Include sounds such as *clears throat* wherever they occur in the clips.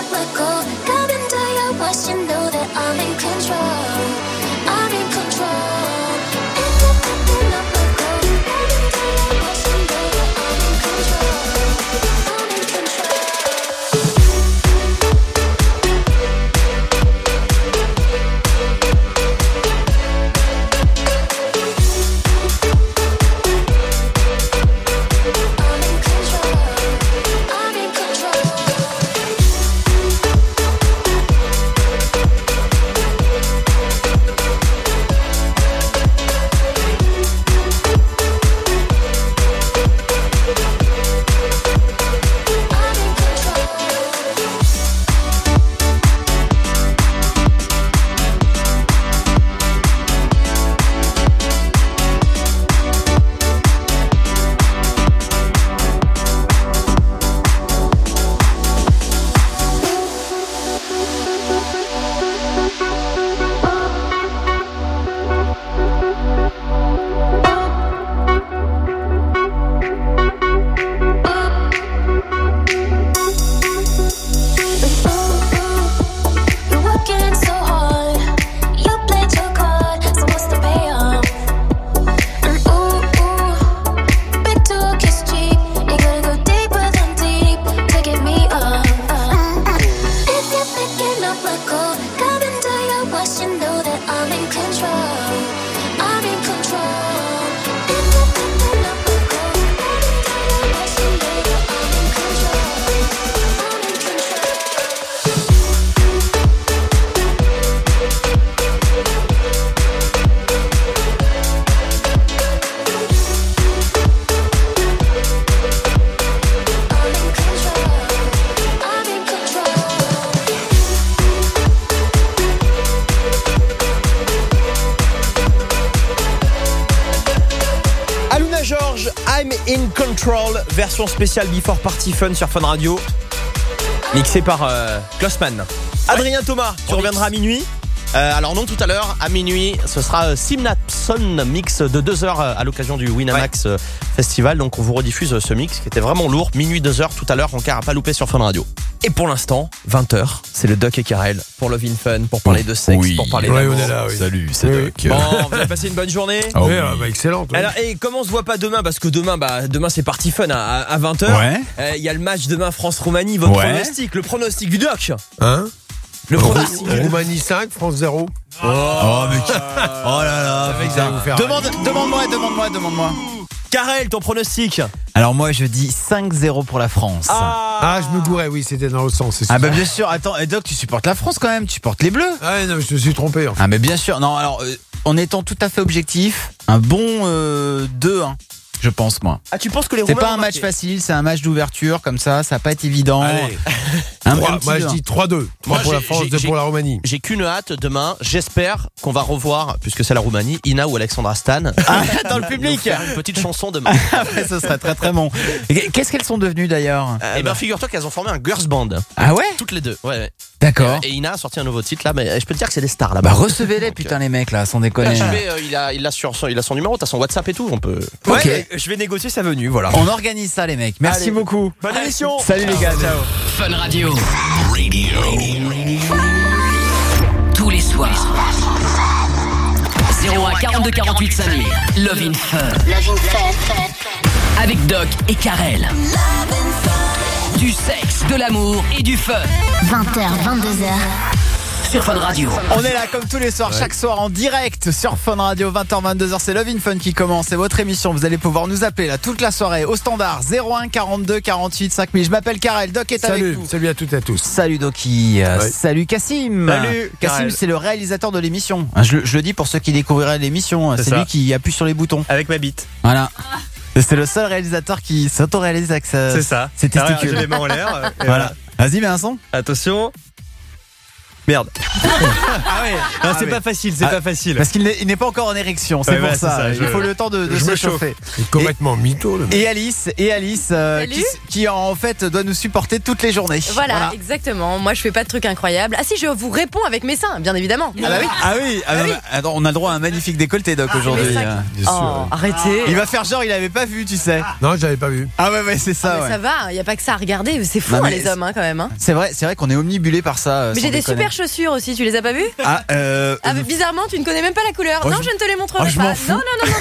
up like gold. Spéciale Before Party Fun sur Fun Radio, mixé par euh, Klossman. Adrien Thomas, tu reviendras à minuit Euh, alors non, tout à l'heure, à minuit, ce sera euh, Simnapson mix de 2 heures euh, à l'occasion du Winamax Festival. Donc on vous rediffuse ce mix qui était vraiment lourd. Minuit 2 heures tout à l'heure, encore à pas louper sur Fun Radio. Et pour l'instant, 20h, c'est le Doc et Karel pour Love in Fun, pour parler de sexe, Oui. pour parler Ouais, d'amour. on est là, oui. Salut, c'est Oui, Doc. Bon, vous avez passé une bonne journée Ah Oui, oui. ah, bah, excellent. oui. Alors, et comment on se voit pas demain Parce que demain, bah, demain c'est parti fun à, 20h. Ouais. Il y a le match demain France-Roumanie. Votre Ouais. pronostic, le pronostic du Doc. Hein Le pronostic. Rou- Roumanie 5, France 0. Oh, mais qui- Oh là là, Vous allez vous faire Demande, demande-moi, demande-moi, demande-moi. Karel, ton pronostic Alors moi je dis 5-0 pour la France. Ah, Ah, je me gourais, oui, c'était dans l'autre sens. c'est ça. bah bien sûr, attends, et Doc tu supportes la France quand même, tu supportes les Bleus. Ah, non, je me suis trompé. En fait. Ah mais bien sûr, non alors euh, en étant tout à fait objectif, un bon euh, 2-1 je pense moi. Ah, tu penses que les C'est pas un match facile, c'est un match d'ouverture comme ça, ça va pas être évident. Allez, *laughs* Un, trois- un petit moi je 2-1. dis 3-2. 3 Moi, pour la j'ai- France, j'ai- 2 j'ai- pour la Roumanie. J'ai qu'une hâte demain. J'espère qu'on va revoir, puisque c'est la Roumanie, Ina ou Alexandra Stan. *laughs* Ah, dans le nous public faire une petite chanson demain. *laughs* Ouais, Ce serait très très bon. Et Qu'est-ce qu'elles sont devenues d'ailleurs Eh bien, figure-toi qu'elles ont formé un girls band. Ah ouais Toutes les deux. Ouais, ouais. D'accord. Et Ina a sorti un nouveau titre là, mais je peux te dire que c'est des stars Bah là-bas. recevez-les putain les mecs là, sans déconner. Là, j'y vais, euh, il a, il a sur son, il a son numéro, t'as son WhatsApp et tout, on peut. Ouais, Ok. je vais négocier sa venue, voilà. On organise ça les mecs. Merci Allez. beaucoup. Bonne émission Salut les gars. Ciao. Fun Radio. Tous les soirs. 01 42 48 5000. Love in Fun. Avec Doc et Karel. Du sexe, de l'amour et du fun. 20h, 22h. Sur Fun Radio. On est là comme tous les soirs, chaque soir en direct sur Fun Radio, 20h, 22h. C'est Love in Fun qui commence. C'est votre émission. Vous allez pouvoir nous appeler là toute la soirée au standard 01 42 48 5000. Je m'appelle Karel. Doc est avec Salut, vous. salut à toutes et à tous. Salut Doki, Euh, Ouais. salut Cassim. Salut, Cassim, Karel. c'est le réalisateur de l'émission. Hein, Je, le- je le dis pour ceux qui découvriraient l'émission. C'est C'est lui qui appuie sur les boutons. Avec ma bite. Voilà. C'est le seul réalisateur qui s'autoréalise avec sa, C'est ça. ses Ah, les mains en l'air. euh, Voilà. Vas-y, mets un son. Attention. Merde. *laughs* Ah ouais. Non, c'est mais- pas facile, c'est Ah, pas facile. Parce qu'il n'est pas encore en érection, c'est Ouais, pour ça. Il faut le temps de, de se chauffer. Il est complètement mytho, le mec. Et Alice, et Alice euh, qui, qui en fait doit nous supporter toutes les journées. Voilà, exactement. Moi, je fais pas de trucs incroyables. Ah si, je vous réponds avec mes seins, bien évidemment. Ah bah oui, ah oui, ah Ah oui. mais attends, on a le droit à un magnifique décolleté Doc aujourd'hui. Oh, arrêtez. Il va faire genre il avait pas vu, tu sais. Non, j'avais pas vu. Ah ouais ouais, c'est Ah, ça. ouais. ça va, il y a pas que ça à regarder. C'est fou hein, les hommes hein, quand même. hein. C'est vrai, c'est vrai qu'on est omnibulé par ça. euh, Mais j'ai des super chaussures aussi. Tu les as pas vues Ah, euh, ah, mais Bizarrement, tu ne connais même pas la couleur. Oh, non, je- je ne te les montrerai Oh, je pas. fous. Non, non, non,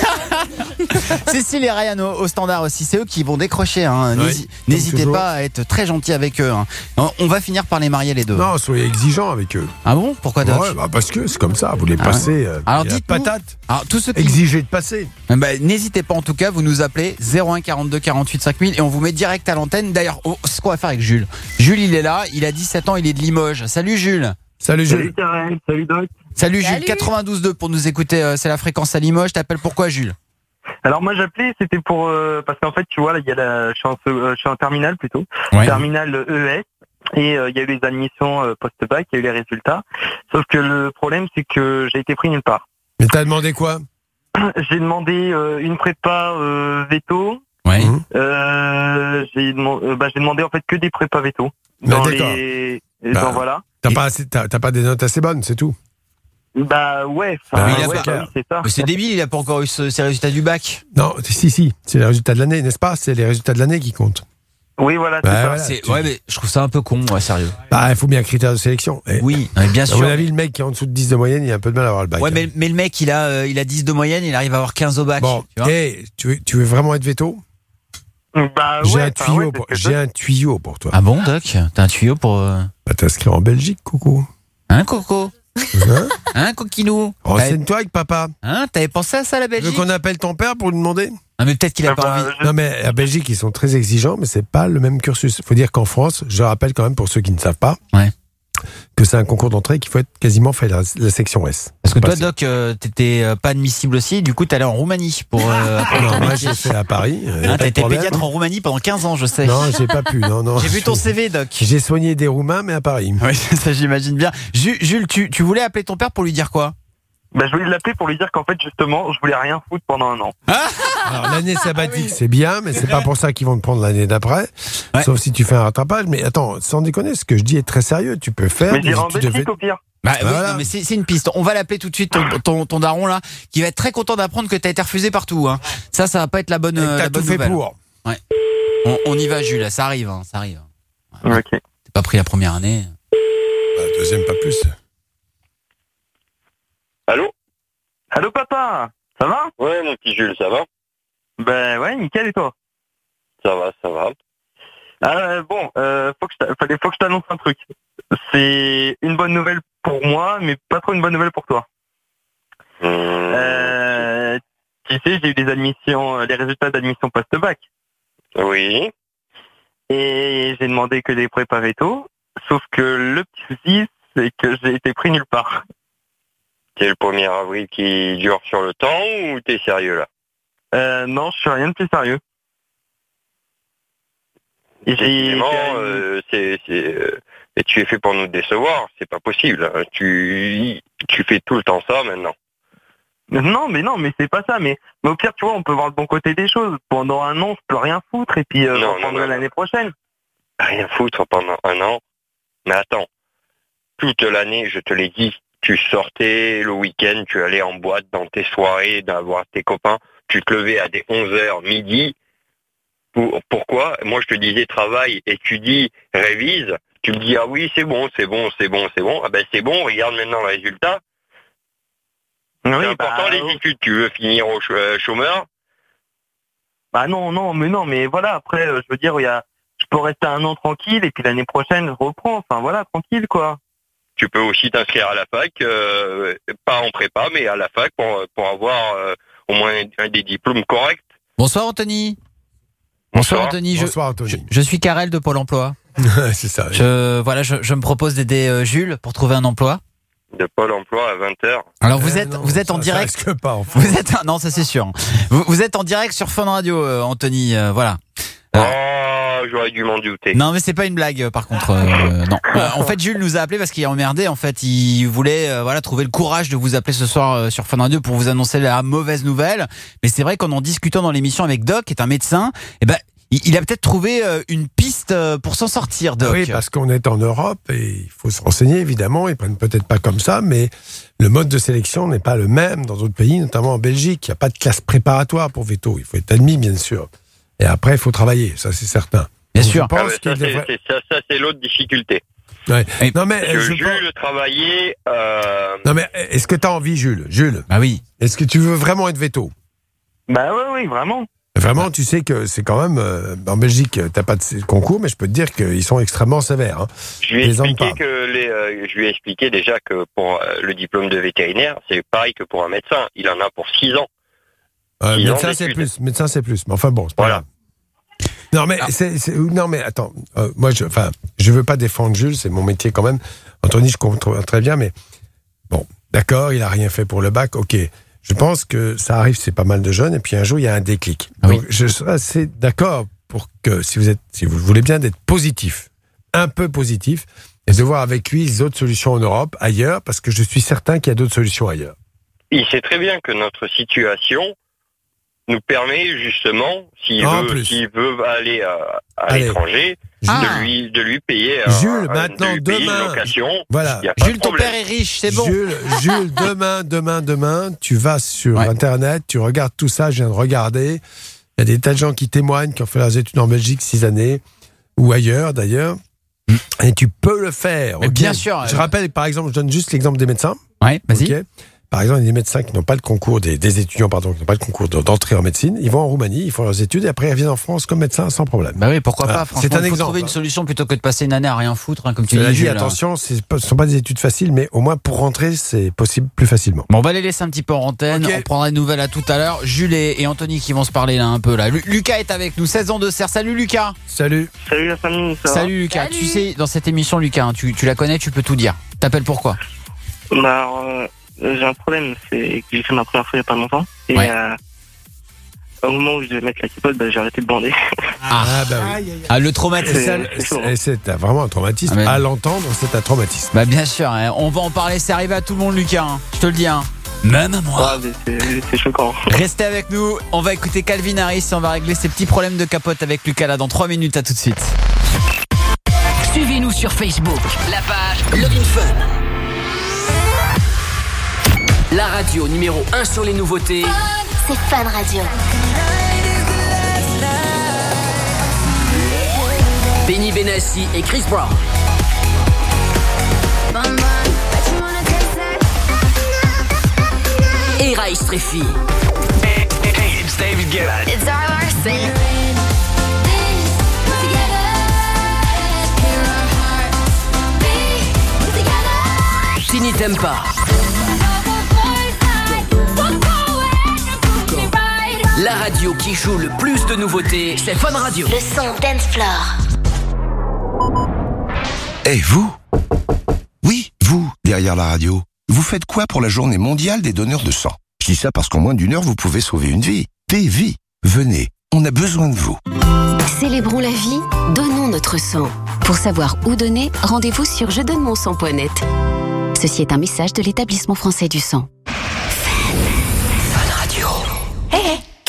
non. *laughs* Cécile et Ryan au, au standard aussi, c'est eux qui vont décrocher. hein. Oui, N'hésitez pas à être très gentil avec eux. hein. On on va finir par les marier les deux. Non, soyez exigeants avec eux. Ah bon? Pourquoi Doc Ouais, bah parce que c'est comme ça, vous les Ah passez. euh, Alors dites-nous. patate. Alors tous ceux qui Exigez de passer. Eh ben, N'hésitez pas en tout cas, vous nous appelez 01 42 48 5000 et on vous met direct à l'antenne. D'ailleurs, oh, ce qu'on va faire avec Jules. Jules, il est là, il a 17 ans, il est de Limoges. Salut Jules. Salut, Salut Jules. Karen, salut Doc. Salut, Salut. Jules, 92.2 pour nous écouter, euh, c'est la fréquence à Limoges. T'appelles pourquoi Jules? Alors moi j'appelais, c'était pour euh, parce qu'en fait tu vois là il y a la, je suis en, se- euh, je suis en terminale plutôt, Ouais. terminale ES et euh, il y a eu les admissions euh, post-bac, il y a eu les résultats. Sauf que le problème c'est que j'ai été pris nulle part. Mais t'as demandé quoi? *clears throat* J'ai demandé euh, une prépa euh, veto. Ouais. Euh, j'ai demandé, euh, bah, j'ai demandé en fait que des prépas veto. Bah, Dans d'accord. les, Bah. dans, voilà. T'as pas, assez- t'as- t'as pas des notes assez bonnes, c'est tout. Bah ouais, Bah, ouais, pas- bah c'est ça. C'est débile, il a pas encore eu ce- ses résultats du bac. Non, si, si. C'est les résultats de l'année, n'est-ce pas? C'est les résultats de l'année qui comptent. Oui voilà, c'est Bah, voilà, C'est- tu- Ouais, mais je trouve ça un peu con, ouais, sérieux. Bah, il faut bien un critère de sélection. Et, Oui, bien À sûr. mon avis, le mec qui est en dessous de 10 de moyenne, il a un peu de mal à avoir le bac. Ouais, mais, mais le mec, il a, euh, il a 10 de moyenne, il arrive à avoir 15 au bac. Bon, tu vois. hey, tu, veux, tu veux vraiment être veto? Bah J'ai ouais, un enfin, tuyau, ouais, pour, parce que j'ai un tuyau pour toi. Ah bon, Doc T'as un tuyau pour. euh, Va t'inscrire en Belgique, coucou. Hein, Coco Hein *laughs* Hein, Coquinou Renseigne-toi avec papa. hein, t'avais pensé à ça, la Belgique qu'on appelle ton père pour lui demander Ah, mais peut-être qu'il a Ah pas bah, envie. Non, mais à Belgique, ils sont très exigeants, mais c'est pas le même cursus. faut dire qu'en France, je rappelle quand même pour ceux qui ne savent pas, Ouais. Que c'est un concours d'entrée qu'il faut être quasiment fait la, la section S. Parce que toi, Passer. Doc, euh, t'étais euh, pas admissible aussi, du coup, t'allais en Roumanie pour. euh, apprendre Non, moi, j'ai fait à Paris. pas T'as été pédiatre en Roumanie pendant 15 ans, je sais. Non, j'ai pas pu. Non, non. *laughs* J'ai vu ton CV, Doc. J'ai soigné des Roumains, mais à Paris. Oui, *laughs* ça j'imagine bien. Ju- Jules, tu, tu voulais appeler ton père pour lui dire quoi? Bah, je voulais l'appeler pour lui dire qu'en fait, justement, je voulais rien foutre pendant un an. Alors, *laughs* l'année sabbatique, c'est bien, mais c'est pas pour ça qu'ils vont te prendre l'année d'après. Ouais. Sauf si tu fais un rattrapage. Mais attends, sans déconner, ce que je dis est très sérieux. Tu peux faire Mais des j'irai en études de Belgique au pire. Bah, oui, Voilà. non, mais c'est c'est une piste. On va l'appeler tout de suite, ton, ton, ton daron là, qui va être très content d'apprendre que t'as été refusé partout. Hein. Ça, ça va pas être la bonne, Et T'as la tout bonne fait nouvelle. pour. On, on y va, Jules. Ça arrive, hein, ça arrive. Ok. T'es pas pris la première année. Bah, deuxième, pas plus. Allô Allô papa Ça va Ouais, mon petit Jules, ça va Ben ouais, nickel et toi Ça va, ça va. euh, Bon, euh, faut que je t'a- fallait, faut que je t'annonce un truc. C'est une bonne nouvelle pour moi, mais pas trop une bonne nouvelle pour toi. Mmh. Euh, tu sais, j'ai eu les admissions, euh, les résultats d'admission post-bac. Oui. Et j'ai demandé que des prépa veto. Sauf que le petit souci, c'est que j'ai été pris nulle part. T'es le 1er avril qui dure sur le temps ou t'es sérieux là Euh, non, je suis rien de plus sérieux. Euh, c'est, c'est, euh, et tu es fait pour nous décevoir, c'est pas possible. hein. Tu, tu fais tout le temps ça maintenant. Non, mais non, mais c'est pas ça. Mais, mais au pire, tu vois, on peut voir le bon côté des choses. Pendant un an, je peux rien foutre et puis euh, Non, j'en non, reprendrai non, l'année prochaine. Rien foutre pendant un an. Mais attends, toute l'année, je te l'ai dit, tu sortais le week-end, tu allais en boîte dans tes soirées, d'avoir tes copains, tu te levais à des 11h midi. Pour- pourquoi? Moi, je te disais travaille, étudie, révise. Tu me dis ah oui, c'est bon, c'est bon, c'est bon, c'est bon. Ah ben c'est bon, regarde maintenant le résultat. Oui, c'est important bah, les études. Tu veux finir au euh, chômeur? Bah non, non, mais non, mais voilà. Après, euh, je veux dire, il y a, je peux rester un an tranquille et puis l'année prochaine, je reprends. Enfin voilà, tranquille quoi. Tu peux aussi t'inscrire à la fac, euh, pas en prépa, mais à la fac pour, pour avoir euh, au moins un des diplômes corrects. Bonsoir, Anthony. Bonsoir, Anthony. Je, Bonsoir, Anthony. je, je suis Karel de Pôle emploi. *laughs* c'est ça. Je, voilà, je, je me propose d'aider euh, Jules pour trouver un emploi. de Pôle emploi à 20h. Alors, vous Eh êtes, non, vous êtes en ça- direct. pas, enfin. Vous êtes, non, ça c'est sûr. Vous, vous êtes en direct sur Fun Radio, euh, Anthony. euh, voilà. J'aurais dû m'en douter. Non, mais c'est pas une blague, euh, par contre. euh, non. *laughs* Euh, en fait, Jules nous a appelé parce qu'il est emmerdé. En fait, il voulait euh, voilà trouver le courage de vous appeler ce soir euh, sur Fun Radio pour vous annoncer la mauvaise nouvelle. Mais c'est vrai qu'en en discutant dans l'émission avec Doc, qui est un médecin, eh ben, il il a peut-être trouvé euh, une piste euh, pour s'en sortir, Doc. Oui, parce qu'on est en Europe et il faut se renseigner évidemment. Ils prennent peut-être pas comme ça, mais le mode de sélection n'est pas le même dans d'autres pays, notamment en Belgique. Il n'y a pas de classe préparatoire pour veto. Il faut être admis, bien sûr. Et après, il faut travailler, ça c'est certain. Bien Donc, sûr. Je Ah pense qu'il ça, c'est- devrait- c'est- ça, ça, c'est l'autre difficulté. Ouais. Et- Non mais, je pense- Jules travaillait. Euh, non mais, est-ce que tu as envie, Jules? Jules, Bah oui. est-ce que tu veux vraiment être veto? Bah ouais, oui, vraiment. Vraiment, tu sais que c'est quand même euh, en Belgique, t'as pas de concours, mais je peux te dire qu'ils sont extrêmement sévères. hein. je lui ai expliqué que les, euh, je lui ai expliqué déjà que pour euh, le diplôme de vétérinaire, c'est pareil que pour un médecin. Il en a pour six ans. Euh, médecin c'est plus, médecin c'est plus. Mais enfin bon, c'est pas Voilà. grave. Non mais c'est, c'est- non mais attends, euh, moi je, enfin, je veux pas défendre Jules, c'est mon métier quand même. Anthony, je comprends très bien, mais bon, d'accord, il a rien fait pour le bac, ok. Je pense que ça arrive, c'est pas mal de jeunes, et puis un jour il y a un déclic. Ah oui. Donc je serais assez d'accord pour que si vous êtes, si vous voulez bien d'être positif, un peu positif, et de voir avec lui les autres solutions en Europe, ailleurs, parce que je suis certain qu'il y a d'autres solutions ailleurs. Il sait très bien que notre situation nous permet justement, s'il En veut, s'il veut aller à, à l'étranger, Ah. de lui, de lui payer, un- Jules, un- maintenant, de lui demain. une location. Voilà. Jules, ton père est riche, c'est bon. Jules, Jules, *laughs* demain, demain, demain, tu vas sur Ouais. Internet, tu regardes tout ça, je viens de regarder. Il y a des tas de gens qui témoignent, qui ont fait leurs études en Belgique six années, ou ailleurs d'ailleurs. Et tu peux le faire. Bien sûr. Je rappelle, par exemple, je donne juste l'exemple des médecins. Ouais, vas-y. Par exemple, il y a des médecins qui n'ont pas le concours, des, des étudiants, pardon, qui n'ont pas le concours de- d'entrée en médecine. Ils vont en Roumanie, ils font leurs études et après ils reviennent en France comme médecins sans problème. Bah oui, pourquoi pas. Franchement, C'est un il faut exemple, trouver une hein. solution plutôt que de passer une année à rien foutre, hein, comme tu dis. dit, Jules. attention, ce ne sont pas des études faciles, mais au moins pour rentrer, c'est possible plus facilement. Bon, on va les laisser un petit peu en antenne. On prendra des nouvelles à tout à l'heure. Jules et, Anthony qui vont se parler là un peu là. Lu- Lucas est avec nous, 16 ans de serre. Salut Lucas. Salut. Salut la famille, ça va Salut Lucas. Salut. Tu sais, dans cette émission, Lucas, hein, tu, tu la connais, tu peux tout dire. T'appelles pourquoi? Bah, euh, j'ai un problème, c'est que j'ai fait ma première fois il y a pas longtemps. Et Ouais. euh, au moment où je devais mettre la capote, bah, j'ai arrêté de bander. Ah, bah oui. Ah, le traumatisme. c'est chaud. et c'est un- vraiment un traumatisme. Ah, mais- À l'entendre, c'est un traumatisme. Bah bien sûr, hein. on va en parler, c'est arrivé à tout le monde Lucas, hein. je te le dis. Hein. Même à moi. Ah, c'est c'est choquant. *laughs* Restez avec nous, on va écouter Calvin Harris et on va régler ces petits problèmes de capote avec Lucas là dans 3 minutes, à tout de suite. Suivez-nous sur Facebook, la page Love in Fun. La radio numéro 1 sur les nouveautés C'est Fun Radio. Benny Benassi et Chris Brown. Et Raïs Treffi. It's our Larson. Tini Tempa. La radio qui joue le plus de nouveautés, c'est Fun Radio. Le son Dance Floor. Et vous? Oui, vous, derrière la radio. Vous faites quoi pour la journée mondiale des donneurs de sang? Je dis ça parce qu'en moins d'une heure, vous pouvez sauver une vie. Des vies. Venez, on a besoin de vous. Célébrons la vie, donnons notre sang. Pour savoir où donner, rendez-vous sur je donne mon sang.net. Ceci est un message de l'établissement français du sang.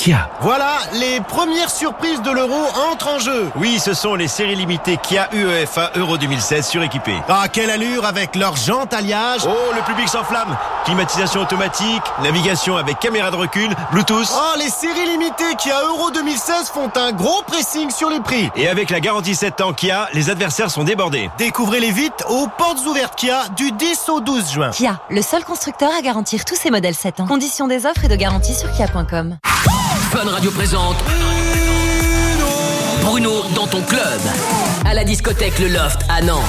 Kia. Voilà, les premières surprises de l'euro entrent en jeu. Oui, ce sont les séries limitées Kia UEFA Euro 2016 suréquipées. Ah, quelle allure avec leurs jantes alliage. Oh, le public s'enflamme. Climatisation automatique, navigation avec caméra de recul, Bluetooth. Oh, les séries limitées Kia Euro 2016 font un gros pressing sur les prix. Et avec la garantie 7 ans Kia, les adversaires sont débordés. Découvrez-les vite aux portes ouvertes Kia du 10 au 12 juin. Kia, le seul constructeur à garantir tous ses modèles 7 ans. Conditions des offres et de garantie sur kia.com. Fun Radio présente Bruno dans ton club à la discothèque Le Loft à Nantes.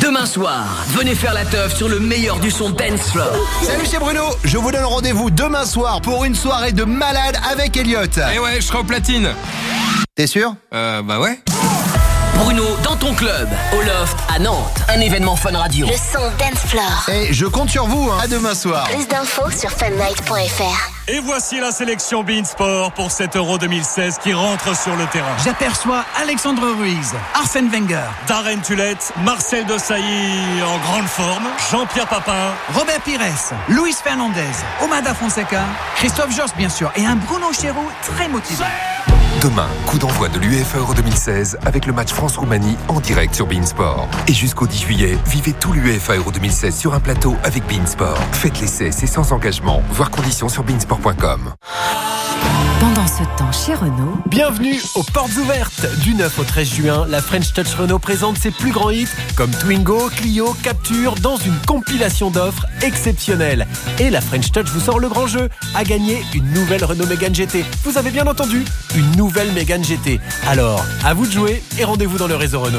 Demain soir, venez faire la teuf sur le meilleur du son dance floor. Salut chez Bruno, je vous donne rendez-vous demain soir pour une soirée de malade avec Elliot. Eh ouais, je serai au platine. T'es sûr? Euh, bah ouais. Bruno dans ton club, au Loft à Nantes. Un événement Fun Radio. Le son Dance Floor. Et je compte sur vous, hein. à demain soir. Plus d'infos sur funnight.fr. Et voici la sélection Beansport pour cet Euro 2016 qui rentre sur le terrain. J'aperçois Alexandre Ruiz, Arsène Wenger, Darren Tulette, Marcel Desailly en grande forme, Jean-Pierre Papin, Robert Pires, Luis Fernandez, Omada Fonseca, Christophe Georges bien sûr et un Bruno Chéreau très motivé. Demain, coup d'envoi de l'UEFA Euro 2016 avec le match France-Roumanie en direct sur Beansport. Et jusqu'au 10 juillet, vivez tout l'UEFA Euro 2016 sur un plateau avec Beansport. Faites l'essai, c'est sans engagement. Voir conditions sur beansport.com. Pendant ce temps chez Renault, Bienvenue aux portes ouvertes Du 9 au 13 juin, la French Touch Renault présente ses plus grands hits comme Twingo, Clio, Capture dans une compilation d'offres exceptionnelles. Et la French Touch vous sort le grand jeu à gagner une nouvelle Renault Mégane GT. Vous avez bien entendu, une nouvelle Mégane GT. Alors, à vous de jouer et rendez-vous dans le réseau Renault.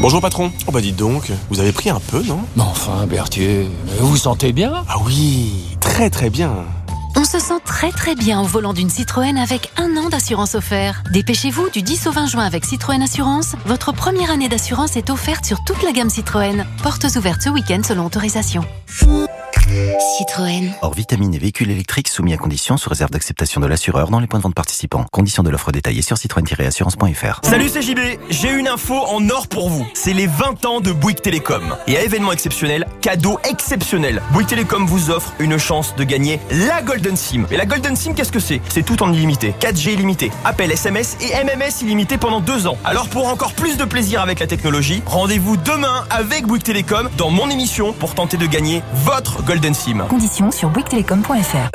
Bonjour patron. Oh bah dites donc, vous avez pris un peu, non? Mais enfin, Berthier, vous vous sentez bien Ah oui, très très bien. On se sent très très bien au volant d'une Citroën avec un an d'assurance offert. Dépêchez-vous, du 10 au 20 juin avec Citroën Assurance, votre première année d'assurance est offerte sur toute la gamme Citroën. Portes ouvertes ce week-end selon autorisation. Citroën. Hors vitamine et véhicules électriques soumis à conditions sous réserve d'acceptation de l'assureur dans les points de vente participants. Conditions de l'offre détaillée sur citroën-assurance.fr. Salut c'est JB, j'ai une info en or pour vous. C'est les 20 ans de Bouygues Télécom. Et à événement exceptionnel, cadeau exceptionnel. Bouygues Télécom vous offre une chance de gagner la Golden SIM. Et la Golden SIM, qu'est-ce que c'est? C'est tout en illimité. 4G illimité, appel SMS et MMS illimité pendant deux ans. Alors pour encore plus de plaisir avec la technologie, rendez-vous demain avec Bouygues Télécom dans mon émission pour tenter de gagner votre Golden SIM. Conditions sur bouyguestelecom.fr.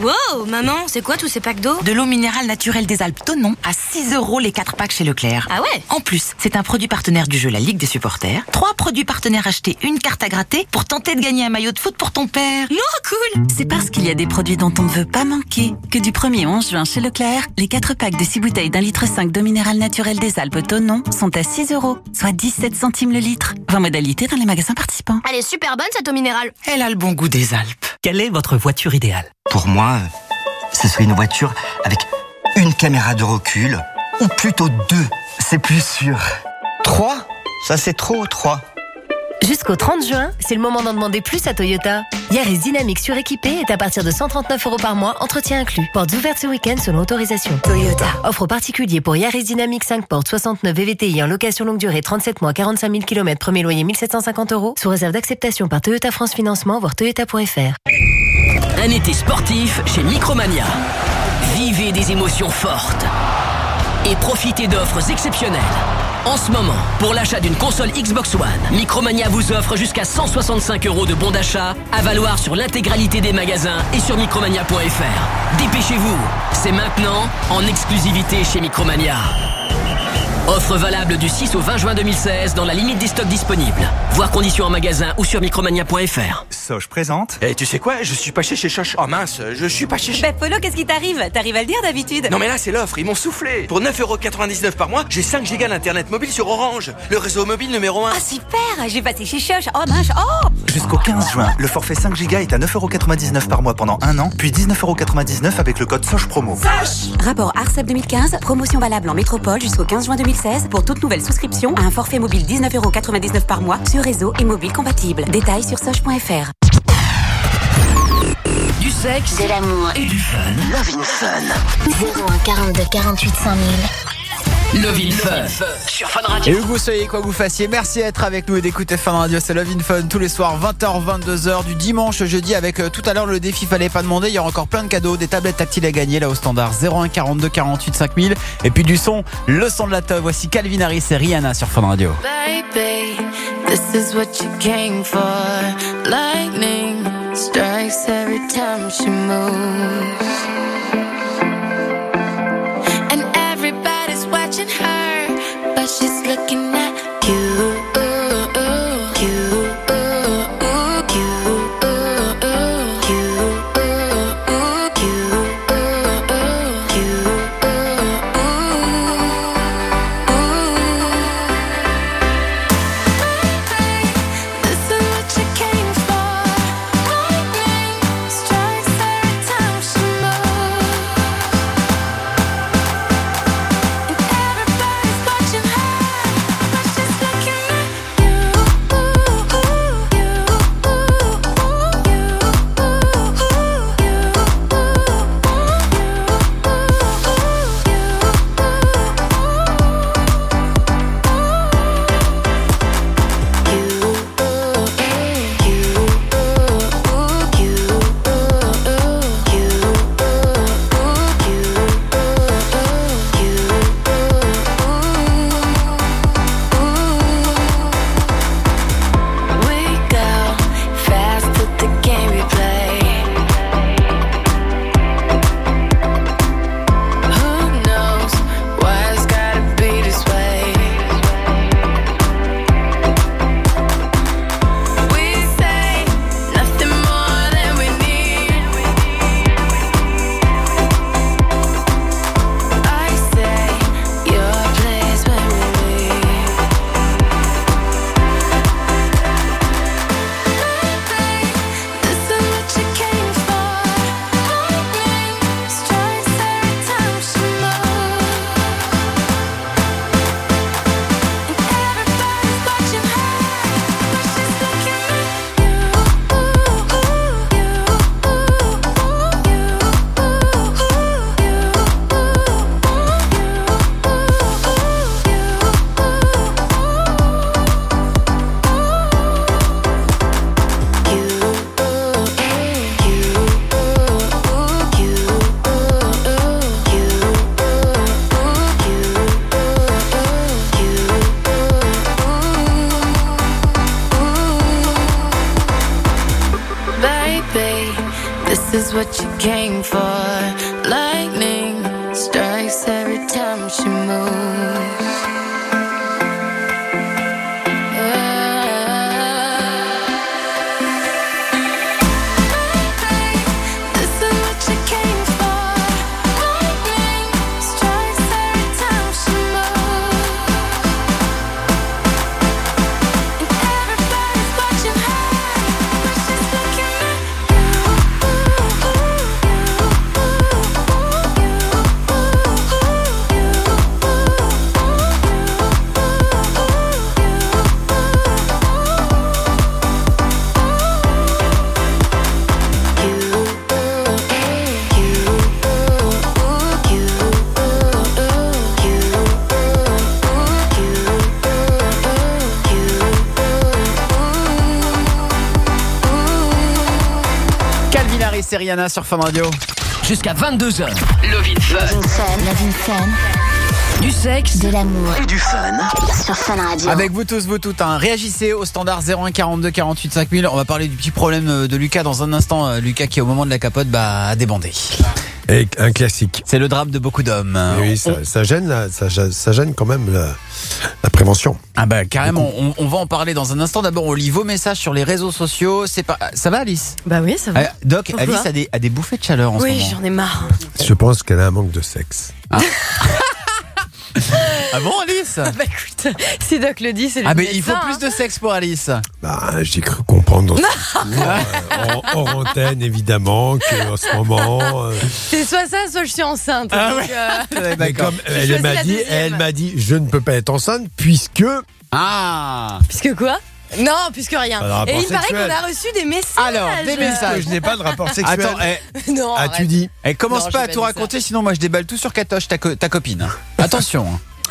Wow, maman, c'est quoi tous ces packs d'eau? De l'eau minérale naturelle des Alpes Tonon à 6 euros les 4 packs chez Leclerc. Ah ouais? En plus, c'est un produit partenaire du jeu La Ligue des supporters. Trois produits partenaires achetés, une carte à gratter pour tenter de gagner un maillot de foot pour ton père. Non, cool C'est parce qu'il y a des produits dont on ne veut pas manquer que du 1er 11 juin chez Leclerc, les 4 packs de 6 bouteilles d'un litre 5 d'eau minérale naturelle des Alpes Tonon sont à 6 euros, soit 17 centimes le litre. 20 modalités dans les magasins participants. Elle est super bonne cette eau minérale. Elle a le bon goût des Alpes. Quelle est votre voiture idéale? Pour moi, ce serait une voiture avec une caméra de recul, ou plutôt deux, c'est plus sûr. Trois? Ça c'est trop, trois. Jusqu'au 30 juin, c'est le moment d'en demander plus à Toyota. Yaris Dynamique suréquipé est à partir de 139 euros par mois, entretien inclus. Portes ouvertes ce week-end selon autorisation. Toyota. Offre particulier pour Yaris Dynamique 5 portes 69 VVTI en location longue durée 37 mois 45 000 km premier loyer 1750 euros sous réserve d'acceptation par Toyota France Financement voire toyota.fr. Un été sportif chez Micromania. Vivez des émotions fortes et profitez d'offres exceptionnelles. En ce moment, pour l'achat d'une console Xbox One, Micromania vous offre jusqu'à 165 euros de bons d'achat à valoir sur l'intégralité des magasins et sur micromania.fr. Dépêchez-vous, c'est maintenant en exclusivité chez Micromania. Offre valable du 6 au 20 juin 2016 dans la limite des stocks disponibles. Voir conditions en magasin ou sur micromania.fr. Soch présente. Et tu sais quoi? Je suis pas chez chez Soch. Oh mince, je suis pas chez Bah Polo, qu'est-ce qui t'arrive? T'arrives à le dire d'habitude Non mais là c'est l'offre, ils m'ont soufflé. Pour 9,99€ par mois, j'ai 5 gigas d'internet mobile sur Orange, le réseau mobile numéro 1. Ah super J'ai passé chez Choche. Oh mince, oh Jusqu'au 15 juin, le forfait 5 gigas est à 9,99€ par mois pendant un an, puis 19,99€ avec le code Soch promo. Rapport ARCEP 2015, promotion valable en métropole jusqu'au 15 juin 2016 pour toute nouvelle souscription à un forfait mobile 19,99€ par mois sur réseau et mobile compatible. Détails sur soch.fr. Du sexe, De l'amour. et du fun. Love in Fun. 01 42 48 5000. Love in Fun. Sur Fun Radio. Et où vous soyez, quoi que vous fassiez, merci d'être avec nous et d'écouter Fun Radio. C'est Love in Fun tous les soirs, 20h, 22h, du dimanche au jeudi. Avec euh, tout à l'heure le défi, fallait pas demander. Il y aura encore plein de cadeaux, des tablettes tactiles à gagner là au standard 01 42 48 5000. Et puis du son, le son de la teuf. Voici Calvin Harris et Rihanna sur Fun Radio. Baby, this is what you came for. Lightning strikes every time she moves. Rihanna sur Fun Radio. Jusqu'à 22h. Love Fun. Fun. Du sexe. De l'amour. Et du fun. Sur Fun Radio. Avec vous tous, vous toutes, hein. réagissez au standard 01 42 48 5000. On va parler du petit problème euh, de Lucas dans un instant. Euh, Lucas qui au moment de la capote bah, a débandé. Et un classique. C'est le drame de beaucoup d'hommes. Oui, ça, ça gêne, là, ça, ça gêne quand même prévention. Ah bah carrément, on, on va en parler dans un instant. D'abord, on lit vos messages sur les réseaux sociaux. C'est pas, ça va Alice? Bah oui, ça va. Euh, Doc, Pourquoi Alice a des, a des bouffées de chaleur en ce Oui, moment. j'en ai marre. Je pense qu'elle a un manque de sexe. Ah *laughs* bon Alice? Bah écoute, si Doc le dit, c'est le Ah mais il faut hein. plus de sexe pour Alice. Bah, j'ai cru comprendre *laughs* en- hors antenne évidemment qu'en ce moment. euh, C'est soit ça, soit je suis enceinte. Ah Donc, ouais. euh, *laughs* mais comme elle m'a dit, elle m'a dit, je ne peux pas être enceinte puisque. Ah Puisque quoi? Non, puisque rien. Et il paraît qu'on a reçu des messages. Alors, des messages. Je n'ai pas de rapport sexuel. Attends, eh, *laughs* Non, As-tu arrête. dit eh, commence Non, pas à pas tout ça. raconter, sinon moi je déballe tout sur Katoche, ta, co- ta copine. hein. Attention.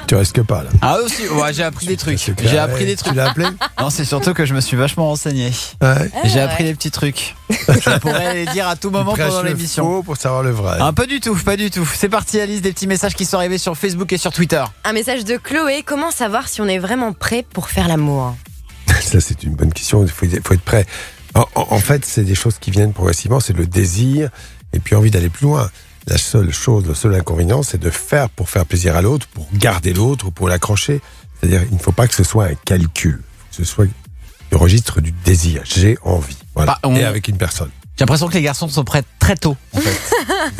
Tu risques pas là. Ah aussi, ouais, j'ai appris des trucs. J'ai appris Ouais, des tu trucs. l'as appelé Non, c'est surtout que je me suis vachement renseigné. Ouais. J'ai ouais. appris des petits trucs. *laughs* Je pourrais les dire à tout moment Tu pendant l'émission. pour savoir le vrai. Ah, pas du tout, pas du tout. C'est parti Alice, des petits messages qui sont arrivés sur Facebook et sur Twitter. Un message de Chloé. Comment savoir si on est vraiment prêt pour faire l'amour *laughs* Ça, c'est une bonne question. Il faut, faut être prêt. En, en- en fait, c'est des choses qui viennent progressivement. C'est le désir et puis envie d'aller plus loin. La seule chose, le seul inconvénient, c'est de faire pour faire plaisir à l'autre, pour garder l'autre ou pour l'accrocher. C'est-à-dire, il ne faut pas que ce soit un calcul. Il faut que ce soit le registre du désir. J'ai envie. Voilà. Bah, on- Et avec une personne. J'ai l'impression que les garçons sont prêts très tôt. En fait.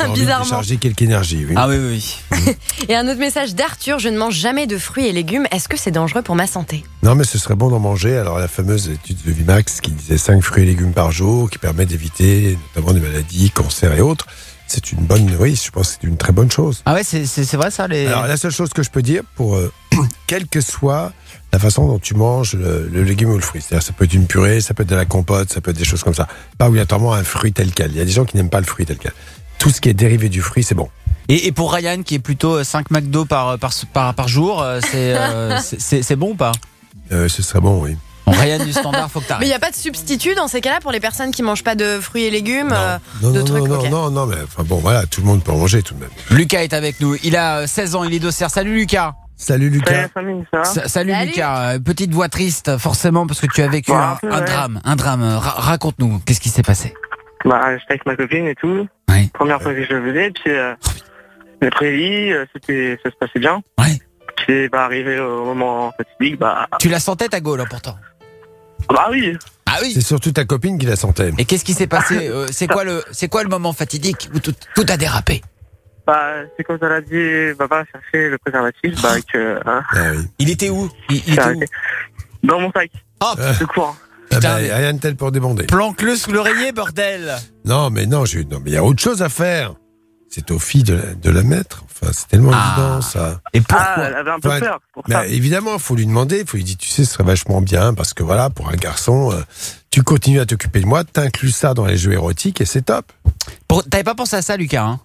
*laughs* Envie de Bizarrement. décharger quelque énergie. Oui. ah oui, oui, oui. *laughs* Et un autre message d'Arthur. Je ne mange jamais de fruits et légumes. Est-ce que c'est dangereux pour ma santé? Non, mais ce serait bon d'en manger. Alors, la fameuse étude de Vimax qui disait 5 fruits et légumes par jour, qui permet d'éviter notamment des maladies, cancers et autres, c'est une bonne, oui, je pense que c'est une très bonne chose. Ah ouais, c'est vrai ça les. Alors, la seule chose que je peux dire, pour euh, *clears throat* quelle que soit la façon dont tu manges le, le légume ou le fruit, c'est-à-dire ça peut être une purée, ça peut être de la compote, ça peut être des choses comme ça. Pas obligatoirement un fruit tel quel. Il y a des gens qui n'aiment pas le fruit tel quel. Tout ce qui est dérivé du fruit, c'est bon. Et, et pour Ryan qui est plutôt 5 McDo par, par, par, par jour, euh, c'est euh, *laughs* bon ou pas? Euh, ce serait bon, oui. Ryan du standard, faut que Mais il n'y a pas de substitut dans ces cas-là pour les personnes qui mangent pas de fruits et légumes euh, Non, de non, trucs, non, ok. non, non, non, mais enfin bon, voilà, tout le monde peut en manger tout de même. Lucas est avec nous. Il a euh, 16 ans, il est d'Auxerre. Salut Lucas. Salut Lucas. Sa- Salut, Salut. Lucas. Euh, Petite voix triste, forcément, parce que tu as vécu Ouais, un, drame. Un drame. Ra- Raconte-nous, qu'est-ce qui s'est passé Bah, j'étais avec ma copine et tout. Ouais. Première fois que je le faisais, puis euh, le prélit, euh, c'était, ça se passait bien. Ouais. Puis bah, arrivé au moment fatidique, bah, Tu la sentais ta gaule, hein, pourtant. Bah oui. Ah oui. C'est surtout ta copine qui la sentait. Et qu'est-ce qui s'est passé Euh, C'est quoi le, c'est quoi le moment fatidique où tout, tout a dérapé Bah, c'est quand elle a dit, bah, va chercher le préservatif, bah, que, hein, Ah oui. Il était où? Il, il j'ai était où? Arrêté. Dans mon sac. Oh, De cours. Ah Putain, bah, mais- rien de tel pour débander. Planque-le sous l'oreiller, bordel Non, mais non, j'ai- non, mais il y a autre chose à faire. C'est aux filles de la, de la mettre. Enfin, c'est tellement Ah. évident, ça. Et Ah, pourquoi elle avait un peu Enfin, peur. Pour Mais ça. évidemment, il faut lui demander. Il faut lui dire, tu sais, ce serait vachement bien parce que voilà, pour un garçon, euh, tu continues à t'occuper de moi, t'inclus ça dans les jeux érotiques et c'est top. Pour- T'avais pas pensé à ça, Lucas hein?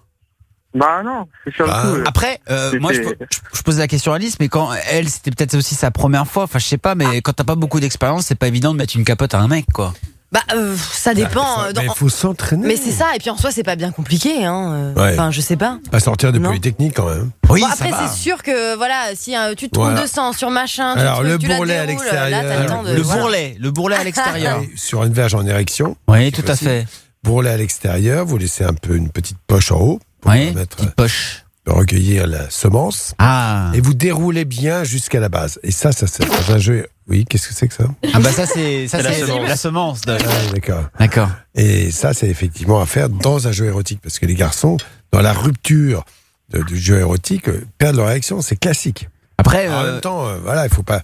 Bah, non, c'est sur Bah, le coup. euh, Après, euh, moi, je, je- je posais la question à Alice, mais quand elle, c'était peut-être aussi sa première fois. Enfin, je sais pas, mais quand t'as pas beaucoup d'expérience, c'est pas évident de mettre une capote à un mec, quoi. Bah, euh, ça dépend. euh, dans- Mais il faut s'entraîner. Mais c'est ça, et puis en soi, c'est pas bien compliqué. Hein. euh, Ouais. Enfin, je sais pas. Pas sortir de Non. Polytechnique quand même. Oui, Bon, après, c'est sûr que voilà, si euh, tu te trompes Voilà. de sang sur machin, tu Alors, le tu la bourrelet à l'extérieur. le voilà. bourrelet, le bourrelet à l'extérieur. Sur une verge en érection. oui, tout à fait. Vous roulez à l'extérieur, vous laissez un peu une petite poche en haut pour Oui, mettre, petite poche. recueillir la semence. Ah. Et vous déroulez bien jusqu'à la base. Et ça, ça c'est un jeu. Oui, qu'est-ce que c'est que ça Ah bah ça c'est ça C'est la semence. la semence. de- Ah, D'accord. D'accord. Et ça, c'est effectivement à faire dans un jeu érotique. Parce que les garçons, dans la rupture de- du jeu érotique, euh, perdent leur réaction. C'est classique. Après, En euh, même temps, euh, voilà, il faut pas,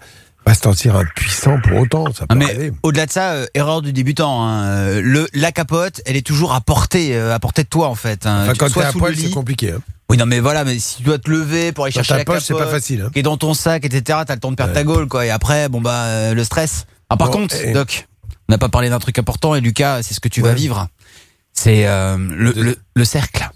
pas se sentir impuissant pour autant. Ça peut mais au-delà de ça, euh, erreur du débutant. hein, euh, le, la capote, elle est toujours à portée, euh, à portée de toi en fait. hein. Enfin, Tu- quand soit t'es à poil, c'est compliqué. hein. Oui, non, mais voilà, mais si tu dois te lever pour aller chercher ta la poche, c'est capote, pas facile, hein. qui est dans ton sac, etc. T'as le temps de perdre ta gaule, quoi. Et après, bon bah, euh, le stress. Ah, par Bon, contre, et- Doc, on n'a pas parlé d'un truc important et Lucas, c'est ce que tu vas vivre. C'est le, le, le cercle.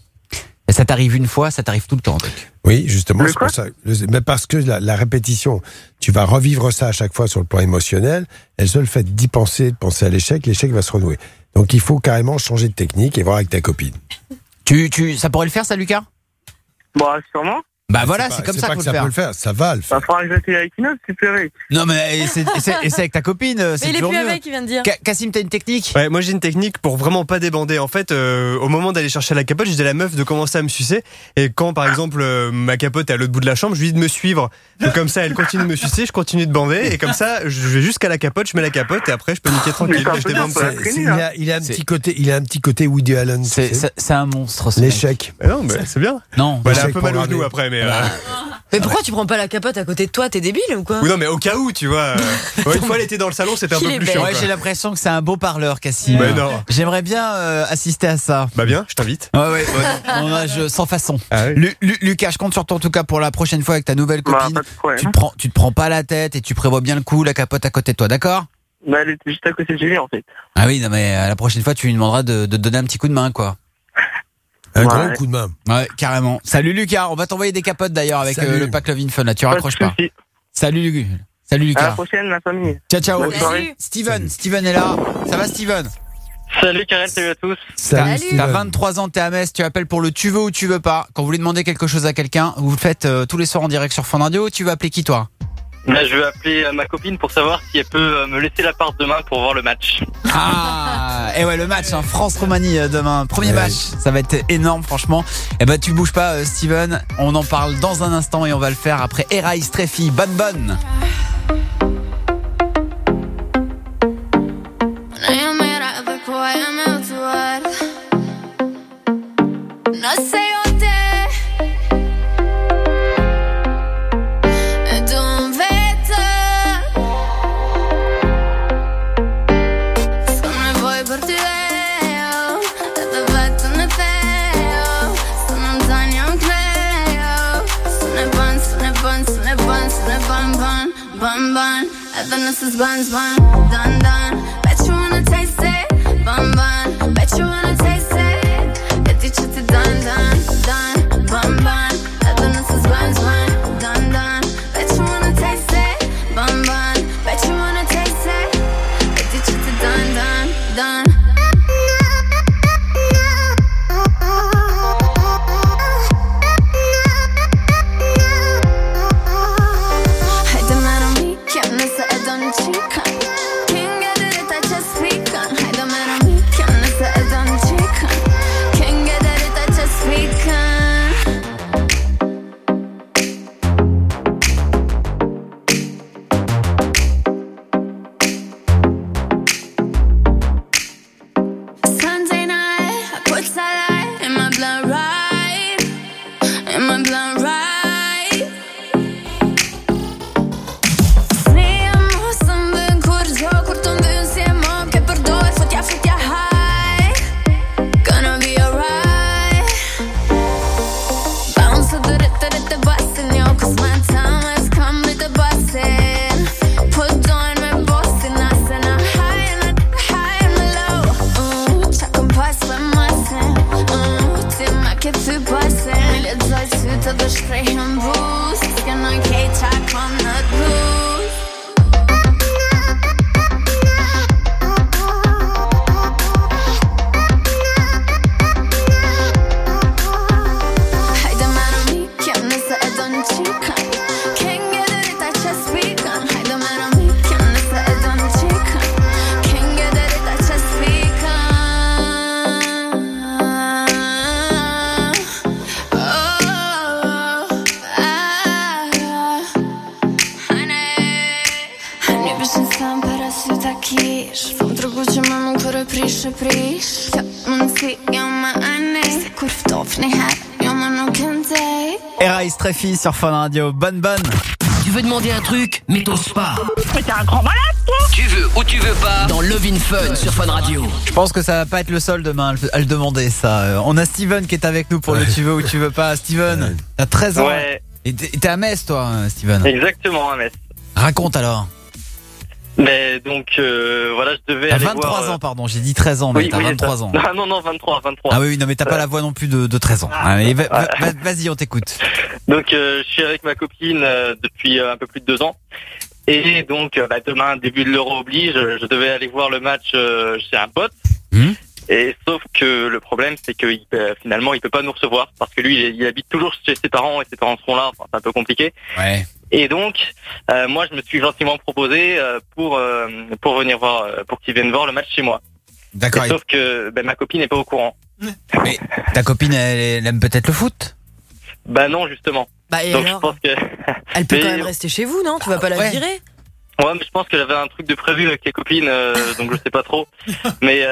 Et ça t'arrive une fois, ça t'arrive tout le temps. Oui, justement, c'est pour ça. mais parce que la, la répétition, tu vas revivre ça à chaque fois sur le plan émotionnel. Et le seul fait d'y penser, de penser à l'échec, l'échec va se renouer. Donc il faut carrément changer de technique et voir avec ta copine. Tu, tu, ça pourrait le faire, ça, Lucas? Bah, sûrement. Bah voilà, c'est comme c'est ça que faut ça le peut faire. le faire, ça va le faire. Bah, faudra que j'essaye avec une autre, plaît. Non, mais et c'est c'est- c'est avec ta copine, euh, c'est Mais il est plus avec, il vient de dire. Ca- Cassim, t'as une technique? Ouais, moi j'ai une technique pour vraiment pas débander. En fait, euh, au moment d'aller chercher la capote, je dis à la meuf de commencer à me sucer. Et quand, par exemple, euh, ma capote est à l'autre bout de la chambre, je lui dis de me suivre. Donc comme ça, elle continue de me sucer, je continue de bander. Et comme ça, je vais jusqu'à la capote, je mets la capote et après, je peux niquer tranquille. c'est Je débande pas. ça. C'est- il, a, il a un petit côté, il a un petit côté Woody Allen. C'est c'est- c'est un monstre. L'échec. Non, mais c'est bien. Non. Bah, elle a un peu mal au genou après, mais. Euh, Mais pourquoi tu prends pas la capote à côté de toi? T'es débile ou quoi? Oui, non, mais au cas où, tu vois. euh, *laughs* ouais, une fois, elle était dans le salon, c'était un peu plus chiant. Ouais, j'ai l'impression que c'est un beau parleur, Cassim. Mais non. J'aimerais bien euh, assister à ça. Bah bien, je t'invite. Ouais, ouais, ouais. Sans façon. Ah oui. Lu- Lu- Lucas, je compte sur toi en tout cas pour la prochaine fois avec ta nouvelle Bah, copine. pas de problème. tu, te prends, tu te prends pas la tête et tu prévois bien le coup, la capote à côté de toi, d'accord? Bah, elle était juste à côté de lui, en fait. Ah oui, non, mais euh, la prochaine fois, tu lui demanderas de, de te donner un petit coup de main, quoi. Un Ouais. gros coup de main. Ouais, carrément. Salut Lucas, on va t'envoyer des capotes d'ailleurs avec euh, le pack Love Fun là, tu raccroches pas. Salut Lucas. Salut À la Lucas. prochaine, la famille. Ciao ciao. Steven, Steven est là. Ça va Steven? Salut, Karel, salut à tous. Salut, T'as Steven. 23 ans, t'es à Metz, tu appelles pour le tu veux ou tu veux pas. Quand vous voulez demander quelque chose à quelqu'un, vous le faites euh, tous les soirs en direct sur Fun Radio. Tu veux appeler qui toi? Là, je vais appeler euh, ma copine pour savoir si elle peut euh, me laisser la part demain pour voir le match. Ah Et ouais, le match, hein, France-Roumanie euh, demain. Premier Ouais. match, ça va être énorme franchement. Et ben tu bouges pas Steven, on en parle dans un instant et on va le faire après Eraï Streffi, bonne bonne. E then this is buns, bun, dun, dun Sur Fun Radio. Bonne bonne. Tu veux demander un truc, mais t'oses pas. Mais t'es un grand malade, toi Tu veux ou tu veux pas dans Love in Fun sur Fun Radio. Je pense que ça va pas être le seul demain à le- demander ça. Euh, On a Steven qui est avec nous pour le tu veux ou tu veux pas. Steven, t'as 13 ans. Ouais. Et t'es à Metz toi, euh, Steven. Exactement, à Metz. Raconte alors. Mais donc, euh, voilà, je devais T'as aller 23 voir, euh, ans, pardon. J'ai dit 13 ans, mais oui, t'as oui, 23 ça. ans. *laughs* Ah non, non, 23, 23. Ah oui, oui, non, mais t'as pas la voix non plus de, de 13 ans. Va- va- vas-y, on t'écoute. Donc, euh, je suis avec ma copine euh, depuis euh, un peu plus de deux ans. Et donc, bah, demain, début de l'Euro oblige, je, je devais aller voir le match chez un pote. Hmm. Et sauf que le problème, c'est que finalement, il peut pas nous recevoir parce que lui, il, il habite toujours chez ses parents et ses parents seront là. Enfin, c'est un peu compliqué. Ouais. Et donc, euh, moi, je me suis gentiment proposé euh, pour pour venir voir, pour qu'il vienne voir le match chez moi. D'accord. Et Sauf que ben, ma copine n'est pas au courant. Mais ta copine, elle, elle aime peut-être le foot? Bah non, justement. Bah, et donc alors je pense que. *laughs* Elle peut Mais- quand même rester chez vous, non? Tu vas pas la Ouais. virer? Ouais, mais je pense que j'avais un truc de prévu avec les copines, euh, donc je sais pas trop. *laughs* Mais euh,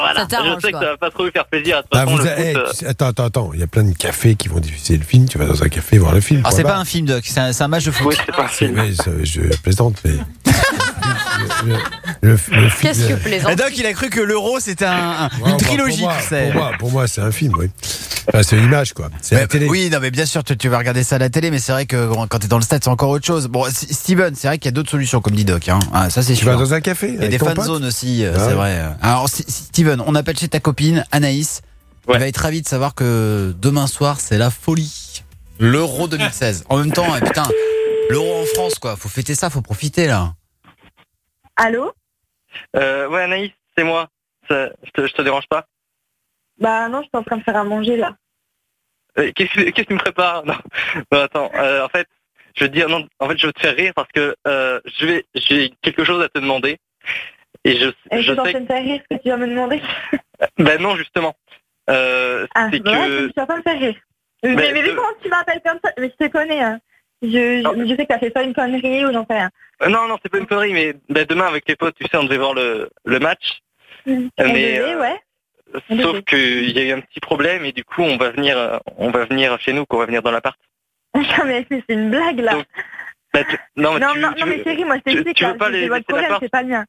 voilà, Ça t'arrange, je sais que ça va pas trop lui faire plaisir. De toute Ah, façon, vous le a- foot, eh, euh, attends, attends, attends. Il y a plein de cafés qui vont diffuser le film. Tu vas dans un café voir le film. Alors point c'est pas un film, Doc, c'est un, un match de foot. Oui, c'est pas un film. Oui, je plaisante, mais. *laughs* Qu'est-ce que plaisant Et Doc, il a cru que l'euro c'était un, un- Ouais, une enfin, trilogie, pour moi, tu sais. Pour moi, pour moi, c'est un film, oui. Enfin, c'est une image, quoi. C'est Mais- la télé. Oui, non, mais bien sûr, tu, tu vas regarder ça à la télé, mais c'est vrai que quand t'es dans le stade, c'est encore autre chose. Bon, S- Steven, c'est vrai qu'il y a d'autres solutions, comme dit Doc. Hein. Ah, ça, c'est Tu sûr. vas dans un café Il y a avec des ton fan pote zones aussi, euh, Ah c'est ouais. vrai. Alors, Steven, on appelle chez ta copine, Anaïs. Elle va être ravie de savoir que demain soir, c'est la folie. L'Euro 2016. En même temps, eh, putain, l'Euro en France, quoi. Faut fêter ça, faut profiter, là. Allô euh, ouais, Anaïs, c'est moi. Ça- je, te, je te dérange pas Bah non, je suis en train de faire à manger là. Euh, Qu'est-ce que que tu me prépares? Non. *laughs* non, attends. euh, en fait, je veux dire non. En fait, je veux te faire rire parce que euh, je vais, j'ai quelque chose à te demander. Et je, Et je je suis en sais. train de faire rire ce que tu vas me demander. *laughs* Ben non, justement. Euh, Ah, c'est bah ouais, que. je suis en train de faire rire. Mais, Ben, mais, mais comment tu m'appelles comme ça? Mais je te connais. Hein. Je, je, je sais que t'as fait pas une connerie ou j'en sais rien. Euh, Non, non, c'est pas une connerie, mais ben, demain avec les potes, tu sais, on devait voir le, le match. On mais devait, euh, ouais. Sauf qu'il y a eu un petit problème et du coup, on va venir, euh, on va venir chez nous, qu'on va venir dans l'appart. *laughs* Non, mais c'est c'est une blague là. Ben, tu- non, mais non, tu, non, tu non, veux- mais chérie, moi je t'explique là. pas c'est les problème, c'est pas le mien.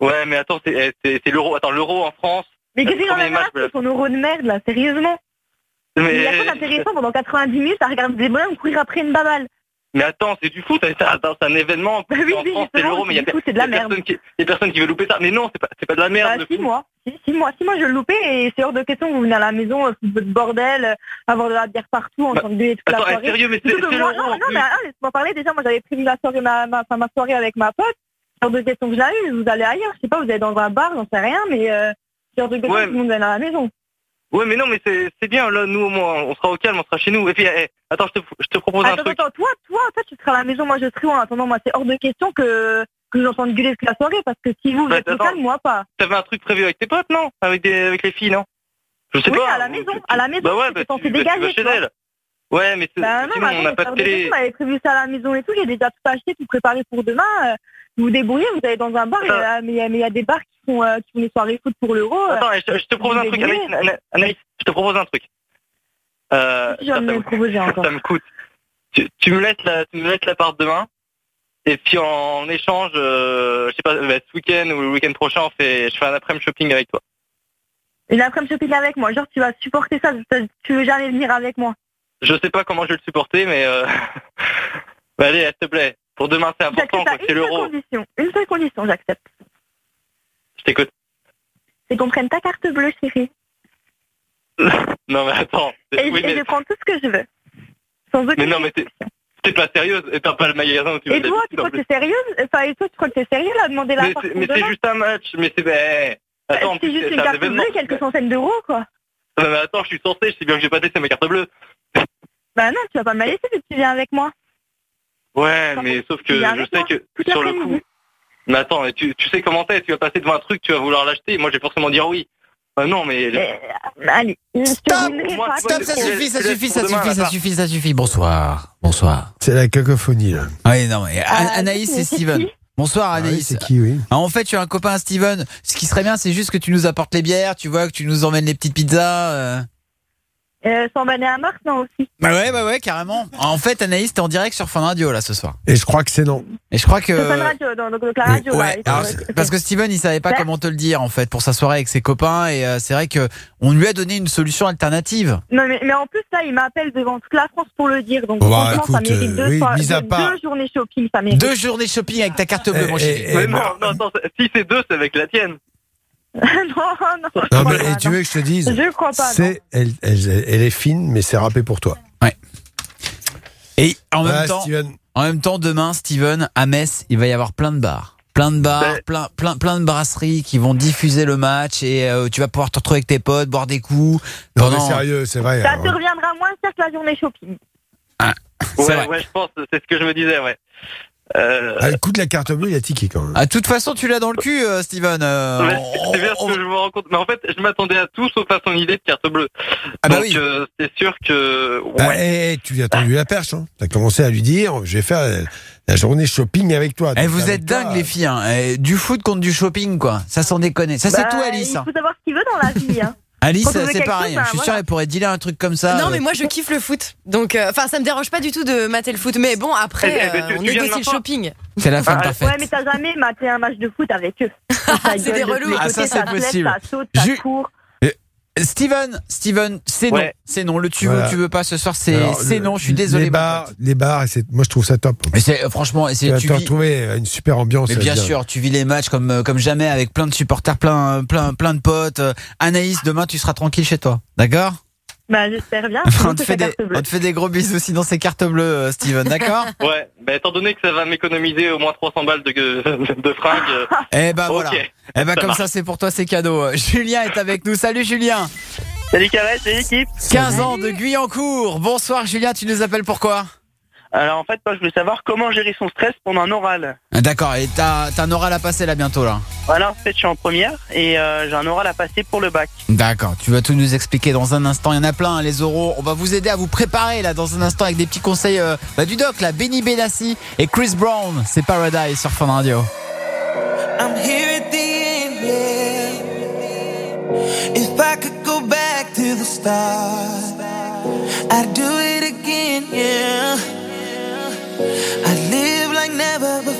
Ouais, mais attends, c'est eh, c'est- c'est l'euro. Attends, l'euro en France. Mais qu'est-ce qu'il en a de ton euro de merde là, sérieusement Mais, Il y a quoi d'intéressant pendant 90 minutes à regarder des bonhommes courir après une baballe mais attends, c'est du foot. C'est un, événement. Bah oui, en oui, France, c'est l'euro, mais il y a, c'est de la il y a merde. personne qui, il y a personne qui veut louper ça. Mais non, c'est pas, pas de la merde. Bah, si moi, si, si moi, si moi je le loupais et c'est hors de question que vous venez à la maison, euh, foutre votre bordel, euh, avoir de la bière partout, en Bah, tant que toute la attends, eh, soirée. sérieux, mais c'est- l'euro, Non, non, mais ah, laisse-moi parler. Déjà, moi j'avais prévu la soirée, ma, ma, enfin, ma soirée avec ma pote. C'est hors de question que je l'ai vous allez ailleurs. Je sais pas, vous allez dans un bar, j'en sais rien, mais euh, c'est hors de question que tout le monde vienne à la maison. Ouais, mais non, mais c'est bien. Là, nous, au moins, on sera au calme, on sera chez nous. Et puis, eh, attends, je te, je te propose un Attends, truc. attends, toi, toi, toi, tu seras à la maison, moi je serai où en attendant, moi c'est hors de question que, que j'entende gueuler toute la soirée parce que si vous, vous Bah, êtes au attends. calme, moi pas. T'avais un truc prévu avec tes potes, non? Avec, des, avec les filles, non? Je sais oui, pas. à la maison, à la maison, Bah ouais, bah, tu, bah, tu vas dégager. chez elle. Ouais, mais c'est- Bah non, sinon, mais on n'a attends, pas de télé. question, on avait prévu ça à la maison et tout, j'ai déjà tout acheté, tout préparé pour demain. Euh, vous vous débrouillez, vous allez dans un bar, euh, mais il y a- y des bars qui font, euh, qui font des soirées foot pour l'euro. euh, Attends, je, je te propose un truc. Anaïs, Ana- Anaïs, je te propose un truc. Euh, vas ça, me ça le proposer encore. ça me coûte. Tu, tu me laisses la, tu me laisses l'appart demain. Et puis en échange, euh, je sais pas, bah, ce week-end ou le week-end prochain, on fait, je fais un après-midi shopping avec toi. Une après-midi shopping avec moi, genre tu vas supporter ça, tu- tu veux jamais venir avec moi. Je sais pas comment je vais le supporter, mais euh... *laughs* bah, allez, s'il te plaît. Pour demain, c'est important, à c'est l'euro. une seule condition, j'accepte. Je t'écoute. C'est qu'on prenne ta carte bleue, chérie. *laughs* Non, mais attends. Et, Oui, et mais, je prends tout ce que je veux. Sans aucune mais non, mais t'es t'es pas sérieuse et t'as pas le magasin où tu Et veux toi, tu crois que c'est sérieux Enfin, et toi, tu crois que c'est sérieux là, demander la Mais c'est- juste un match, mais c'est... bah, Attends, en C'est juste une un carte bleue, quelques centaines d'euros, quoi. Non, mais attends, je suis censé, je sais bien que j'ai pas testé ma carte bleue. Bah non, tu vas pas me la laisser si tu viens avec moi. Ouais, mais sauf que je sais que sur le coup. Mais attends, mais tu, tu sais comment t'es, tu vas passer devant un truc, tu vas vouloir l'acheter, moi je vais forcément dire oui. Euh, non, mais. Allez, Stop, moi, stop, ça suffit, ça suffit, ça suffit, ça suffit, ça suffit. Bonsoir, bonsoir. C'est la cacophonie, là. Oui, non, mais Ah, Anaïs mais et c'est Steven. Bonsoir Ah oui, Anaïs. c'est qui, oui Ah, en fait, tu as un copain à Steven. Ce qui serait bien, c'est juste que tu nous apportes les bières, tu vois, que tu nous emmènes les petites pizzas. euh. Euh, Sans banner à Mars, non aussi. Bah ouais, bah ouais, carrément. En fait, Anaïs, t'es en direct sur Fun Radio là ce soir. Et je crois que c'est non. Et je crois que. Une radio, donc, donc, donc la radio. Ouais, alors, parce que Steven il savait pas Ouais. comment te le dire en fait pour sa soirée avec ses copains et euh, c'est vrai que on lui a donné une solution alternative. Non, mais, mais en plus, là, il m'appelle devant toute la France pour le dire. Donc, Bon, bah, franchement, ça écoute, mérite euh, deux, oui, soir- mis à deux- part- deux journées shopping. Ça mérite. Deux journées shopping avec ta carte bleue, mon chéri. Mais non, non, attends, si c'est deux, c'est avec la tienne. *laughs* non, non. Non, mais et tu veux que je te dise Je crois pas. C'est, elle, elle, elle est fine, mais c'est râpé pour toi. Et en même temps, Steven. en même temps, demain, Steven, à Metz, il va y avoir plein de bars. Plein de bars, plein, plein, plein de brasseries qui vont diffuser le match et euh, tu vas pouvoir te retrouver avec tes potes, boire des coups. Non, mais pendant- sérieux, c'est vrai. Ça alors. te reviendra moins cher que la journée shopping. Ouais, ouais, je pense, c'est ce que je me disais, ouais. Euh, Ah, écoute, la carte bleue, il a tiqué quand même. Ah, de toute façon, tu l'as dans le cul, euh, Steven. euh, c'est bien ce que je me rends compte. Mais en fait, je m'attendais à tout sauf à son idée de carte bleue. Ah bah Donc, oui. euh, c'est sûr que. Bah, Ouais. eh, tu lui as tendu la perche. Hein. Tu as commencé à lui dire je vais faire la, journée shopping avec toi. Eh, vous êtes toi, dingues, les filles. hein. Eh, du foot contre du shopping, quoi. Ça s'en déconne. Ça, c'est Bah, tout, Alice. Il faut savoir ce qu'il veut dans la vie. Hein. *laughs* Alice, c'est pareil. chose. Je suis bah, sûr, voilà. elle pourrait dealer un truc comme ça. Non, euh, mais moi je kiffe le foot. Donc, euh, enfin, ça me dérange pas du tout de mater le foot. Mais bon, après, Eh, eh, euh, tu- on négocie le shopping. C'est la femme Ah, parfaite. Ouais, mais t'as jamais maté un match de foot avec eux. *laughs* C'est des relous. Ah, ça, c'est possible. Ça saute, ça Ju- court. Steven, Steven, c'est non. C'est non. Le tu Voilà. veux, tu veux pas ce soir, c'est non. Je suis désolé. Les mon bars, les bars, et c'est- moi je trouve ça top. Mais c'est franchement, c'est Tu vas tu te vis- retrouver une super ambiance. Mais bien vient. sûr, tu vis les matchs comme euh, comme jamais avec plein de supporters, plein plein plein de potes. Euh, Anaïs, demain tu seras tranquille chez toi, d'accord? Bah, j'espère bien. *laughs* on, sinon, te c'est fait des, carte bleue. on te fait des gros bisous aussi dans ces cartes bleues, euh, Steven, d'accord *laughs* Ouais. Bah, étant donné que ça va m'économiser au moins 300 balles de, *laughs* de fringues. Eh ben Ok. voilà. Eh ben Ça comme marche. ça c'est pour toi c'est cadeau. Euh, Julien est avec nous. Salut Julien. Salut Carré, c'est l'équipe. 15 ans de Guyancourt. Bonsoir Julien, tu nous appelles pourquoi? Alors en fait, moi je voulais savoir comment gérer son stress pendant un oral. Ah, D'accord, et t'as t'as un oral à passer là bientôt là. Voilà, en fait, je suis en première et euh, j'ai un oral à passer pour le bac. D'accord, tu vas tout nous expliquer dans un instant. Il y en a plein, hein, les oraux. On va vous aider à vous préparer là dans un instant avec des petits conseils euh, bah, du doc là. Benny Benassi et Chris Brown. C'est Paradise sur Fun Radio. I'm here at the end, yeah. If I could go back to the start, I'd do it again, yeah. I'd live like never before.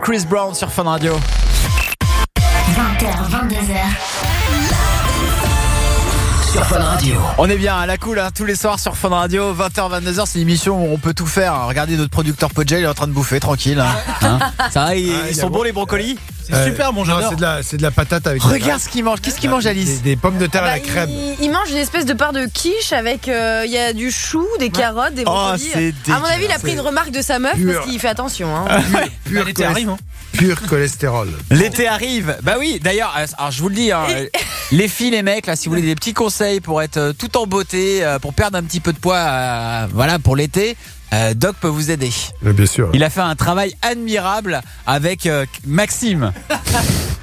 Chris Brown sur Fun Radio. 20h, 22h. Sur Fun Radio. On est bien à la cool, hein, tous les soirs sur Fun Radio, 20h, 22h, c'est une émission où on peut tout faire. Regardez notre producteur Podja, il est en train de bouffer, tranquille. hein. Hein Ça va, ils, Ah, il ils y a sont bon- bons les brocolis? Euh, non, C'est de, la- c'est de la patate avec. Regarde ce qu'il mange, qu'est-ce qu'il mange Alice Des, des pommes de terre à Bah, la crème. il, il mange une espèce de part de quiche avec euh, il y a du chou, des carottes, des Oh, brocolis. c'est à mon avis, il a pris une remarque de sa meuf parce qu'il fait attention. Hein. Pur, l'été cholest- arrive, hein. pur cholestérol. L'été arrive. Bah oui, d'ailleurs, euh, alors je vous le dis, hein, euh, les filles, les mecs, là, si vous voulez des petits conseils pour être euh, tout en beauté, euh, pour perdre un petit peu de poids, euh, voilà, pour l'été, euh, Doc peut vous aider. Mais bien sûr. Il a fait un travail admirable avec euh, Maxime. *laughs*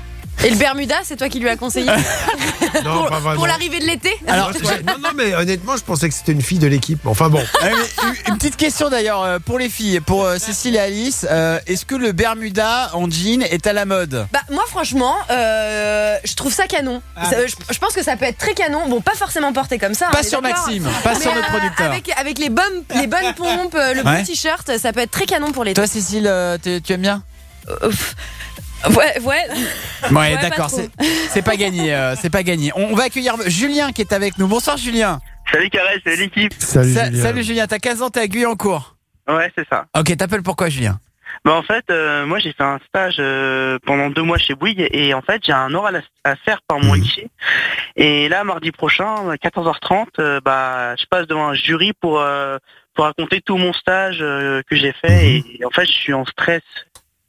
Et le Bermuda, c'est toi qui lui as conseillé *laughs* Non, pour, pas vraiment. pour l'arrivée de l'été Alors, non, non, mais honnêtement, je pensais que c'était une fille de l'équipe. Enfin bon. *laughs* Ah, une- une petite question d'ailleurs euh, pour les filles, pour euh, Cécile et Alice. euh, Est-ce que le Bermuda en jean est à la mode? Bah moi franchement, euh, je trouve ça canon. Ça, je, je pense que ça peut être très canon. Bon, pas forcément porté comme ça. Pas on est sur. Maxime, pas sur notre producteur. Avec, avec les bonnes les bonnes pompes, le Ouais. bon t-shirt, ça peut être très canon pour l'été. Toi, Cécile, tu aimes bien? Ouais, ouais. Ouais, d'accord, c'est pas gagné, euh, c'est pas gagné. On, on va accueillir Julien qui est avec nous. Bonsoir Julien. Salut Carré, c'est l'équipe. Salut, Sa- Julien. salut Julien, t'as 15 ans, t'es à Guyancourt. Ouais, c'est ça. Ok, t'appelles pourquoi Julien? Bah en fait, euh, moi j'ai fait un stage euh, pendant deux mois chez Bouygues et en fait j'ai un oral à, faire par mon lycée. Et là, mardi prochain, 14h30, euh, bah je passe devant un jury pour euh, pour raconter tout mon stage euh, que j'ai fait et, en fait je suis en stress.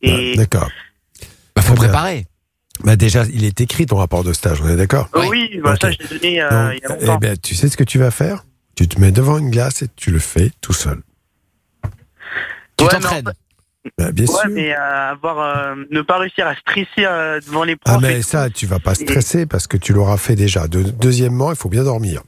Et Ah, D'accord. Bah, faut bien. préparer. Bah déjà, il est écrit ton rapport de stage, on est d'accord Oh oui, bah, ça je l'ai donné euh, Donc, il y a eh longtemps. ben, tu sais ce que tu vas faire? Tu te mets devant une glace et tu le fais tout seul. Tu Ouais, t'entraînes. Bah, bien Ouais, sûr. mais euh, avoir euh, ne pas réussir à stresser euh, devant les Ah profs. mais et ça, tout. tu vas pas stresser parce que tu l'auras fait déjà. De- deuxièmement, il faut bien dormir.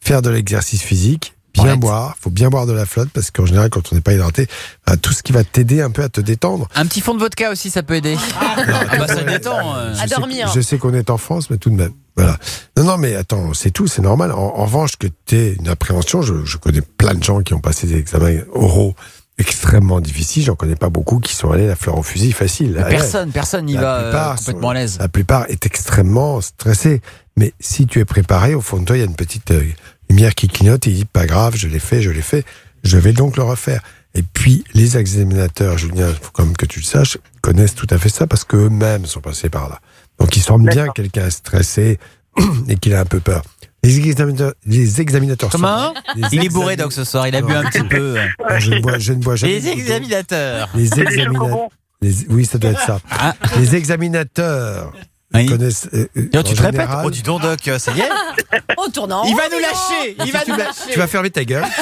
Faire de l'exercice physique, bien Ouais. boire, faut bien boire de la flotte parce qu'en général, quand on n'est pas hydraté, bah, tout ce qui va t'aider un peu à te détendre. Un petit fond de vodka aussi, ça peut aider. Ah bah ça détend. euh. À dormir. Je sais qu'on est en France, mais tout de même. Voilà. Non, non, mais attends, c'est tout, c'est normal. En, en revanche, que tu aies une appréhension, je, je connais plein de gens qui ont passé des examens oraux extrêmement difficiles. J'en connais pas beaucoup qui sont allés la fleur au fusil facile. Mais Allez. personne, personne n'y va euh, complètement sont- à l'aise. La plupart est extrêmement stressé. Mais si tu es préparé, au fond de toi, il y a une petite euh, lumière qui clignote et il dit pas grave, je l'ai fait, je l'ai fait, je vais donc le refaire. Et puis, les examinateurs, Julien, il faut quand même que tu le saches, connaissent tout à fait ça parce qu'eux-mêmes sont passés par là. Donc, il semble bien que quelqu'un est stressé *clears throat* et qu'il a un peu peur. Les examinateurs, les examinateurs Comment? les Il est bourré donc ce soir, il a bu un petit peu. Non, je, ne bois, je ne bois jamais. Les examinateurs. Les examinateurs. Les- oui, ça doit être ça. Ah. Les examinateurs Oui. connaissent. euh, euh, en tu te répètes Oh, dis donc, Doc, euh, ça y est *laughs* Oh, tournant. Il va nous lâcher Il va tu, nous vas, lâcher tu vas fermer ta gueule. *laughs*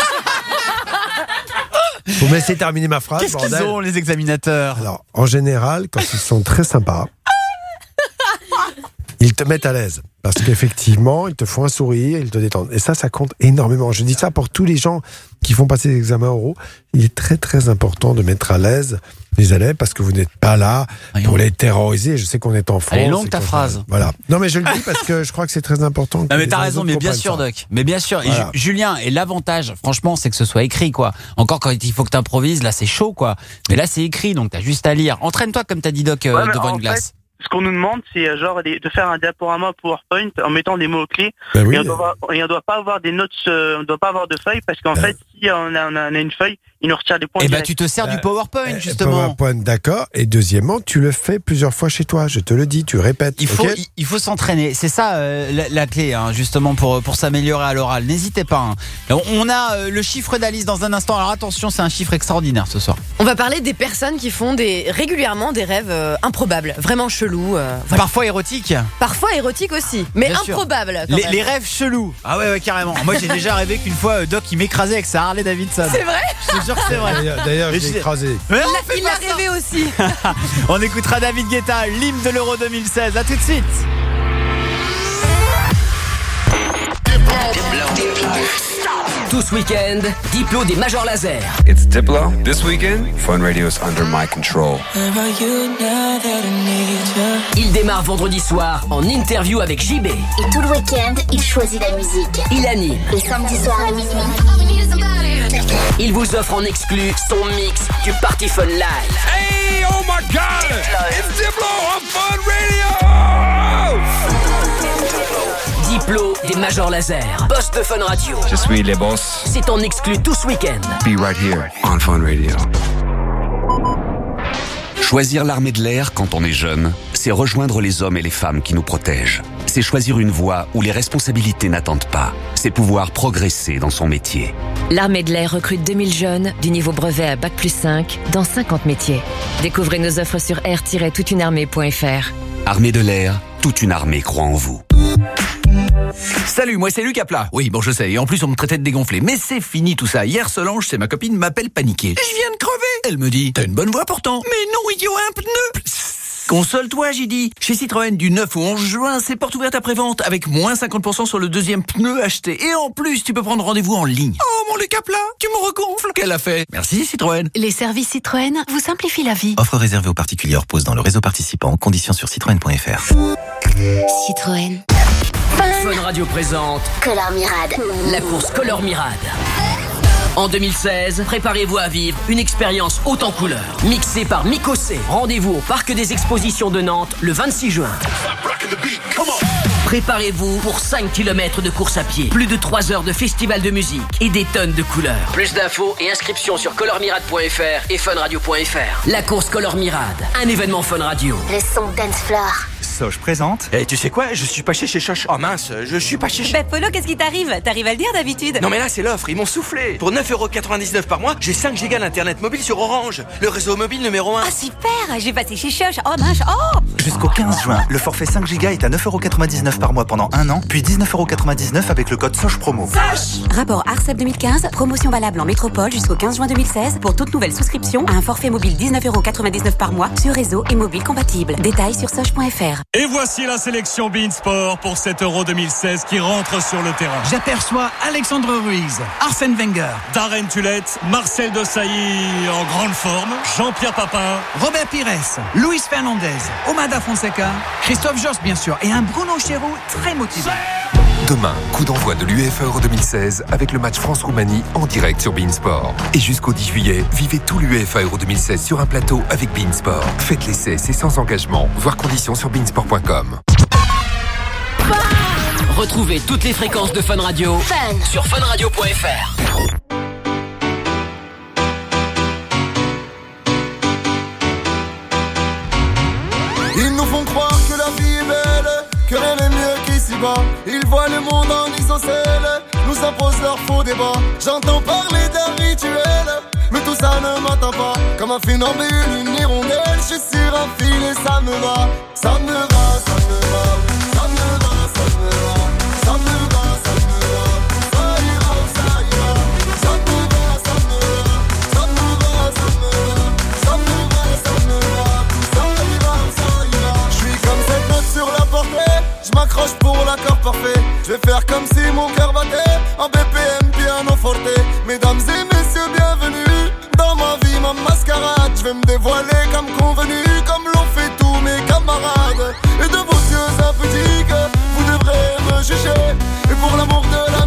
Faut me laisser terminer ma phrase. Qu'est-ce qu'ils ont, les examinateurs? Alors, en général, quand ils sont très sympas, *laughs* ils te mettent à l'aise. Parce qu'effectivement, ils te font un sourire, ils te détendent. Et ça, ça compte énormément. Je dis ça pour tous les gens qui font passer des examens oraux. Il est très, très important de mettre à l'aise les élèves parce que vous n'êtes pas là pour les terroriser. Je sais qu'on est en France. Elle est longue ta phrase. Voilà. Non, mais je le dis parce que je crois que c'est très important. Non mais t'as raison, mais bien sûr ça. Doc. Mais bien sûr, Et Voilà. Julien, et l'avantage, franchement, c'est que ce soit écrit quoi. Encore quand il faut que t'improvises, là c'est chaud quoi. Mais là c'est écrit, donc t'as juste à lire. Entraîne-toi comme t'as dit Doc euh, Ouais, devant une glace. fait, ce qu'on nous demande, c'est euh, genre de faire un diaporama PowerPoint en mettant des mots clés. Ben oui. et on doit, et on doit pas avoir des notes, euh, on doit pas avoir de feuilles parce qu'en fait, si on a, on a- on a une feuille, il nous retire des points. Eh ben tu te sers du PowerPoint Euh, justement. PowerPoint, d'accord. Et deuxièmement, tu le fais plusieurs fois chez toi. Je te le dis, tu répètes. Il faut, il, s'entraîner. C'est ça euh, la, la clé, hein, justement, pour, pour s'améliorer à l'oral. N'hésitez pas. hein. On, on a euh, le chiffre d'Alice dans un instant. Alors attention, c'est un chiffre extraordinaire ce soir. On va parler des personnes qui font des, régulièrement des rêves euh, improbables, vraiment chelous. Euh, voilà. Parfois érotique. Parfois érotiques aussi, mais Bien sûr. improbables. quand Les, même. les rêves chelous. Ah ouais, ouais, carrément. Moi j'ai déjà rêvé qu'une fois euh, Doc il m'écrasait avec sa Harley Davidson. C'est vrai Je te jure que c'est vrai. D'ailleurs- je l'ai écrasé. Mais Il on l'a- il rêvé aussi. *laughs* On écoutera David Guetta, l'hymne de l'Euro 2016. À tout de suite. Tout ce week-end, Diplo des Majors Laser. It's Diplo. This weekend, Fun Radio is under my control. Il démarre vendredi soir en interview avec JB. Et tout le week-end, il choisit la musique. Il anime. Et samedi soir à minuit. Il vous offre en exclu son mix du Party Fun Live. Hey, oh my God! It's Diplo on Fun Radio! Diplo des Majors Laser. Boss de Fun Radio. Je suis les boss. C'est en exclu tout ce week-end. Be right here on Fun Radio. Choisir l'armée de l'air quand on est jeune, c'est rejoindre les hommes et les femmes qui nous protègent. C'est choisir une voie où les responsabilités n'attendent pas. C'est pouvoir progresser dans son métier. L'armée de l'air recrute 2000 jeunes du niveau brevet à Bac plus 5 dans 50 métiers. Découvrez nos offres sur air-toutunearmée.fr. Armée de l'air, toute une armée croit en vous. Salut, moi c'est Lucas Plat. Oui, bon je sais, et en plus on me traitait de dégonflé. Mais c'est fini tout ça. Hier Solange, c'est ma copine, m'appelle paniqué. Je viens de crever Elle me dit, t'as une bonne voix pourtant. Mais non, idiot, un pneu Console-toi, j'ai dit. Chez Citroën, du 9 au 11 juin, c'est porte ouverte après-vente, avec moins 50% sur le deuxième pneu acheté. Et en plus, tu peux prendre rendez-vous en ligne. Oh, mon Lucas Plat, tu me regonfles Qu'elle a fait Merci Citroën. Les services Citroën vous simplifient la vie. Offre réservée aux particuliers hors pause dans le réseau participant. Conditions sur citroën.fr. Citroën. Fun Radio présente Color Mirade. la course Color Mirade. En 2016, préparez-vous à vivre une expérience haute en couleurs. Mixée par Miko C. Rendez-vous au Parc des Expositions de Nantes le 26 juin. Préparez-vous pour 5 km de course à pied, plus de 3 heures de festival de musique et des tonnes de couleurs. Plus d'infos et inscriptions sur colormirade.fr et funradio.fr. La course Color Mirade, un événement Fun Radio. Le son dance floor. Soch présente. Eh, tu sais quoi? Je suis pas chez chez. Oh mince, je suis pas chez Bah Polo, qu'est-ce qui t'arrive? T'arrives à le dire d'habitude Non mais là c'est l'offre, ils m'ont soufflé. Pour 9,99€ par mois, j'ai 5 gigas d'internet mobile sur Orange, le réseau mobile numéro 1. Ah super J'ai passé chez Choche. Oh mince, oh Jusqu'au 15 juin, le forfait 5 Go est à 9,99€ par mois pendant un an, puis 19,99€ avec le code Soch Promo. Rapport ARCEP 2015, promotion valable en métropole jusqu'au 15 juin 2016 pour toute nouvelle souscription à un forfait mobile 19,99€ par mois sur réseau et mobile compatible. Détails sur soch.fr. Et voici la sélection Beansport pour cet Euro 2016 qui rentre sur le terrain. J'aperçois Alexandre Ruiz, Arsène Wenger, Darren Tulette, Marcel Desailly en grande forme, Jean-Pierre Papin, Robert Pires, Luis Fernandez, Omada Fonseca, Christophe Jost bien sûr et un Bruno Très motivé. Demain, coup d'envoi de l'UEFA Euro 2016 avec le match France-Roumanie en direct sur Beansport. Et jusqu'au 10 juillet, vivez tout l'UEFA Euro 2016 sur un plateau avec Beansport. Faites l'essai, c'est sans engagement. Voir conditions sur beansport.com. Retrouvez toutes les fréquences de Fun Radio sur funradio.fr. Ils voient le monde en isocèle, nous imposent leurs faux débats. J'entends parler d'un rituel, mais tout ça ne m'atteint pas. Comme un funambule, une hirondelle, je suis sur un fil et ça me va. Ça me va, ça me va, Je vais faire comme si mon cœur battait en BPM piano forte. Mesdames et messieurs, bienvenue dans ma vie, ma mascarade. Je vais me dévoiler comme convenu, comme l'ont fait tous mes camarades. Et de vos yeux impudiques, vous devrez me juger. Et pour l'amour de la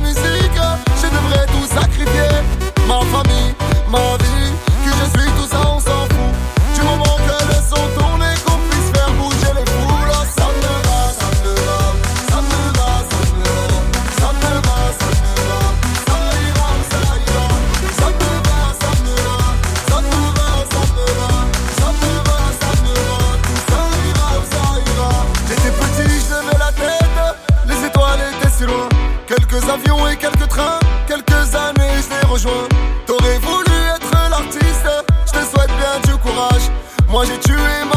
Moi j'ai tué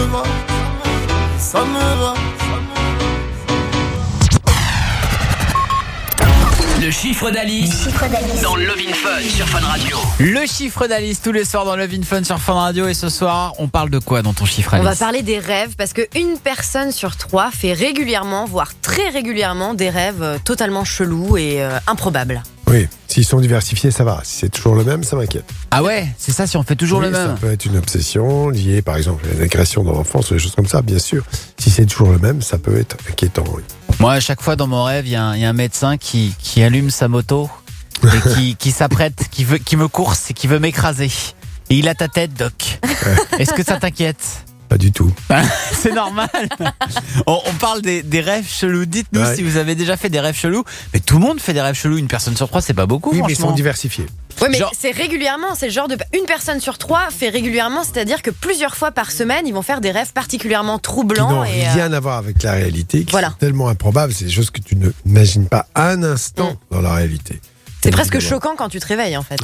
me va. Ça me va. Le chiffre d'Alice dans Love in Fun sur Fun Radio. Le chiffre d'Alice tous les soirs dans Love in Fun sur Fun Radio et ce soir on parle de quoi dans ton chiffre On Alice va parler des rêves parce qu'une personne sur trois fait régulièrement, voire très régulièrement, des rêves euh, totalement chelous et euh, improbables. Oui, s'ils sont diversifiés, ça va. Si c'est toujours le même, ça m'inquiète. Ah ouais, c'est ça si on fait toujours Oui, le même. Ça peut être une obsession liée, par exemple, à une agression dans l'enfance ou des choses comme ça, bien sûr. Si c'est toujours le même, ça peut être inquiétant. oui. Moi à chaque fois dans mon rêve il y, a un- il y a un médecin qui, qui allume sa moto et qui, *laughs* qui s'apprête, qui, veut, qui me course et qui veut m'écraser. Et il a ta tête Doc. *laughs* Est-ce que ça t'inquiète? Pas du tout. *laughs* C'est normal. On, on parle des, des rêves chelous. Dites-nous Ouais. si vous avez déjà fait des rêves chelous. Mais tout le monde fait des rêves chelous. Une personne sur trois, c'est pas beaucoup. Oui, mais ils sont diversifiés. Oui, mais Genre- c'est régulièrement, c'est le genre de. Une personne sur trois fait régulièrement, c'est-à-dire que plusieurs fois par semaine, ils vont faire des rêves particulièrement Qui troublants. n'ont et, euh, rien à voir avec la réalité, qui Voilà. sont tellement improbables. C'est des choses que tu ne imagines pas un instant dans la réalité. c'est presque choquant quand tu te réveilles, en fait.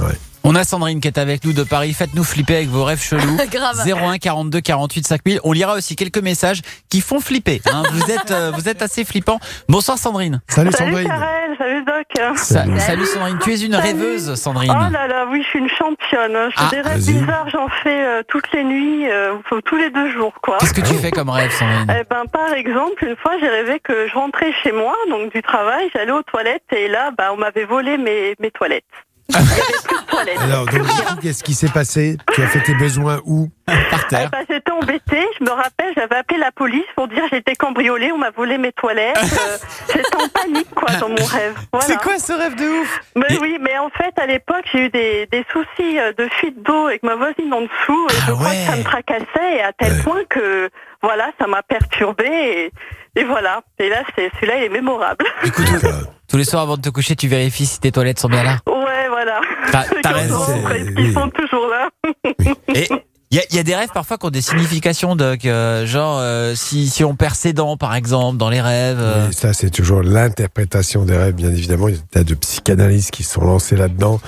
On a Sandrine qui est avec nous de Paris. Faites-nous flipper avec vos rêves chelous. *laughs* Grave. 01 42 48 5000. On lira aussi quelques messages qui font flipper. hein. Vous êtes, euh, vous êtes assez flippant. Bonsoir Sandrine. Salut Salut Sandrine. Karen, salut Doc. Sa- Salut. Sandrine. Tu es une Salut. rêveuse, Sandrine. Oh là là, oui, je suis une championne. Je fais Ah, des rêves vas-y. bizarres, j'en fais euh, toutes les nuits, euh, tous les deux jours, quoi. Qu'est-ce que tu fais comme rêve, Sandrine? Eh ben, par exemple, une fois, j'ai rêvé que je rentrais chez moi, donc du travail, j'allais aux toilettes, et là, bah, on m'avait volé mes, mes toilettes. Alors, donc, qu'est-ce qui s'est passé Tu as fait tes besoins où Par Eh ben, j'étais embêtée, je me rappelle, j'avais appelé la police pour dire j'étais cambriolée, on m'a volé mes toilettes. *laughs* euh, j'étais en panique, quoi, dans mon rêve. Voilà. C'est quoi ce rêve de ouf Mais oui, mais en fait, à l'époque, j'ai eu des, des soucis euh, de fuite d'eau avec ma voisine en dessous, et je crois que ça me tracassait, et à tel point que, voilà, ça m'a perturbée, et, et voilà. Et là, c'est, celui-là, il est mémorable. *laughs* Tous les soirs avant de te coucher, tu vérifies si tes toilettes sont bien là. Ouais, voilà. T'as- *laughs* raison, Ils sont toujours là. Et Il y, a- il y a des rêves parfois qui ont des significations, Doc. euh, genre, euh, si, si on perd ses dents, par exemple, dans les rêves. euh, Et ça, c'est toujours l'interprétation des rêves, bien évidemment. Il y a des tas de psychanalystes qui se sont lancés là-dedans.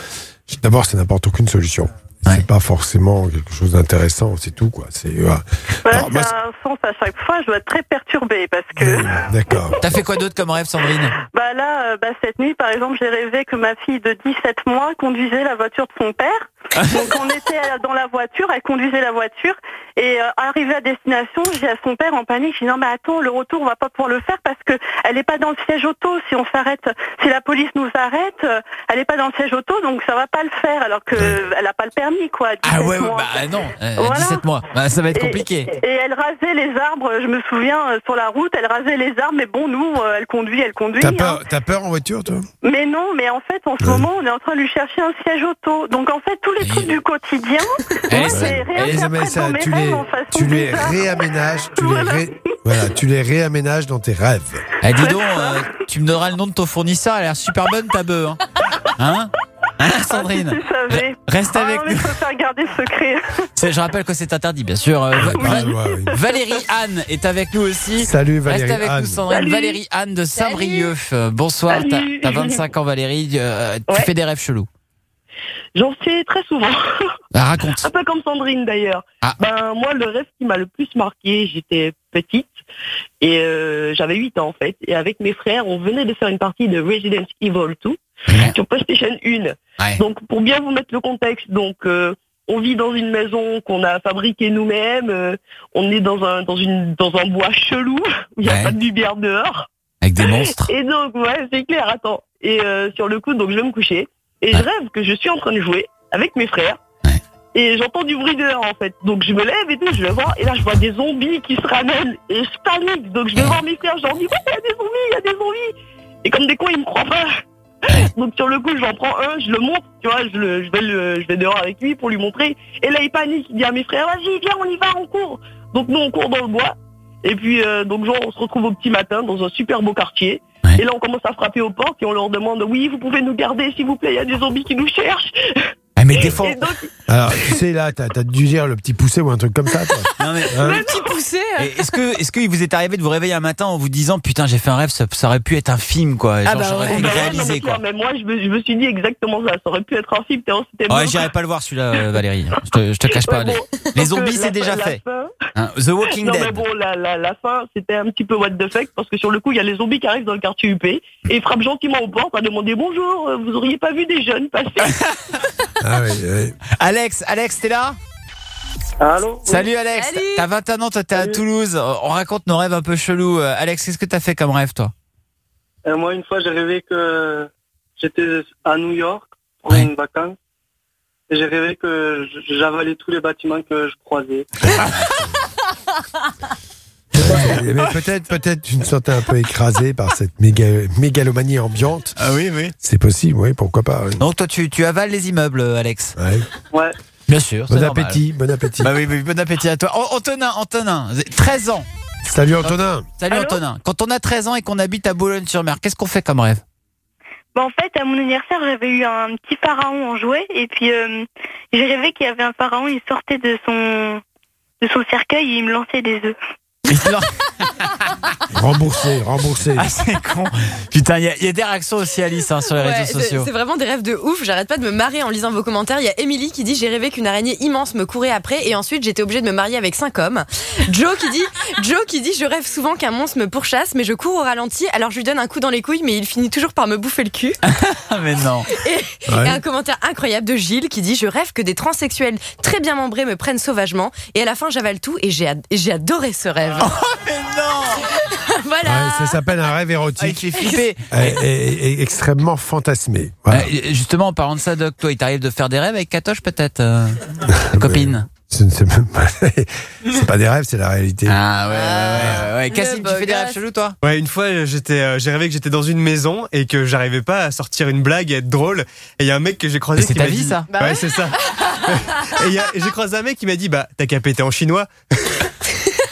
D'abord, ça n'apporte aucune solution. C'est pas forcément quelque chose d'intéressant, c'est tout, quoi. C'est, euh, Voilà, moi, c'est un sens à chaque fois, je dois être très perturbée parce que. D'accord. T'as fait quoi d'autre comme rêve, Sandrine? Bah là, euh, bah, cette nuit, par exemple, j'ai rêvé que ma fille de 17 mois conduisait la voiture de son père. *laughs* Donc on était dans la voiture, elle conduisait la voiture et euh, arrivé à destination, j'ai à son père en panique, j'ai dit non mais attends, le retour on va pas pouvoir le faire parce que elle est pas dans le siège auto. Si on s'arrête, si la police nous arrête, euh, elle est pas dans le siège auto, donc ça va pas le faire alors que elle a pas le permis quoi. à 17 Ah ouais, ouais, mois. bah non, euh, Voilà. 17 mois. Bah, ça va être compliqué. Et, elle rasait les arbres, je me souviens, euh, sur la route, elle rasait les arbres, mais bon, nous, elle conduit, elle conduit. T'as hein. peur, en voiture, toi? Mais non, mais en fait, en ce moment, on est en train de lui chercher un siège auto. Donc en fait, tous les trucs du quotidien, Eh, mes tu les, tu réaménages, tu les, ré- voilà, tu les réaménages dans tes rêves. Eh, dis donc, euh, tu me donneras le nom de ton fournisseur, elle a l'air super bonne ta bœuf. Hein, hein Hein, Sandrine Tu savais. Reste Ah avec nous. je préfère garder le secret. *laughs* Je rappelle que c'est interdit, bien sûr. Euh, Ah, Va- ouais, oui. Valérie Anne est avec nous aussi. Salut, Valérie Reste avec Anne. nous, Sandrine. Salut. Valérie Anne de Saint-Brieuc. Bonsoir, t'as Salut. t'as 25 ans, Valérie. Euh, tu Ouais. fais des rêves chelous. J'en fais très souvent. Ah, raconte. *laughs* Un peu comme Sandrine d'ailleurs. Ah. Ben moi le rêve qui m'a le plus marqué, j'étais petite et euh, j'avais 8 ans en fait et avec mes frères, on venait de faire une partie de Resident Evil 2 sur PlayStation 1. Ouais. Donc pour bien vous mettre le contexte, donc euh, on vit dans une maison qu'on a fabriquée nous-mêmes, euh, on est dans un dans une dans un bois chelou où il n'y a Ouais. pas de lumière dehors. Avec des monstres. Et donc, ouais, c'est clair, attends. Et sur le coup, donc je vais me coucher. Et je rêve que je suis en train de jouer avec mes frères. Et j'entends du bruit dehors, en fait. Donc je me lève et tout, je vais voir. Et là, je vois des zombies qui se ramènent. Et je panique. Donc je vais voir mes frères, je leur dis, ouais, il y a des zombies, il y a des zombies. Et comme des cons, ils me croient pas. *laughs* Donc sur le coup, j'en prends un, je le montre, tu vois, je, le- je vais le, je vais dehors avec lui pour lui montrer. Et là, il panique, il dit à mes frères, vas-y, viens, on y va, on court. Donc nous, on court dans le bois. Et puis, euh, donc genre, on se retrouve au petit matin dans un super beau quartier. Et là, on commence à frapper aux portes et on leur demande, oui, vous pouvez nous garder, s'il vous plaît, il y a des zombies qui nous cherchent. Ah, mais des fois. Donc, Alors, tu sais, là, t'as as dû dire le petit poussé ou un truc comme ça, toi. *laughs* Non, mais- Hein Le petit poussé. euh. Est-ce que, est-ce qu'il vous est arrivé de vous réveiller un matin en vous disant putain j'ai fait un rêve, ça, ça aurait pu être un film quoi, genre Ah bah j'aurais ouais. pu le mais réaliser quoi. mais moi, je me, je me suis dit exactement ça. Ça aurait pu être un film, c'était Ouais, j'irai pas le voir celui-là, euh, Valérie. Je te, je te cache pas. Ouais, Les, bon, zombies la c'est déjà la fait. fin- Hein, The Walking non, mais Dead. bon, la, la, la fin, c'était un petit peu what the fuck, parce que sur le coup, il y a les zombies qui arrivent dans le quartier UP, et ils frappent gentiment aux portes à demander bonjour, euh, vous auriez pas vu des jeunes passer? *laughs* *laughs* Ah oui, oui. Alex, Alex, t'es là Allô Salut Alex. Salut. T'as 21 ans, toi t'es à Toulouse. On raconte nos rêves un peu chelous. Euh, Alex, qu'est-ce que t'as fait comme rêve toi Euh, Moi, une fois, j'ai rêvé que j'étais à New York pour Ouais. une vacance. Et j'ai rêvé que j- j'avalais tous les bâtiments que je croisais. *laughs* Mais mais peut-être, peut-être, tu te sentais un peu écrasé par cette méga, mégalomanie ambiante. Ah oui, oui. C'est possible, oui, pourquoi pas. oui. Donc toi tu, tu avales les immeubles, Alex. Ouais. Ouais. Bien sûr. Bon normal. appétit, bon appétit. Bah oui, oui, bon appétit à toi. An- Antonin, Antonin, 13 ans. Salut Antonin. Salut Allô Antonin. Quand on a 13 ans et qu'on habite à Boulogne-sur-Mer, qu'est-ce qu'on fait comme rêve? Bah, en fait, à mon anniversaire, j'avais eu un petit pharaon en jouet, et puis euh, j'ai rêvé qu'il y avait un pharaon, il sortait de son de son cercueil et il me lançait des œufs. *laughs* Remboursé, remboursé. Ah, c'est con. Putain, il y, a- il y a des réactions aussi, Alice, hein, sur les Ouais, réseaux sociaux. c'est vraiment des rêves de ouf. J'arrête pas de me marrer en lisant vos commentaires. Il y a Émilie qui dit j'ai rêvé qu'une araignée immense me courait après et ensuite j'étais obligée de me marier avec cinq hommes. Joe qui dit *laughs* Joe qui dit je rêve souvent qu'un monstre me pourchasse mais je cours au ralenti alors je lui donne un coup dans les couilles mais il finit toujours par me bouffer le cul. Ah, *laughs* mais non. Et, Ouais. et un commentaire incroyable de Gilles qui dit je rêve que des transsexuels très bien membrés me prennent sauvagement et à la fin j'avale tout et j'ai ad- et j'ai adoré ce rêve. *laughs* mais non *laughs* Voilà. Ouais, ça s'appelle un rêve Ah, il érotique. fait flipper. Et, et- et extrêmement fantasmé. Voilà. Euh, justement, en parlant de ça, Doc, toi, il t'arrive de faire des rêves avec Katoche, peut-être euh, *laughs* Copine Ce ne- C'est même pas, c'est pas des rêves, c'est la réalité. Ah ouais, ouais, ouais. ouais. Cassim, le tu fais des rêves chelous, toi Ouais, une fois, j'étais, euh, j'ai rêvé que j'étais dans une maison et que j'arrivais pas à sortir une blague et être drôle. Et il y a un mec que j'ai croisé c'est ta vie, dit- ça Bah ouais, ouais. c'est ça. et il y a- et j'ai croisé un mec qui m'a dit, bah, t'as qu'à péter en chinois.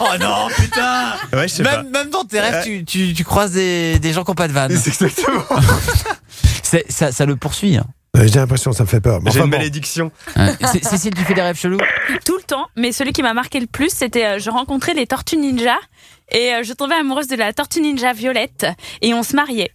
Oh non, putain Ouais, je sais pas. même, dans tes rêves, tu, tu, tu croises des, des gens qui n'ont pas de vanne. *laughs* *laughs* C'est exactement. Ça, ça le poursuit. hein. Euh, J'ai l'impression que ça me fait peur. Mais J'ai une bon. malédiction. Cécile, tu fais des rêves chelous Tout le temps, mais celui qui m'a marqué le plus, c'était euh, je rencontrais les Tortues Ninja et euh, je tombais amoureuse de la Tortue Ninja Violette et on se mariait.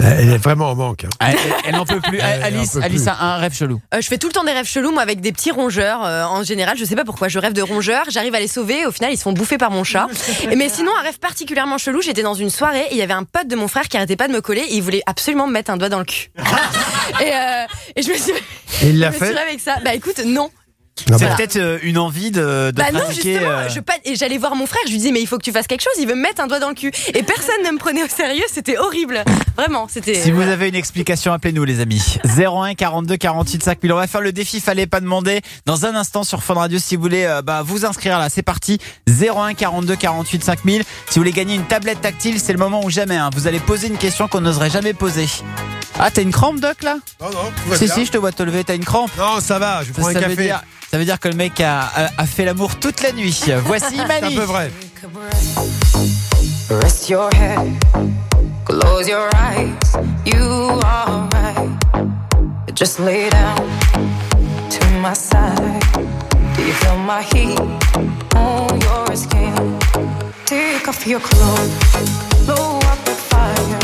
Elle est vraiment en manque. hein. Elle, elle- elle n'en peut plus. *laughs* Elle Alice, peut Alice plus. a un rêve chelou. Euh, je fais tout le temps des rêves chelous, moi, avec des petits rongeurs. euh, en général, je sais pas pourquoi. Je rêve de rongeurs, j'arrive à les sauver. Au final, ils se font bouffer par mon chat. Et- *laughs* Mais sinon, un rêve particulièrement chelou. J'étais dans une soirée et il y avait un pote de mon frère qui arrêtait pas de me coller. Et il voulait absolument me mettre un doigt dans le cul. *laughs* et, euh, et je me suis. Et il l'a je me suis fait avec ça. Bah écoute, non. C'est Voilà. peut-être euh, une envie de, de Bah non, justement, euh, je pas... et j'allais voir mon frère, je lui disais mais il faut que tu fasses quelque chose, il veut me mettre un doigt dans le cul. Et personne ne me prenait au sérieux, c'était horrible. Vraiment, c'était Si vous avez une explication, appelez-nous les amis. 01 42 48 5000. On va faire le défi, fallait pas demander. Dans un instant sur Fun Radio, si vous voulez euh, bah, vous inscrire là, c'est parti. 01 42 48 5000. Si vous voulez gagner une tablette tactile, c'est le moment ou jamais. hein. Vous allez poser une question qu'on n'oserait jamais poser. Ah, t'as une crampe, Doc, là? Non, non, tout va Si, bien. si, je te vois te lever, t'as une crampe? Non, ça va, je prends un ça, veut café. dire, ça veut dire que le mec a, a- a fait l'amour toute la nuit. Voici *laughs* C'est un peu vrai. Rest your head, close your eyes. You are right. Just lay down to my side. Do you feel my heat on your skin? Take off your clothes, blow up the fire.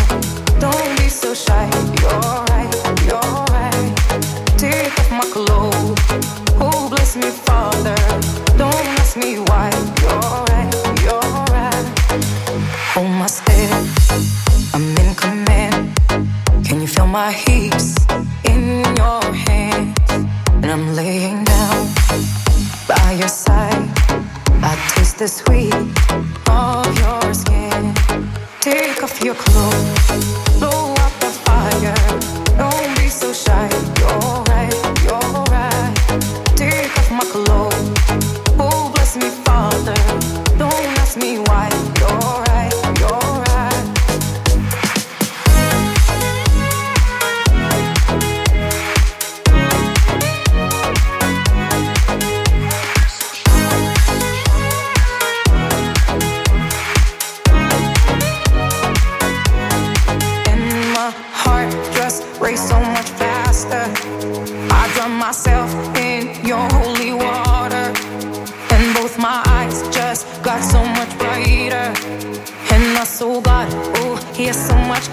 Don't be so shy. You're right, you're right. Take off my clothes. Oh, bless me, Father. Don't ask me why. You're right, you're right. Hold my step, I'm in command. Can you feel my heaps in your hands? And I'm laying down by your side. I taste the sweet of your skin. Take off your clothes,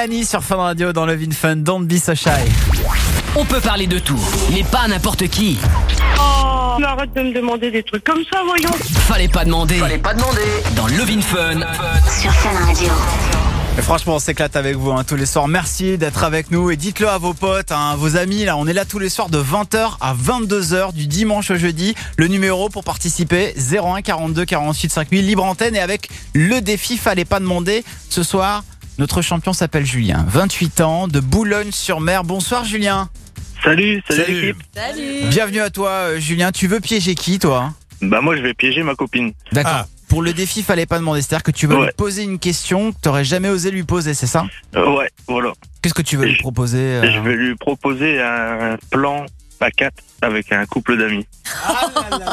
Imani sur Fun Radio dans Love in Fun. Don't be so shy. On peut parler de tout, mais pas n'importe qui. Oh, arrête de me demander des trucs comme ça, voyons. Fallait pas demander. Fallait pas demander. Dans Love in Fun. Sur Fun Radio. Mais franchement, on s'éclate avec vous hein, tous les soirs. Merci d'être avec nous et dites-le à vos potes, hein, vos amis. Là, on est là tous les soirs de 20h à 22h du dimanche au jeudi. Le numéro pour participer 01 42 48 5000 libre antenne et avec le défi fallait pas demander. Ce soir, notre champion s'appelle Julien, 28 ans, de Boulogne-sur-Mer. Bonsoir Julien. Salut, salut, l'équipe. Salut. Bienvenue à toi euh, Julien. Tu veux piéger qui toi? Bah moi je vais piéger ma copine. D'accord. Pour le défi, fallait pas demander. C'est-à-dire que tu veux Ouais. lui poser une question que t'aurais jamais osé lui poser, c'est ça? Euh, ouais, voilà. Qu'est-ce que tu veux lui proposer euh Je vais lui proposer un plan à quatre avec un couple d'amis.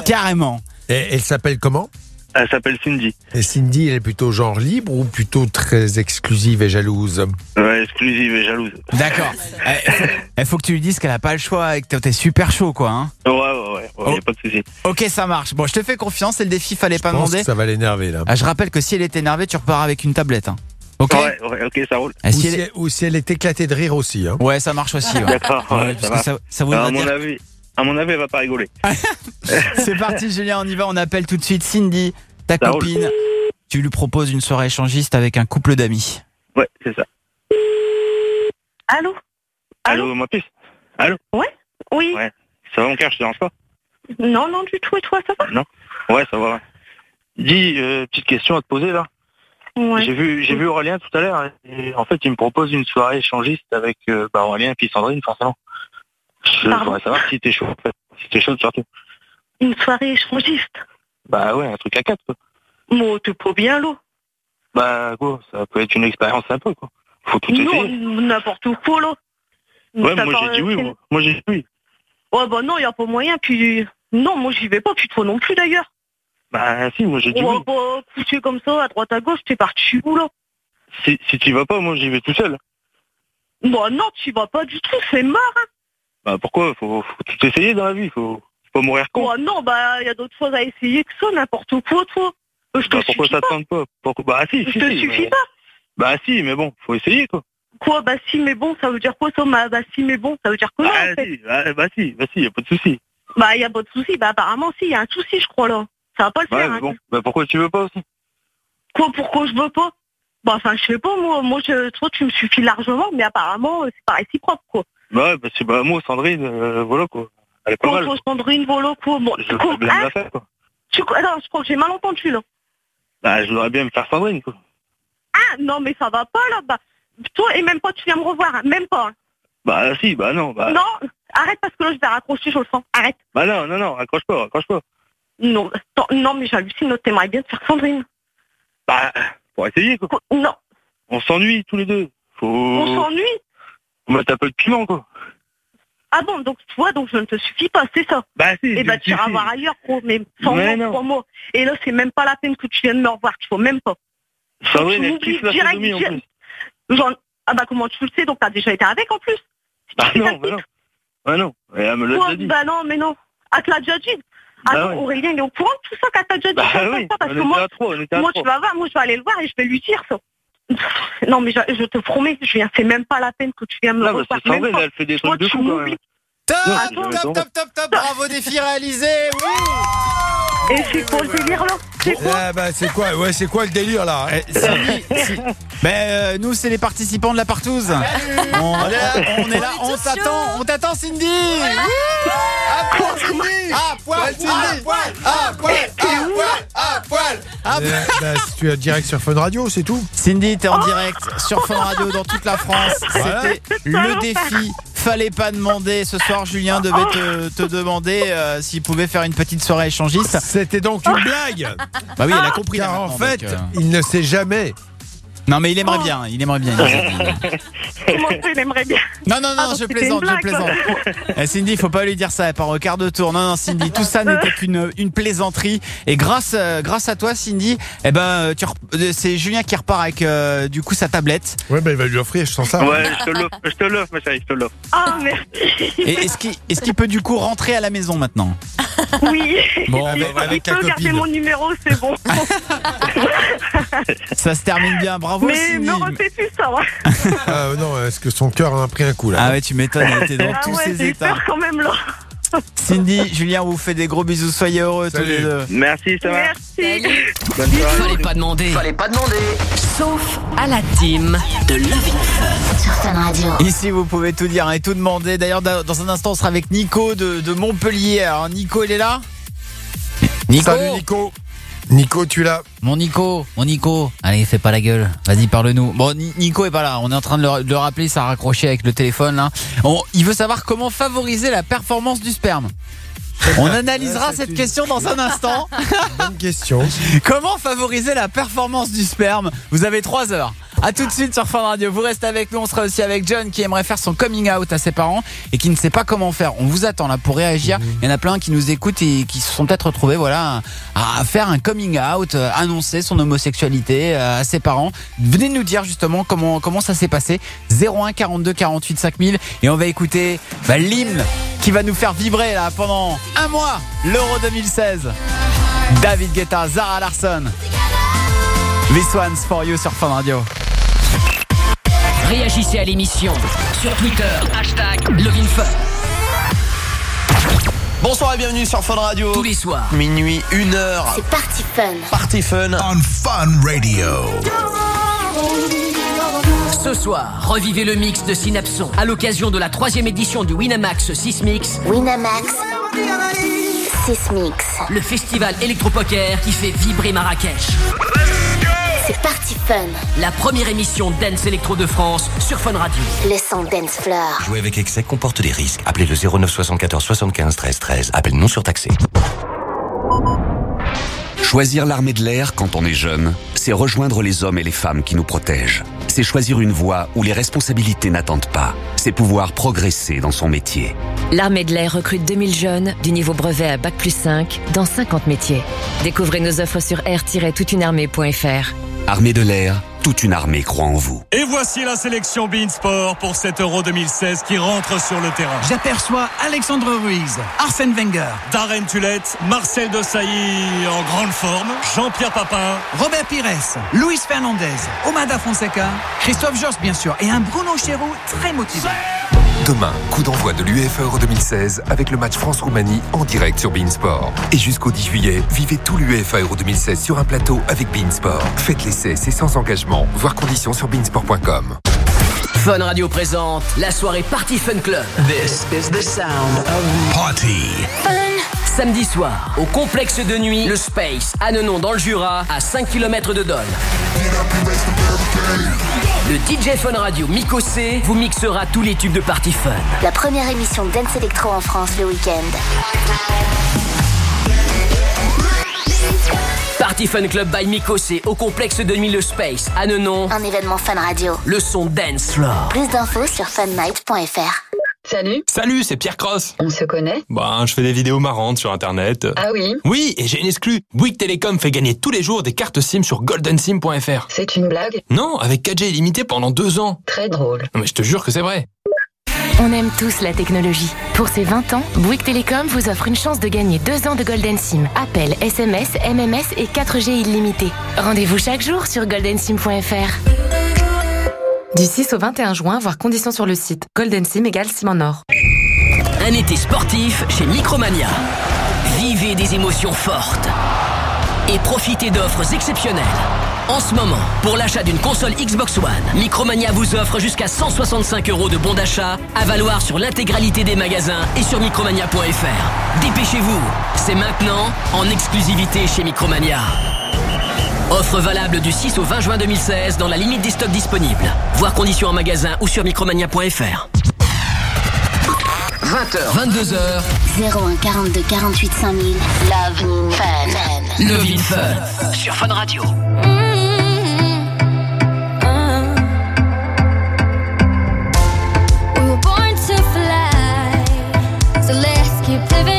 Carrément. Et elle s'appelle comment? Elle s'appelle Cindy. Et Cindy, elle est plutôt genre libre ou plutôt très exclusive et jalouse Ouais, exclusive et jalouse. D'accord. Il *laughs* faut que tu lui dises qu'elle a pas le choix et que t'es super chaud, quoi. Hein. Ouais, ouais, ouais, ouais, y a pas de souci. Ok, ça marche. Bon, je te fais confiance. C'est le défi, fallait pas pense demander. que ça va l'énerver là. Ah, je rappelle que si elle est énervée, tu repars avec une tablette. hein. Ok. Ouais, ouais, ok, ça roule. Et Ou si si, elle est- elle, ou si elle est éclatée de rire aussi. Hein. Ouais, ça marche aussi. ouais. *laughs* D'accord, ouais, Ouais, ça parce que va. ça, ça Alors, voudrait à mon dire- avis, à mon avis, elle va pas rigoler. *laughs* C'est parti, Julien, on y va. On appelle tout de suite Cindy, ta Ça roule. copine. Tu lui proposes une soirée échangiste avec un couple d'amis. Ouais, c'est ça. Allô? Allô, ma puce Allô? Ouais Oui. Ouais. Ça va mon cœur, je te dérange pas? Non, non, du tout. Et toi, ça va? Non Ouais, ça va. ouais. Dis, euh, petite question à te poser là. Ouais. J'ai vu, j'ai vu Aurélien tout à l'heure. Et en fait, il me propose une soirée échangiste avec euh, bah, Aurélien et puis Sandrine, forcément. Je Pardon? voudrais savoir si t'es chaud. En fait. Si t'es chaud surtout. Une soirée échangiste? Bah ouais, un truc à quatre. Quoi. Bon, t'es pas bien, l'eau. Bah quoi, ça peut être une expérience un peu quoi. Faut tout Non, essayer. n'importe quoi, là. Ouais, T'as moi j'ai dit oui. Moi, Moi, j'ai dit oui. Ouais, bah non, y a pas moyen. Puis, non, moi, j'y vais pas. Puis toi non plus, d'ailleurs. Bah si, moi j'ai dit On oui. va pas coucher comme ça, à droite, à gauche. T'es parti où, là? Si, si tu vas pas, moi j'y vais tout seul. Bah non, tu vas pas du tout. C'est mort, hein. Bah pourquoi? Faut, faut tout essayer dans la vie. Faut pas mourir con. Ouais, non, bah, y a d'autres choses à essayer que ça. N'importe quoi, toi. Euh, Je te Bah, pourquoi ça te tente pas? Pourquoi Bah si, Je si, te si, suffis mais- pas. Bah si, mais bon, faut essayer quoi. Quoi, bah si, mais bon, ça veut dire quoi, ça Bah bah, si, mais bon, ça veut dire quoi, Bah en fait? Si, bah, bah si, bah si, y a pas de souci. Bah, y a pas de souci. Bah, apparemment, si, y a un souci, je crois, là. Ça va pas le Ouais, faire. mais hein. bon, bah pourquoi tu veux pas aussi? Quoi, pourquoi je veux pas? Bah, enfin, je sais pas, moi. Moi, je, toi, tu me suffis largement, mais apparemment, euh, c'est pas réciproque, quoi. Bah ouais, bah c'est bah moi Sandrine, euh, voilà quoi. Elle est pas mal. faut. Bon, Je quoi, voudrais bien me la faire quoi. tu, je crois que j'ai mal entendu, là. Bah je voudrais bien me faire Sandrine quoi. Ah, non, mais ça va pas, là. Bah, toi, et même pas, tu viens me revoir, hein, même pas. hein. Bah si, bah non, bah. Non, arrête parce que là, je vais raccrocher, je le sens. Arrête. Bah non, non, non, raccroche pas, raccroche pas. Non, attends, non, mais j'hallucine, t'aimerais bien te faire Sandrine. Bah, pour essayer quoi. Non, On s'ennuie tous les deux. Faut. on s'ennuie. On va taper de piment quoi. Ah bon, donc tu vois, donc je ne te suffis pas, c'est ça. Bah si. Et bah si, tu iras voir ailleurs, gros, mais sans Mais mots, non. trois mots. Et là, c'est même pas la peine que tu viennes me revoir, tu vois, même pas. Elle m'oublies kiffe la direct, en plus. Genre, ah bah comment tu le sais, donc t'as déjà été avec en plus Bah non, bah non. Bah non, elle me l'a dit. Bah non, mais non. Ah, tu l'as déjà dit Attends, Bah ouais. Aurélien, il est au courant de tout ça qu'elle t'a déjà dit Bah oui, ça, parce on que moi, à trois, on était à moi tu vas voir, moi je vais aller le voir et je vais lui dire ça. Non mais je, je te promets, je viens, c'est même pas la peine que tu viennes me Non, mais revoir. c'est même pas. elle fait des trucs de fou quand même. Top, Non, top, top, top, top, top, bravo, défi réalisé, oui Et c'est quoi le délire là C'est quoi Ah bah c'est quoi Ouais, c'est quoi le délire là Eh, Cindy, si- *laughs* ben, euh, nous, c'est les participants de la partouze. On est là, on, est là, on t'attend, on t'attend, Cindy. À poil, Cindy. À poil, à poil, à poil, à poil, à poil. à Euh, poil. bah, si tu es direct sur Fun Radio, c'est tout. Cindy, t'es en direct sur Fun Radio dans toute la France. Voilà. C'était le défi. Fallait pas demander. Ce soir, Julien devait te, te demander euh, s'il pouvait faire une petite soirée échangiste. C'était donc une blague. Bah oui, elle a compris. là, Car en fait, donc, euh, il ne sait jamais. Non, mais il aimerait bien. Il aimerait bien. Comment ça, *laughs* il aimerait bien Non, non, Ah, non, donc je plaisante, je plaisante. Eh, Cindy, il faut pas lui dire ça, elle part au quart de tour. Non, non, Cindy, tout ça n'était *laughs* qu'une une plaisanterie. Et grâce, euh, grâce à toi, Cindy, eh ben, euh, euh, c'est Julien qui repart avec euh, du coup sa tablette. Ouais, bah il va lui offrir, je sens ça. Ouais, je te l'offre, je te l'offre, ma chérie, je te l'offre. Ah, merci. Et est-ce qu'il est-ce qu'il peut du coup rentrer à la maison maintenant? Oui. Bon, il, bah, avec il ta peut garder mon numéro, c'est bon. *laughs* Ça se termine bien, bravo mais Cindy. me refais plus ça. *laughs* Ah non, est-ce que son cœur a pris un coup là Ah ouais, tu m'étonnes, elle était dans *laughs* Ah tous ouais, ses états. peur quand même là. *laughs* Cindy, Julien, on vous fait des gros bisous, soyez heureux tous les deux. Merci, ça va. Merci. Bonne soirée. Fallait pas demander. Fallait pas demander. Sauf à la team de Love. Sur Fun Radio. Ici, vous pouvez tout dire et tout demander. D'ailleurs, dans dans un instant, on sera avec Nico de, de Montpellier. Alors, Nico, il est là? Nico Salut Nico. Nico, tu là Mon Nico, mon Nico. Allez, fais pas la gueule. Vas-y, parle-nous. Bon, Ni- Nico est pas là. On est en train de le, de le rappeler. Ça a raccroché avec le téléphone, là. On- il veut savoir comment favoriser la performance du sperme. On analysera *laughs* cette une- question dans un instant. Bonne question. *laughs* Comment favoriser la performance du sperme? Vous avez trois heures. À tout de suite sur Fun Radio. Vous restez avec nous. On sera aussi avec John qui aimerait faire son coming out à ses parents et qui ne sait pas comment faire. On vous attend là pour réagir. Il y en a plein qui nous écoutent et qui se sont peut-être retrouvés voilà à faire un coming out, euh, annoncer son homosexualité euh, à ses parents. Venez nous dire justement comment comment ça s'est passé. 01 42 48 5000 et on va écouter bah, l'hymne qui va nous faire vibrer là pendant un mois l'Euro 2016. David Guetta, Zara Larson. This one's for you sur Fun Radio. Réagissez à l'émission sur Twitter, hashtag LovinFun. Bonsoir et bienvenue sur Fun Radio. Tous les soirs. Minuit, 1 heure. C'est parti fun. Party Fun. On Fun Radio. Ce soir, revivez le mix de Synapson à l'occasion de la troisième édition du Winamax 6 Mix. Winamax. 6 Mix. Le festival électropoker qui fait vibrer Marrakech. C'est parti fun. La première émission Dance Electro de France sur Fun Radio. Le son dance floor. Jouer avec excès comporte des risques. Appelez le 09 74 75 13 13. Appel non surtaxé. Choisir l'armée de l'air quand on est jeune, c'est rejoindre les hommes et les femmes qui nous protègent. C'est choisir une voie où les responsabilités n'attendent pas. C'est pouvoir progresser dans son métier. L'armée de l'air recrute 2000 jeunes du niveau brevet à Bac plus 5 dans 50 métiers. Découvrez nos offres sur air-toutunearmée.fr. Armée de l'air, toute une armée croit en vous. Et voici la sélection Beansport pour cet Euro 2016 qui rentre sur le terrain. J'aperçois Alexandre Ruiz, Arsène Wenger, Darren Tulette, Marcel Desailly en grande forme, Jean-Pierre Papin, Robert Pires, Luis Fernandez, Omada Fonseca, Christophe Jost bien sûr et un Bruno Chéroux très motivé. Demain, coup d'envoi de l'UEFA Euro 2016 avec le match France-Roumanie en direct sur Beansport. Et jusqu'au 10 juillet, vivez tout l'UEFA Euro 2016 sur un plateau avec Beansport. Faites l'essai, c'est sans engagement. Voir conditions sur beansport.com. Fun Radio présente la soirée Party Fun Club. This is the sound of Party. Samedi soir, au complexe de nuit, le Space, à Nenon dans le Jura, à 5 km de Dole. Le DJ Fun Radio Miko C vous mixera tous les tubes de Party Fun. La première émission de dance électro en France le week-end. Party Fun Club by Miko C au complexe de nuit Le Space, à Nenon. Un événement Fun Radio. Le son dance floor. Plus d'infos sur funnight.fr. Salut. Salut, c'est Pierre Cross. On se connaît Ben, je fais des vidéos marrantes sur Internet. Ah oui Oui, et j'ai une exclue. Bouygues Télécom fait gagner tous les jours des cartes SIM sur goldensim.fr. C'est une blague Non, avec 4G illimité pendant deux ans. Très drôle. Non, mais je te jure que c'est vrai. On aime tous la technologie. Pour ses 20 ans, Bouygues Télécom vous offre une chance de gagner 2 ans de Golden SIM. Appel, SMS, MMS et 4G illimité. Rendez-vous chaque jour sur goldensim.fr. Du 6 au 21 juin, voir conditions sur le site. Golden Sim égale Sim or. Un été sportif chez Micromania. Vivez des émotions fortes et profitez d'offres exceptionnelles. En ce moment, pour l'achat d'une console Xbox One, Micromania vous offre jusqu'à 165 euros de bons d'achat à valoir sur l'intégralité des magasins et sur micromania.fr. Dépêchez-vous, c'est maintenant en exclusivité chez Micromania. Offre valable du 6 au 20 juin 2016 dans la limite des stocks disponibles. Voir conditions en magasin ou sur micromania.fr. 20h, 22h, 01 42 48 5000. Love Fun. Love Fun sur Fun Radio. We were born to fly, so let's keep living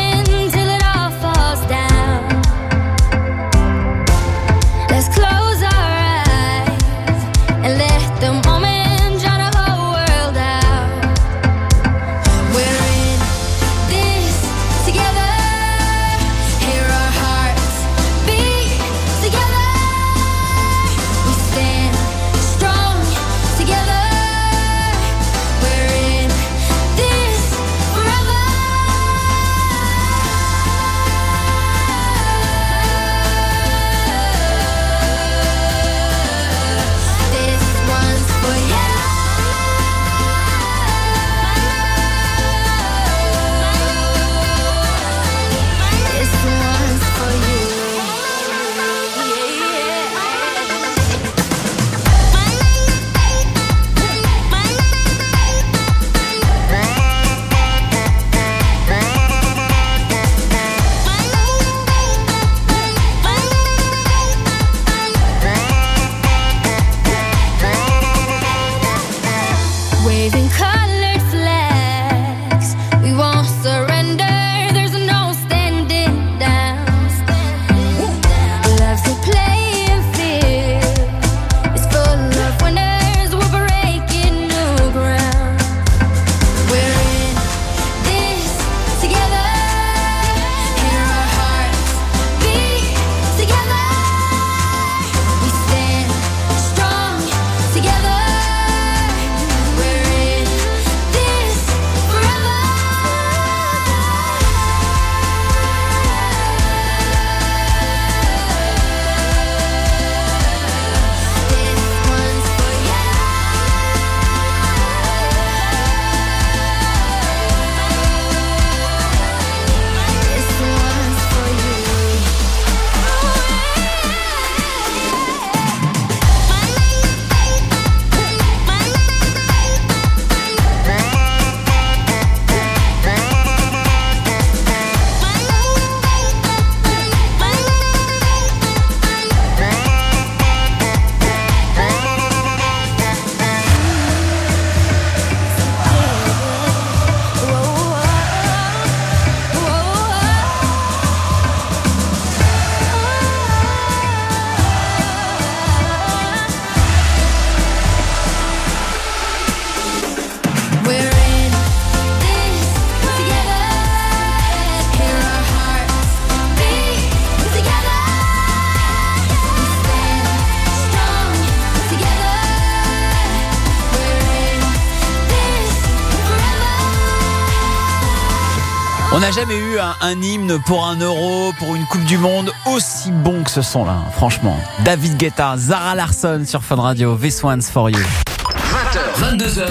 n'a jamais eu un, un hymne pour un euro, pour une Coupe du Monde aussi bon que ce son-là, franchement. David Guetta, Zara Larson sur Fun Radio, This One's for You. 20h, 22h.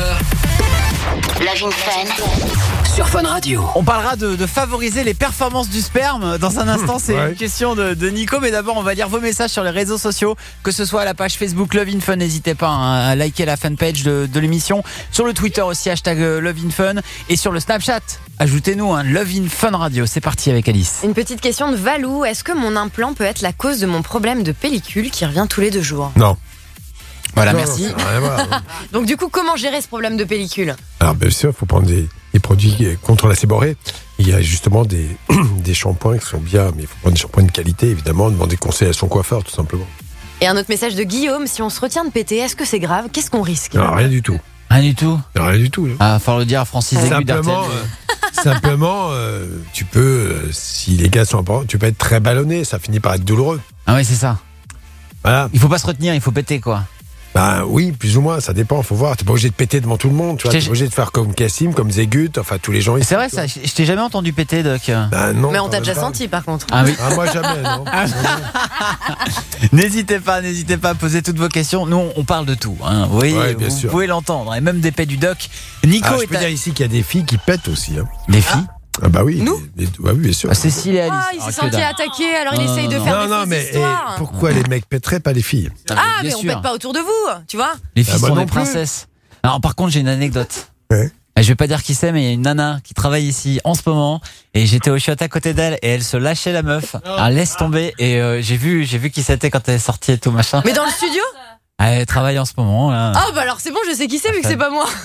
Love in Fun. Sur Fun Radio. On parlera de, de favoriser les performances du sperme. Dans un instant, c'est Ouais. une question de, de Nico. Mais d'abord, on va lire vos messages sur les réseaux sociaux, que ce soit à la page Facebook Love in Fun. N'hésitez pas hein, à liker la fanpage de, de l'émission. Sur le Twitter aussi, hashtag euh, Love in Fun. Et sur le Snapchat, ajoutez-nous un Love in Fun Radio. C'est parti avec Alice. Une petite question de Valou. Est-ce que mon implant peut être la cause de mon problème de pellicule qui revient tous les deux jours? Non. Voilà, Non, merci. *laughs* Donc du coup, comment gérer ce problème de pellicule? Alors bien sûr, il faut prendre des, des produits contre la séborrhée. Il y a justement des, *clears throat* des shampoings qui sont bien, mais il faut prendre des shampoings de qualité, évidemment, demander conseil à son coiffeur, tout simplement. Et un autre message de Guillaume. Si on se retient de péter, est-ce que c'est grave? Qu'est-ce qu'on risque? Non, rien du tout. Rien du tout? Rien du tout. Ah, falloir le dire à Francis Aigu Simplement, euh, simplement euh, tu peux, euh, si les gars sont importants, tu peux être très ballonné, ça finit par être douloureux. Ah ouais, c'est ça. Voilà. Il faut pas se retenir, il faut péter quoi. Ben oui, plus ou moins, ça dépend, faut voir. T'es pas obligé de péter devant tout le monde, tu vois. T'es obligé de faire comme Cassim, comme Zegut, enfin tous les gens ici. C'est vrai ça, je je t'ai jamais entendu péter, Doc. Ben non. Mais on t'a déjà pas. senti par contre. Ah oui. Ah, moi jamais, non. *laughs* N'hésitez pas, n'hésitez pas à poser toutes vos questions. Nous, on parle de tout. Hein. Vous, voyez, Ouais, bien vous sûr. pouvez l'entendre. Et même des pets du doc. Nico Ah, je est peux à- dire ici qu'il y a des filles qui pètent aussi. Hein. Des filles Ah bah oui. Nous des- bah oui, bien sûr. Ah, Cécile et Alice. Ah, il Ah, s'est senti dalle. attaqué, alors il Non, essaye non, de non. faire non, des non, mais et histoires. pourquoi les mecs pèteraient pas les filles Ah, mais on sûr. pète pas autour de vous, tu vois Les filles Ah, bah sont des plus. princesses. Alors, par contre, j'ai une anecdote. Ouais. Je vais pas dire qui c'est, mais il y a une nana qui travaille ici en ce moment. Et j'étais au shot à côté d'elle et elle se lâchait la meuf. Elle laisse tomber. Et euh, j'ai vu, j'ai vu qui c'était quand elle est sortie et tout machin. Mais dans le studio? Elle travaille en ce moment. Là. Ah bah alors c'est bon, je sais qui c'est vu que c'est pas moi. *laughs*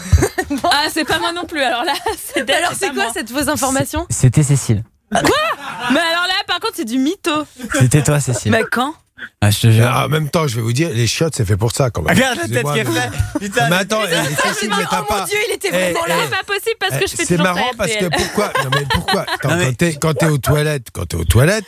Ah, c'est pas moi non plus. Alors là, *laughs* c'est Mais alors c'est quoi cette fausse information C'était Cécile. Mais alors là, par contre, c'est du mytho. C'était toi, Cécile. Mais quand Ah, je te jure. Ah, en même temps, je vais vous dire, les chiottes, c'est fait pour ça quand même. Regarde la tête qu'elle mais- fait. Putain. Mais attends, eh, Ça, Cécile, j'ai dit, mais t'as oh pas. mon dieu, il était Eh, vraiment là. eh, C'est pas possible parce que Eh, je fais C'est marrant parce que pourquoi Non mais pourquoi *laughs* mais- Quand t'es quand t'es aux toilettes, quand t'es aux toilettes,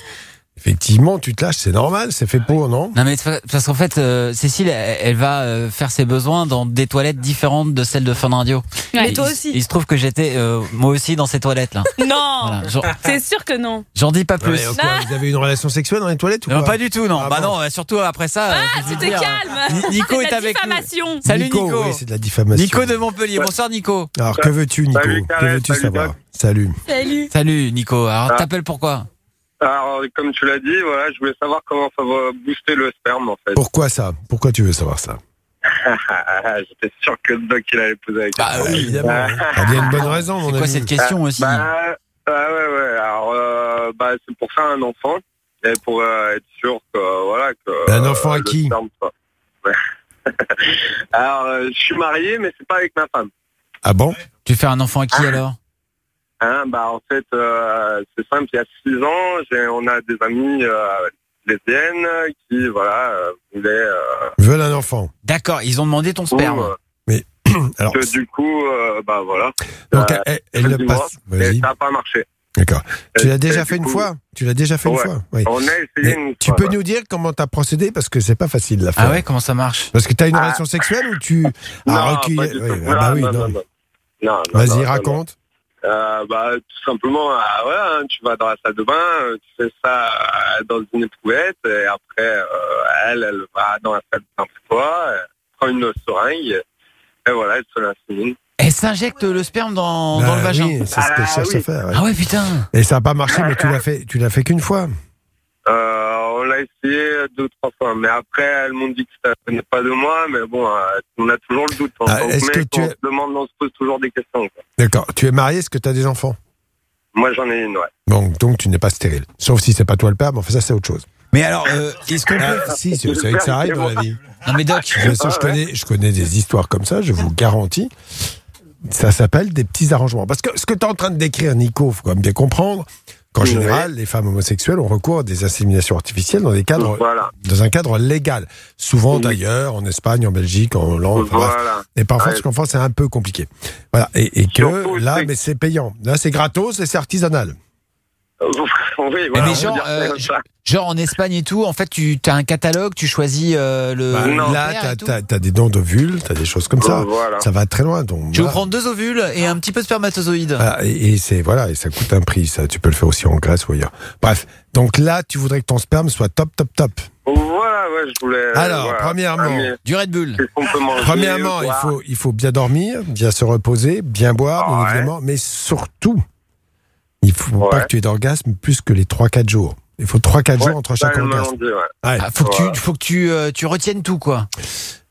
effectivement, tu te lâches, c'est normal, c'est fait pour, non? Non mais c'est parce qu'en fait euh, Cécile elle, elle va euh, faire ses besoins dans des toilettes différentes de celles de Fun Radio. Mais Et toi aussi. Il se trouve que j'étais euh, moi aussi dans ces toilettes là. *laughs* Non, Voilà, c'est sûr que non. J'en dis pas Non, plus. quoi, Vous avez une relation sexuelle dans les toilettes ou Non, quoi pas du tout non. Ah bah bon non, surtout après ça. Ah, tu te calmes. Ni- Nico de est avec nous. Salut Nico. oui, c'est de la diffamation. Nico de Montpellier. Bonsoir Nico. Alors que veux-tu, Nico? Salut, Que veux-tu savoir? Salut. Salut. Salut Nico. Alors Ah. t'appelles pourquoi? Alors, comme tu l'as dit, voilà, je voulais savoir comment ça va booster le sperme, en fait. Pourquoi ça? Pourquoi tu veux savoir ça? *laughs* J'étais sûr que le doc, il allait poser avec Bah oui. Évidemment. T'as bien une bonne raison, mon C'est quoi ami. cette question aussi? Bah, bah, ouais, ouais. Alors, euh, bah, c'est pour faire un enfant. Et pour euh, être sûr que, voilà, que. Un enfant à le qui? sperme soit- Ouais. *laughs* Alors, euh, je suis marié, mais c'est pas avec ma femme. Ah bon? Tu fais un enfant à qui alors? Hein, bah, en fait, euh, c'est simple, il y a six ans, on a des amis euh, lesbiennes qui, voilà, euh, voulaient. euh, Veulent un enfant. D'accord, ils ont demandé ton sperme. euh, Mais *clears throat* alors, que du coup, euh, bah voilà. donc Euh, elle, le passe. et ça n'a pas marché. D'accord. Tu l'as déjà fait une coup, fois? Tu l'as déjà fait une fois? Oui. On a essayé une tu fois, peux ouais. nous dire comment t'as procédé? Parce que c'est pas facile de la faire. Ah ouais, comment ça marche? Parce que t'as une Ah. relation sexuelle ou tu as Oui, tout. ah bah oui, non, non. non, non. Non, non, non, Vas-y, non, raconte. Euh, bah, tout simplement, ah, voilà, hein, tu vas dans la salle de bain, euh, tu fais ça euh, dans une éprouvette, et après, euh, elle, elle va dans la salle de bain pour toi, elle prend une seringue, et voilà, elle se l'insémine. Elle s'injecte le sperme dans, Bah dans le vagin. oui, c'est ce qu'elle Ah cherche oui. à faire. ouais. Ah ouais putain. Et ça n'a pas marché, mais tu *laughs* l'as fait, tu l'as fait qu'une fois. Euh, on l'a essayé deux, trois fois, mais après, elles m'ont dit que ça venait pas de moi, mais bon, euh, on a toujours le doute. En Ah, tant est-ce que que mec, tu on es- se demande, on se pose toujours des questions. D'accord. Tu es marié, est-ce que tu as des enfants? Moi, j'en ai une, ouais. donc, donc tu n'es pas stérile. Sauf si c'est pas toi le père, mais enfin ça c'est autre chose. Mais alors, euh, est-ce qu'on peut... Ah, si, c'est vrai que ça arrive dans la vie. Non mais Doc, sûr, je connais, je connais des histoires comme ça, je vous garantis. Ça s'appelle des petits arrangements. Parce que ce que tu es en train de décrire, Nico, faut quand même bien comprendre qu'en Oui. général, les femmes homosexuelles ont recours à des inséminations artificielles dans des cadres, Voilà. dans un cadre légal. Souvent Oui. d'ailleurs, en Espagne, en Belgique, en Hollande. enfin. Et parfois, Ouais. ce qu'on fait, c'est un peu compliqué. Voilà. Et, et que Surtout, là, mais c'est payant. Là, c'est gratos et c'est artisanal. Oui, Mais, voilà, mais genre, euh, genre en Espagne et tout, en fait, tu as un catalogue, tu choisis euh, le. Bah, le là, t'as- t'as des dons d'ovules, t'as des choses comme ça. Euh, voilà. Ça va très loin. Donc, Tu voilà. prendre deux ovules et un petit peu de spermatozoïdes. Voilà, et, et c'est voilà, et ça coûte un prix. Ça, tu peux le faire aussi en Grèce ou ailleurs. Bref, donc là, tu voudrais que ton sperme soit top, top, top. Voilà, ouais, je voulais. Alors, voilà. premièrement, Ah, Du Red Bull. Premièrement, il faut, il faut bien dormir, bien se reposer, bien boire, Ouais. évidemment, mais surtout, il faut Ouais. pas que tu aies d'orgasme plus que les 3-4 jours. Il faut 3-4 Ouais, jours entre chaque orgasme. ouais. Ouais. Ah, faut que Voilà. tu, faut que tu, euh, tu retiennes tout, quoi.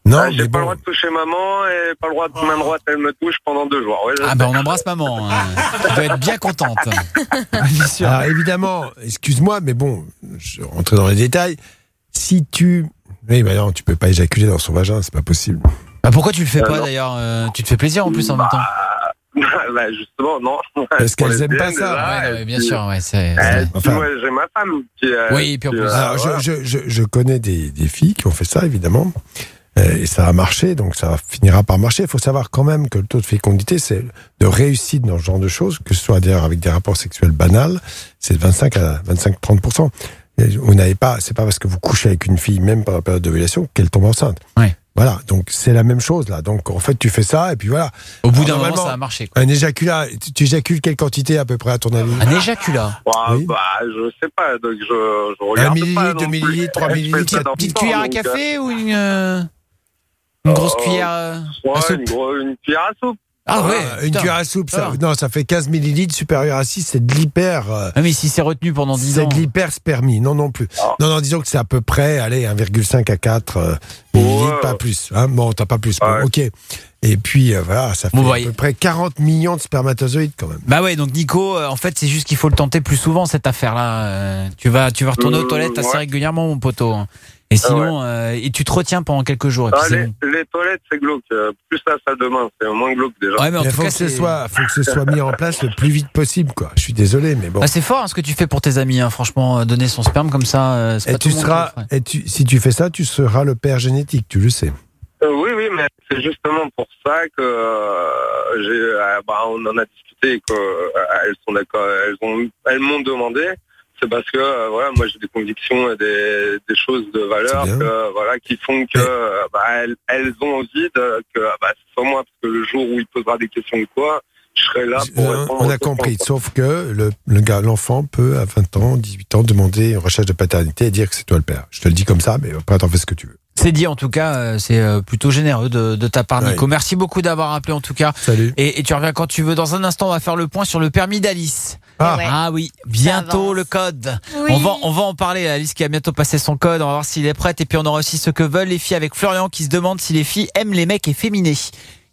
Non, Ah, J'ai pas le droit de toucher maman et pas le droit de main droite, elle me touche pendant deux jours. Ouais, Ah ben on embrasse maman. hein. Elle doit être bien contente. *laughs* Bien sûr. Alors évidemment, excuse-moi, mais bon, je vais rentrer dans les détails. Si tu. Oui, mais non, tu peux pas éjaculer dans son vagin, c'est pas possible. Bah, pourquoi tu le fais Euh, pas d'ailleurs euh, Tu te fais plaisir en plus en même temps? *laughs* bah, justement, non. Parce qu'elles les aiment pas ça. Ouais, non, mais bien puis- sûr, ouais, c'est. Puis Enfin- moi, j'ai ma femme qui. euh, Oui, puis plus- euh, Alors, voilà. je, je, je, je connais des, des filles qui ont fait ça, évidemment. Euh, Et ça a marché, donc ça finira par marcher. Il faut savoir quand même que le taux de fécondité, c'est de réussite dans ce genre de choses, que ce soit d'ailleurs avec des rapports sexuels banals, c'est de 25 à 25-30%. Et Vous n'avez pas, c'est pas parce que vous couchez avec une fille, même pendant la période d'ovulation, qu'elle tombe enceinte. Ouais. Voilà, donc c'est la même chose là. Donc en fait, tu fais ça et puis voilà. Au bout d'un moment, ça a marché. quoi. Un éjaculat, tu, tu éjacules quelle quantité à peu près à ton avis? Un éjaculat. Ouais, Oui. bah, je sais pas, donc je, je regarde Un millilitre, pas deux non plus. millilitres, trois millilitres, le Petite cuillère à donc, euh, café ou une, euh, une grosse cuillère euh, Ouais, à soupe une, gros- une cuillère à soupe. Ah ouais, Ah, Une putain. cuillère à soupe, ça, Ah. non, ça fait 15 millilitres supérieur à 6, c'est de l'hyper. euh, Ah, mais si c'est retenu pendant 10 c'est ans. de l'hyperspermie, non, non plus. Ah. Non, non, disons que c'est à peu près, allez, 1,5 à 4 euh, millilitres, Ouais. pas plus. Hein. Bon, t'as pas plus. Bon, Ouais. ok. Et puis, euh, voilà, ça fait Bon, à voyez. peu près 40 millions de spermatozoïdes quand même. Bah ouais, donc Nico, euh, en fait, c'est juste qu'il faut le tenter plus souvent cette affaire-là. Euh, tu vas, tu vas retourner aux Euh, toilettes assez ouais. régulièrement, mon poteau. Et sinon, euh, et tu te retiens pendant quelques jours. Et puis Ah, les, bon. les toilettes, c'est glauque. Euh, Plus la salle de bain, c'est moins glauque déjà. Ouais, mais en tout faut cas, que ce soit, faut que ce soit mis en place le plus vite possible, quoi. Je suis désolé, mais bon. Ah, c'est fort hein, ce que tu fais pour tes amis, hein, franchement, euh, donner son sperme comme ça. c'est et pas tu seras, et tu, si tu fais ça, tu seras le père génétique, tu le sais. Euh, oui, oui, mais c'est justement pour ça que euh, j'ai, euh, bah, on en a discuté et que euh, elles sont d'accord, elles ont, elles m'ont demandé. C'est parce que euh, voilà, moi j'ai des convictions et des, des choses de valeur que, voilà qui font que euh, bah, elles, elles ont envie de, que bah, c'est pas moi parce que le jour où il posera des questions ou quoi, je serai là pour Euh, répondre. on a compris. Sauf que le, le gars, l'enfant peut, à 20 ans, 18 ans, demander une recherche de paternité et dire que c'est toi le père. Je te le dis comme ça, mais après, t'en fais ce que tu veux. C'est dit en tout cas, euh, c'est euh, plutôt généreux de, de ta part, Ouais. Nico. Merci beaucoup d'avoir appelé en tout cas. Salut. Et, et tu reviens quand tu veux. Dans un instant, on va faire le point sur le permis d'Alice. Ah. Ouais. Ah oui, bientôt le code. Oui. On va on va en parler. Alice qui a bientôt passé son code. On va voir s'il est prête. Et puis on aura aussi ce que veulent les filles avec Florian qui se demande si les filles aiment les mecs efféminés.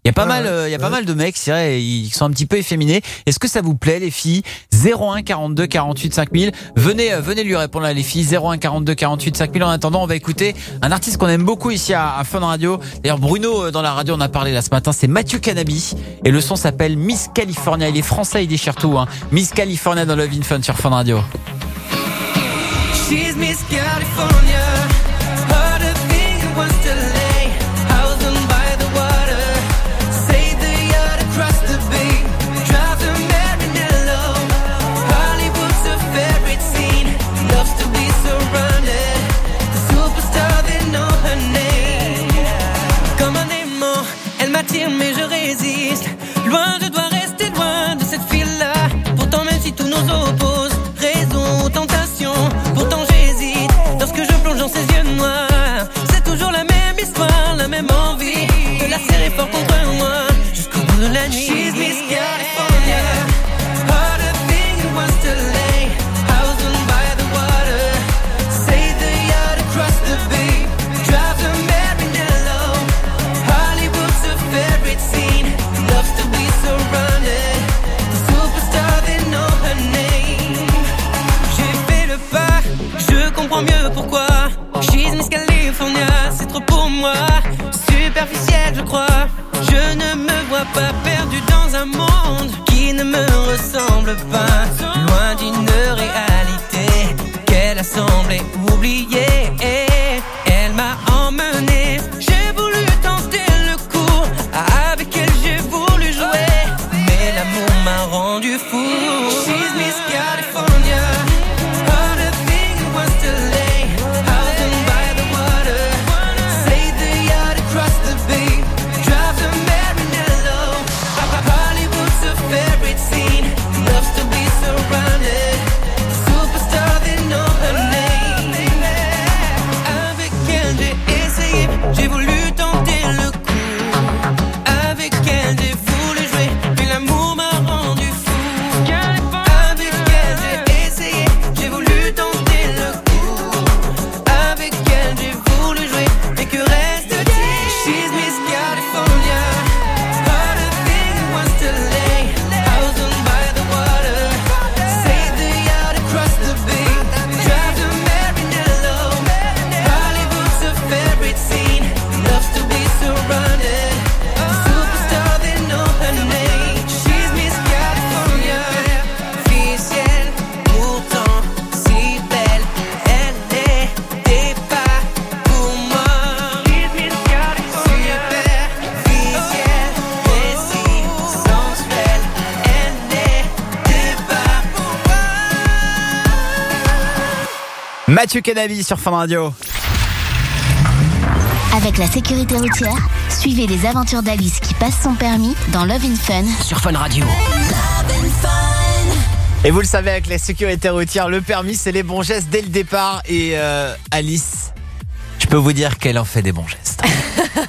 Il y a pas Ah mal, ouais, euh, il y a pas ouais. mal de mecs, c'est vrai, ils sont un petit peu efféminés. Est-ce que ça vous plaît, les filles? 01 42 48 5000. Venez, euh, venez lui répondre là, les filles. 01 42 48 5000. En attendant, on va écouter un artiste qu'on aime beaucoup ici à, à Fun Radio. D'ailleurs, Bruno euh, dans la radio, on a parlé là ce matin. C'est Mathieu Canabi et le son s'appelle Miss California. Il est français, il déchire tout. Hein. Miss California dans Love in Fun sur Fun Radio. She's Miss California. Moi. Superficiel, je crois. Je ne me vois pas perdu dans un monde qui ne me ressemble pas. Loin d'une réalité Mathieu Canavi sur Fun Radio. Avec la sécurité routière, suivez les aventures d'Alice qui passe son permis dans Love in Fun sur Fun Radio. Et vous le savez, avec la sécurité routière, le permis, c'est les bons gestes dès le départ. Et euh, Alice, je peux vous dire qu'elle en fait des bons gestes.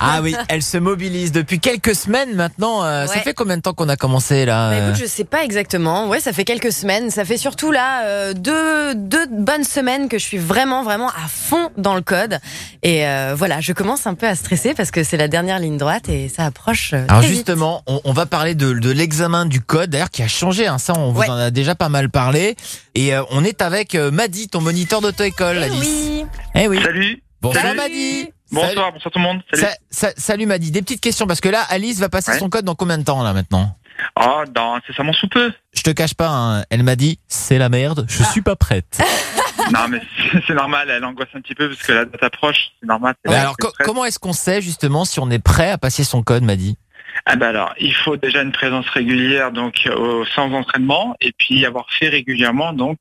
Ah oui, elle se mobilise depuis quelques semaines maintenant. Euh, Ça fait combien de temps qu'on a commencé là Bah, euh écoute, je sais pas exactement. Ouais, ça fait quelques semaines. Ça fait surtout là euh, deux, deux bonnes semaines que je suis vraiment, vraiment à fond dans le code. Et euh, voilà, je commence un peu à stresser parce que c'est la dernière ligne droite et ça approche. euh, Alors très vite. justement, on, on va parler de, de l'examen du code, d'ailleurs qui a changé. Hein, ça, on vous Ouais. en a déjà pas mal parlé. Et euh, on est avec euh, Madi, ton moniteur d'auto-école, Eh oui. Eh oui. Salut. Bonsoir Salut. Madi. Bonsoir, bonsoir tout le monde. Salut. Sa- sa- salut Madi. Des petites questions parce que là, Alice va passer Ouais. son code dans combien de temps là maintenant? Oh, dans incessamment sous peu. Je te cache pas, hein, elle m'a dit c'est la merde, je suis pas prête. *laughs* non, mais c'est- normal, elle angoisse un petit peu parce que la date approche, c'est normal. alors co- comment est-ce qu'on sait justement si on est prêt à passer son code, Madi? Ah bah alors, il faut déjà une présence régulière, donc euh, sans entraînement, et puis avoir fait régulièrement, donc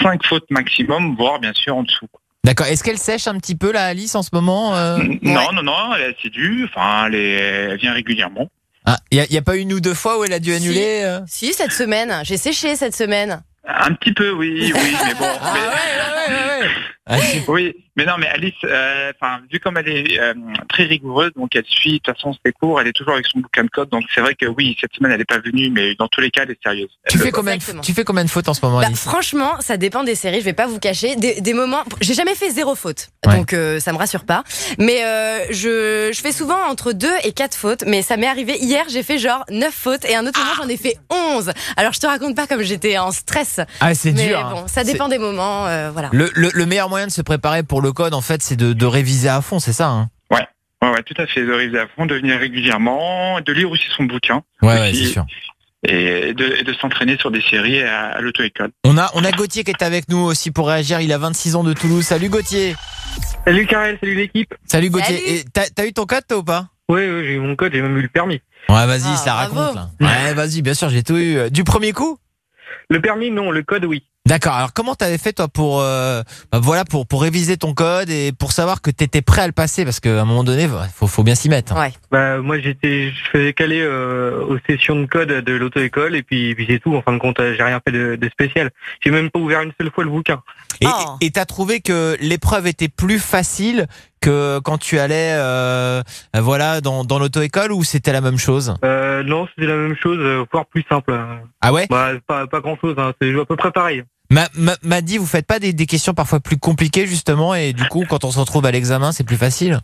cinq fautes maximum, voire bien sûr en dessous. D'accord. Est-ce qu'elle sèche un petit peu là, Alice, en ce moment euh Non, non, non, elle est assidue, enfin, elle, est, elle vient régulièrement. Ah, il y, a- y a pas une ou deux fois où elle a dû annuler euh Si, cette semaine. J'ai séché cette semaine. Un petit peu, oui, oui, mais bon. Ah mais- oui, mais non, mais Alice, euh, enfin, vu comme elle est euh, très rigoureuse, donc elle suit de toute façon ses cours, elle est toujours avec son bouquin de code, donc c'est vrai que oui, cette semaine elle n'est pas venue, mais dans tous les cas elle est sérieuse. tu fais, combien de, tu fais combien de fautes en ce moment, Bah, Alice? franchement, ça dépend des séries. Je vais pas vous cacher des, des moments. J'ai jamais fait zéro faute, Ouais. donc euh, ça me rassure pas. Mais euh, je, je fais souvent entre deux et quatre fautes. Mais ça m'est arrivé hier. J'ai fait genre neuf fautes et un autre moment j'en ai fait 11 Alors je te raconte pas comme j'étais en stress. Ah, c'est dur, hein. Bon, ça dépend des moments. euh, voilà. le, le- le meilleur moyen de se préparer pour le code, en fait, c'est de, de réviser à fond, c'est ça hein Ouais, ouais, ouais, tout à fait, de réviser à fond, de venir régulièrement, de lire aussi son bouquin. Ouais, ouais, c'est sûr. Et de, et de s'entraîner sur des séries à, à l'auto-école. On a, on a Gauthier qui est avec nous aussi pour réagir. Il a 26 ans de Toulouse. Salut Gauthier. Salut Karel, salut l'équipe. Salut Gauthier. Salut. Et t'as, t'as eu ton code toi ou pas ouais, j'ai eu mon code, j'ai même eu le permis. Ouais, vas-y, Ah, ça bravo. raconte là. Ouais, vas-y, bien sûr, j'ai tout eu. Euh, Du premier coup Le permis, non, le code, oui. D'accord. Alors comment t'avais fait toi pour euh, bah, voilà pour pour réviser ton code et pour savoir que t'étais prêt à le passer? Parce qu'à un moment donné faut faut bien s'y mettre. hein. Bah moi j'étais, je faisais caler euh, aux sessions de code de l'auto-école et puis, puis c'est tout. En fin de compte, j'ai rien fait de, de spécial. J'ai même pas ouvert une seule fois le bouquin. Et et t'as trouvé que l'épreuve était plus facile que quand tu allais euh, voilà dans dans l'auto-école ou c'était la même chose? Euh, non, c'était la même chose, euh, voire plus simple. Ah ouais? Bah pas pas grand chose, hein, c'est à peu près pareil. M'a m'a- m'a dit vous faites pas des, des questions parfois plus compliquées justement et du coup quand on se retrouve à l'examen c'est plus facile.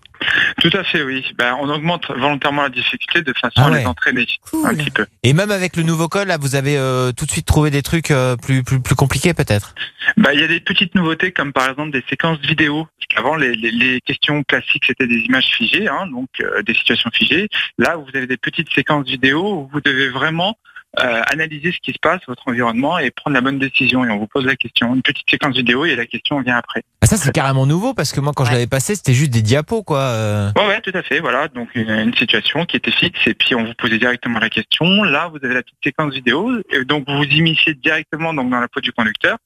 Tout à fait, oui. Ben, on augmente volontairement la difficulté de façon Ah à les entraîner un petit peu. Et même avec le nouveau code là vous avez euh, tout de suite trouvé des trucs euh, plus plus plus compliqués peut-être. Bah, il y a des petites nouveautés comme par exemple des séquences vidéo. Avant, les, les- les questions classiques c'était des images figées, hein, donc euh, des situations figées. Là, vous avez des petites séquences vidéo où vous devez vraiment euh, analyser ce qui se passe, votre environnement et prendre la bonne décision. Et on vous pose la question. Une petite séquence vidéo et la question vient après. Ah, ça c'est carrément nouveau parce que moi quand je l'avais passé c'était juste des diapos quoi. euh. Ouais, ouais, tout à fait. Voilà, donc une, une situation qui était fixe et puis on vous posait directement la question. Là, vous avez la petite séquence vidéo et donc vous vous immiscez directement donc dans la peau du conducteur.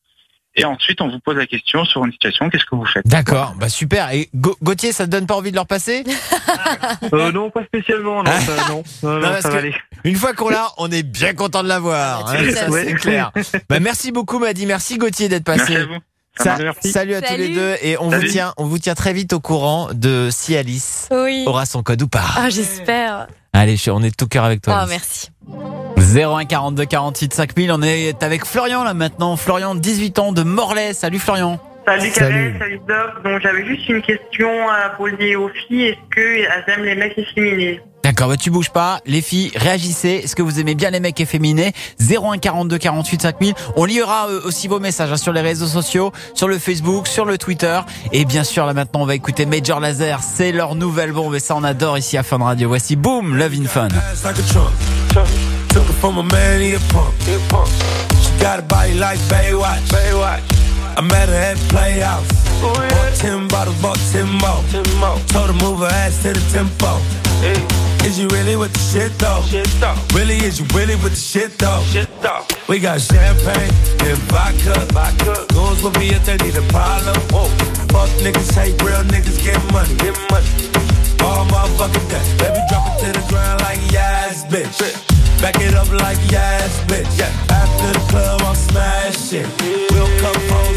Et ensuite, on vous pose la question sur une situation. Qu'est-ce que vous faites? D'accord, bah super. Et Ga- Gauthier, ça te donne pas envie de leur passer *laughs* Euh, non, pas spécialement, non, ça, non, non, non, Non, parce ça va aller. Une fois qu'on l'a, on est bien content de l'avoir. Ah, hein, c'est clair. *laughs* Bah, merci beaucoup, Madi. Merci Gauthier d'être passé. Merci à vous. Ça Ça- marche. Merci. salut à tous les deux et on vous tient, on vous tient très vite au courant de si Alice Oui. aura son code ou pas. Ah, j'espère. Allez, on est de tout cœur avec toi. Ah, Alice. merci. 01 42 48 5000. On est avec Florian là maintenant. Florian, 18 ans de Morlaix. Salut Florian. Salut Karel, salut Doc. Donc j'avais juste une question à poser aux filles. Est-ce qu'elles aiment les mecs efféminés? D'accord, bah tu bouges pas. Les filles, réagissez. Est-ce que vous aimez bien les mecs efféminés? 01 42 48 5000. On liera euh, aussi vos messages hein, sur les réseaux sociaux, sur le Facebook, sur le Twitter. Et bien sûr, là maintenant, on va écouter Major Laser. C'est leur nouvelle bombe et ça, on adore ici à Fun Radio. Voici Boom, Love in Fun. A. Took it from a man, he a punk. She got a body like Baywatch. Baywatch. I met her at Playhouse. Bought ten bottles, bought ten more. Told her move her ass to the tempo. Is you really with the shit though? Really, is you really with the shit though? We got champagne and vodka. vodka. Goons with me if they need a problem. Whoa. Fuck niggas, hate real niggas, get money. Get money. All motherfucking day. Baby, drop it to the ground like yes, bitch. Back it up like yes, bitch. After the club, I'm smashing. We'll come home,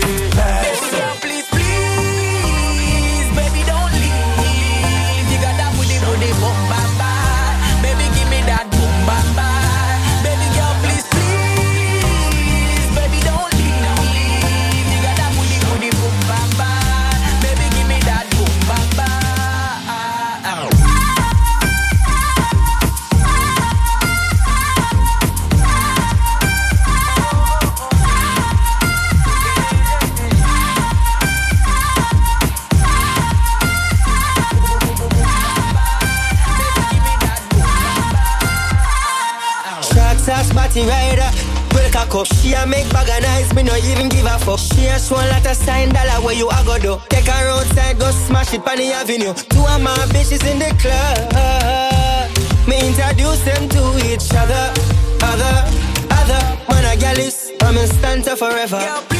A spotty rider. Break a cup. She a make bag of nice, me no even give a fuck. She a a lot of sign dollar where you a go do. Take her outside, go smash it on the avenue. Two of my bitches in the club. Me introduce them to each other. Other, other. Man a gal is, I'm in stanza forever. Please,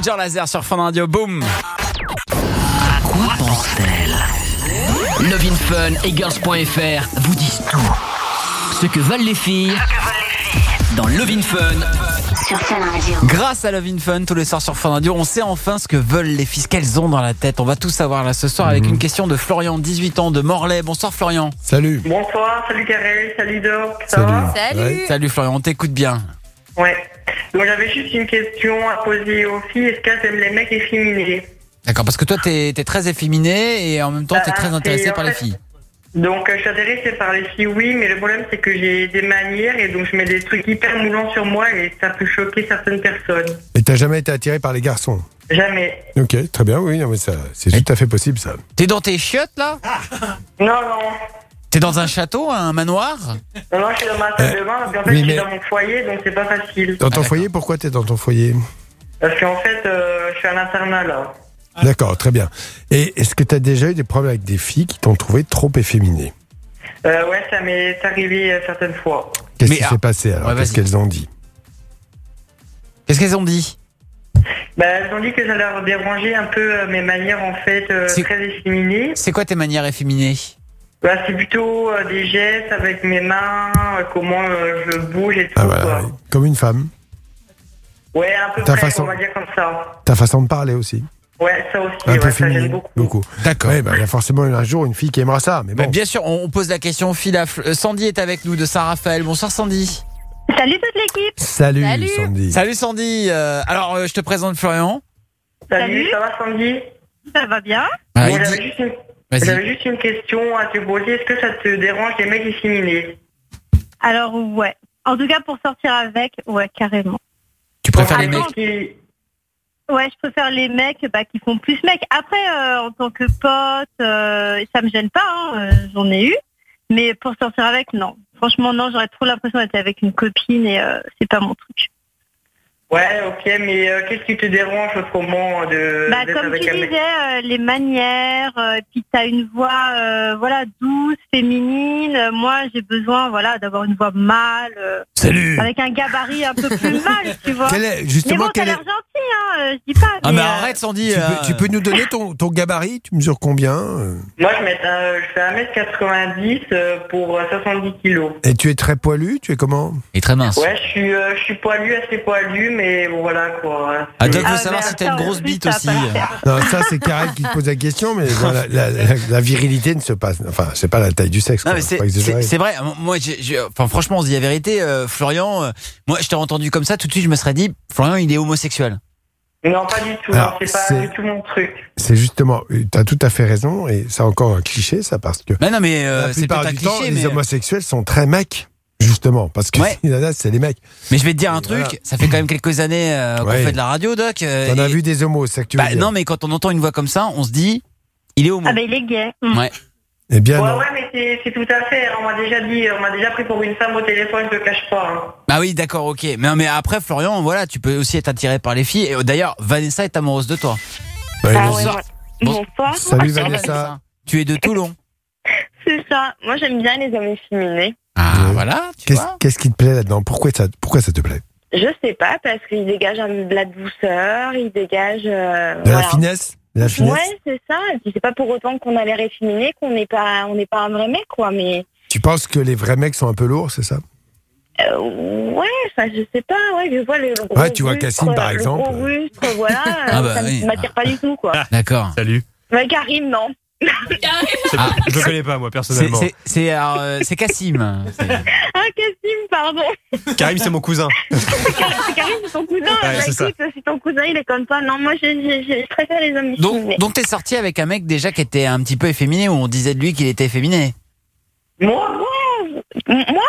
Major Laser sur Fun Radio, boum Quoi pense-t-elle Love in Fun et Girls.fr vous disent tout. Ce que veulent les filles dans Love in Fun Sur Fun Radio. Grâce à Love in Fun, tous les soirs sur Fun Radio, on sait enfin ce que veulent les filles, ce qu'elles ont dans la tête. On va tout savoir là ce soir avec une question de Florian, 18 ans, de Morlaix. Bonsoir Florian. Salut. Bonsoir, salut Karel, salut Doc, ça va Ouais. Salut Florian, on t'écoute bien. Ouais. Donc j'avais juste une question à poser aux filles. Est-ce qu'elles aiment les mecs efféminés? D'accord, parce que toi t'es es très efféminé et en même temps t'es Bah, très intéressé par les filles. Donc euh, je suis intéressée par les filles, oui, mais le problème c'est que j'ai des manières et donc je mets des trucs hyper moulants sur moi et ça peut choquer certaines personnes. Et t'as jamais été attiré par les garçons? Jamais. Ok, très bien, oui, non, mais ça, c'est tout à fait possible ça. T'es dans tes chiottes là? Non, non. T'es dans un château, un manoir? Non, non, je suis dans ma salle de bain, puis en fait oui, je suis dans mon foyer, donc c'est pas facile. Dans ton foyer, pourquoi t'es dans ton foyer? Parce qu'en fait, euh, je suis à l'internat là. D'accord, très bien. Et est-ce que t'as déjà eu des problèmes avec des filles qui t'ont trouvé trop efféminé Euh, ouais, ça m'est arrivé euh, certaines fois. Qu'est-ce Mais, qui ah, s'est passé alors ouais, Qu'est-ce vas-y. qu'elles ont dit? Qu'est-ce qu'elles ont dit? Bah, elles ont dit que ça leur dérangeait un peu euh, mes manières en fait euh, C'est- très efféminées. C'est quoi tes manières efféminées? Bah, c'est plutôt euh, des gestes avec mes mains, euh, comment euh, je bouge et tout. Ah voilà, quoi. oui. comme une femme. Ouais, un peu Ta près, façon- on va dire comme ça. Ta façon de parler aussi. Ouais, ça aussi, Un ouais, peu ça j'aime féminine. beaucoup. Beaucoup. D'accord. Ouais, bah, il y a forcément un jour une fille qui aimera ça. Mais Bah, bon. Bien sûr, on, on pose la question. Fl- euh, Sandy est avec nous de Saint-Raphaël. Bonsoir Sandy. Salut toute l'équipe Salut, Salut. Sandy. Salut Sandy. Euh, alors euh, je te présente Florian. Salut, ça va Sandy? Ça va bien Ah, Bon, il J'avais dit- juste, une... J'avais juste une question à te poser. Est-ce que ça te dérange les mecs efféminés Alors ouais. En tout cas pour sortir avec, ouais carrément. Tu préfères les mecs qui- Ouais, je préfère les mecs bah, qui font plus mecs. Après, euh, en tant que pote, euh, ça me gêne pas, hein, euh, j'en ai eu. Mais pour sortir avec, non. Franchement, non, j'aurais trop l'impression d'être avec une copine et euh, c'est pas mon truc. Ouais, ok, mais euh, qu'est-ce qui te dérange comment de Bah, comme avec tu un disais, euh, les manières, euh, puis tu as une voix euh, voilà douce, féminine. Moi, j'ai besoin voilà d'avoir une voix mâle, euh, Salut. avec un gabarit un peu plus *laughs* mâle, tu vois. Quel est- justement, mais bon, t'as quel est- l'air gentil, hein, je dis pas. Ah, mais euh, arrête, Sandy. Tu euh, peux, tu peux nous donner ton, ton gabarit Tu mesures combien Moi, je, mets, euh, je fais 1m90 euh, pour euh, 70 kilos. Et tu es très poilu Tu es comment? Et très mince. Ouais, je suis, euh, je suis poilu, assez poilu, mais bon, voilà quoi. Ah, Doc veut Ah, savoir mais si t'as une grosse bite aussi. Non, ça c'est Karel qui te pose la question, mais *laughs* la, la- la virilité ne se passe. Enfin, c'est pas la taille du sexe. Non quoi, mais faut c'est vrai. Moi, j'ai- j'ai- enfin franchement, on se dit la vérité. euh, Florian, euh, moi, je t'ai entendu comme ça, tout de suite, je me serais dit, Florian, il est homosexuel. Non, pas du tout. C'est pas c'est- du tout mon truc. C'est justement, tu as tout à fait raison, et c'est encore un cliché, ça, parce que Mais non, mais euh, la c'est plupart temps, cliché, les mais homosexuels sont très mecs, justement, parce que Ouais. *laughs* les nanas, c'est les mecs. mais je vais te dire un truc. voilà. Ça fait quand même quelques années euh, qu'on Ouais. fait de la radio, Doc. euh, T'en as vu des homos, c'est que tu veux Bah, dire non, mais quand on entend une voix comme ça, on se dit, il est homo. Ah bah il est gay. Mm. Ouais. Eh bien, Ouais, ouais, mais c'est tout à fait. On m'a déjà dit, on m'a déjà pris pour une femme au téléphone, je le cache pas. hein. Bah oui, d'accord, ok. Mais, mais après, Florian, voilà, tu peux aussi être attiré par les filles. Et euh, d'ailleurs, Vanessa est amoureuse de toi. Ouais, Ah bon. ouais, ouais. Bonsoir. Salut Salut, Vanessa. Tu es de Toulon. *laughs* C'est ça. Moi j'aime bien les hommes efféminés. Ah, voilà, tu Qu'est-ce vois. qu'est-ce qui te plaît là-dedans? Pourquoi ça, pourquoi ça te plaît? Je sais pas parce qu'il dégage un, de la douceur, il dégage. euh, De la finesse? De la finesse? Ouais, c'est ça. Et puis c'est pas pour autant qu'on a l'air efféminé qu'on n'est pas, on n'est pas un vrai mec, quoi. Mais Tu penses que les vrais mecs sont un peu lourds, c'est ça? Euh, ouais, enfin je sais pas. Ouais, je vois le. le gros Ouais, tu vois rustre, Cassine, par le exemple. gros rustre, voilà. Ah bah ça oui. ne m'attire pas du tout, quoi. D'accord. Salut. Ouais, Karim, non. Ah, Je le connais pas, moi, c'est- personnellement. c'est- euh, c'est Cassim. Ah, Cassim, pardon. Karim, c'est mon cousin. C'est Karim, c'est ton cousin. Ouais, bah, écoute, si ton cousin il est comme toi, non, moi je, je, je, préfère les hommes. Donc, donc t'es sorti avec un mec déjà qui était un petit peu efféminé ou on disait de lui qu'il était efféminé? Moi, moi, moi,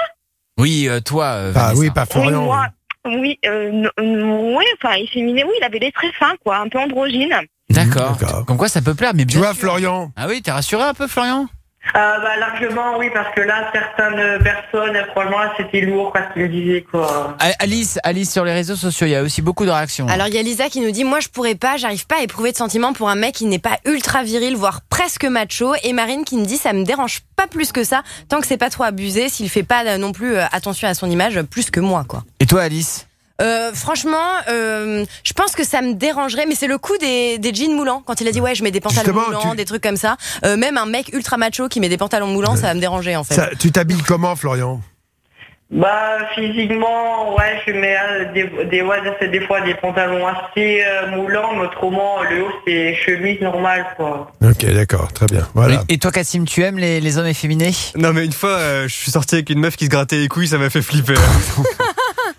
Oui, euh, toi. euh, Ah Vanessa. oui, pas oui, Florian. moi, oui, euh, non, ouais, enfin efféminé, oui, il avait des traits fins, quoi, un peu androgyne. D'accord. D'accord. Comme quoi ça peut plaire, mais Tu bien vois, sûr. Florian Ah oui, t'es rassuré un peu, Florian? Euh, bah, largement, oui, parce que là, certaines personnes, franchement, là, c'était lourd parce qu'ils disaient quoi. Alice, Alice sur les réseaux sociaux, il y a aussi beaucoup de réactions. Alors il y a Lisa qui nous dit moi je pourrais pas, j'arrive pas à éprouver de sentiments pour un mec qui n'est pas ultra viril voire presque macho et Marine qui me dit ça me dérange pas plus que ça tant que c'est pas trop abusé s'il fait pas euh, non plus euh, attention à son image plus que moi quoi. Et toi, Alice? Euh, franchement, euh, je pense que ça me dérangerait, mais c'est le coup des, des jeans moulants. Quand il a dit ouais, je mets des pantalons Justement, moulants, tu- des trucs comme ça. Euh, même un mec ultra macho qui met des pantalons moulants, ça va me déranger en fait. Ça- Tu t'habilles comment, Florian? Bah, physiquement, ouais, je mets euh, des, des, ouais, des fois des pantalons assez euh, moulants, mais autrement, le haut, c'est chemise normale, quoi. Ok, d'accord, très bien. Voilà. Et toi, Cassim, tu aimes les, les hommes efféminés? Non, mais une fois, euh, je suis sorti avec une meuf qui se grattait les couilles, ça m'a fait flipper. *laughs*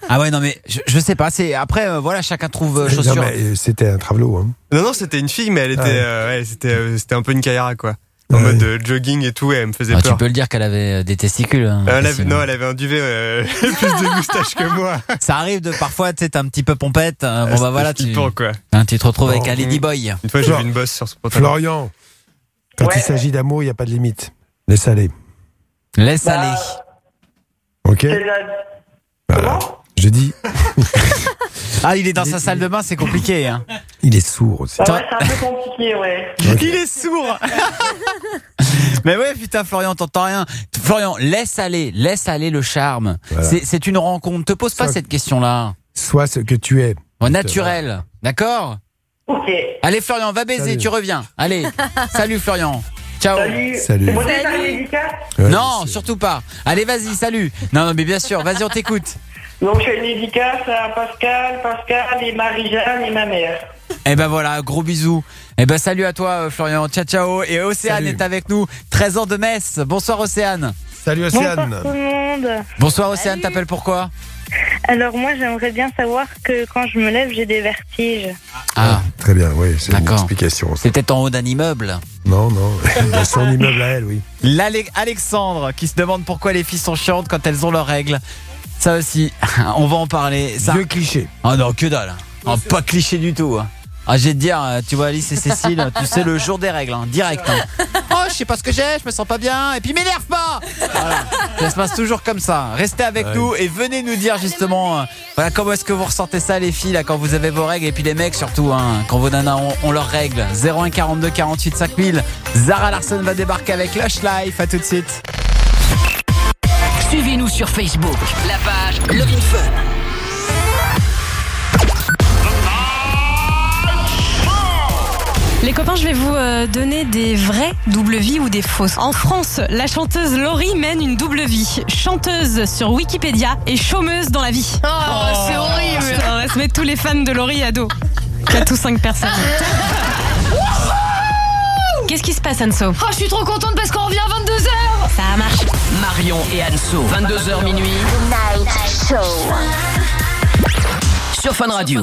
Ah ouais, non mais je, je sais pas. C'est après, euh, voilà, chacun trouve euh, Non, chaussures. mais euh, c'était un travelot. Hein. non, non, c'était une fille, mais elle était, Ah ouais. euh, ouais, c'était, euh, c'était un peu une caïra, quoi. En Ouais. mode de jogging et tout, et elle me faisait Ah, tu peur. peux le dire qu'elle avait des testicules. hein, elle avait- Cassim. non, elle avait un duvet euh, *laughs* plus de moustache que moi. Ça arrive de parfois, tu sais, t'es un petit peu pompette. hein, bon bah voilà, tu, quoi. hein, tu te retrouves avec un ladyboy. Une fois, j'ai vu une bosse sur son pantalon. Florian, quand Ouais. il s'agit d'amour, il n'y a pas de limite. Laisse aller. Laisse Bah, aller. Ok Voilà. Je dis, *laughs* Ah, il est dans sa salle de bain, c'est compliqué. Hein. il est sourd aussi. Ah ouais, c'est un peu compliqué, ouais. *laughs* Il est sourd. *laughs* Mais ouais, putain, Florian, t'entends rien. Florian, laisse aller, laisse aller le charme. Voilà. C'est- une rencontre. Te pose pas cette question-là. Sois ce que tu es. Au naturel, d'accord Ok. Allez, Florian, va baiser, Salut. tu reviens. Allez, salut Florian. Ciao. Salut. Salut. Bon, Ouais, non, surtout pas. Allez, vas-y, salut. Non, non, mais bien sûr, vas-y, on t'écoute. Donc, je fais une dédicace à Pascal, Pascal et Marie-Jeanne et ma mère. Eh ben voilà, gros bisous. Eh ben salut à toi, euh, Florian. Ciao, ciao. Et Océane Salut. est avec nous. 13 ans de Metz. Bonsoir, Océane. Salut Bonsoir Océane. tout le monde. Bonsoir, Océane. T'appelles pourquoi Alors moi j'aimerais bien savoir que quand je me lève j'ai des vertiges. Ah, Très bien, oui, c'est une explication. c'est peut-être en haut d'un immeuble. Non, non, *laughs* de son immeuble à elle, oui. L'Ale- Alexandre qui se demande pourquoi les filles sont chiantes quand elles ont leurs règles. Ça aussi, *laughs* on va en parler. Ça... Vieux cliché. Ah non, que dalle. Ah, pas cliché du tout. hein. Ah, j'ai de dire, euh, tu vois, Alice et Cécile, *laughs* tu sais, le jour des règles, hein, direct. hein. Oh, je sais pas ce que j'ai, je me sens pas bien, et puis m'énerve pas Voilà. Ça se passe toujours comme ça. Restez avec Ouais. nous et venez nous dire justement, euh, voilà, comment est-ce que vous ressentez ça, les filles, là, quand vous avez vos règles, et puis les mecs surtout, hein, quand vos nanas ont, ont leurs règles. 01 42 48 5000. Zara Larson va débarquer avec Lush Life. À tout de suite. Suivez-nous sur Facebook, la page Love in Fun. Les copains, je vais vous euh, donner des vraies double vies ou des fausses. En France, la chanteuse Laurie mène une double vie. Chanteuse sur Wikipédia et chômeuse dans la vie. Oh, c'est horrible. On va se mettre tous les fans de Laurie à dos. 4 ou 5 personnes. *laughs* Qu'est-ce qui se passe, Anso Oh, je suis trop contente parce qu'on revient à 22h. Ça marche. Marion et Anso, 22h minuit. Night Show. Sur Fun Radio.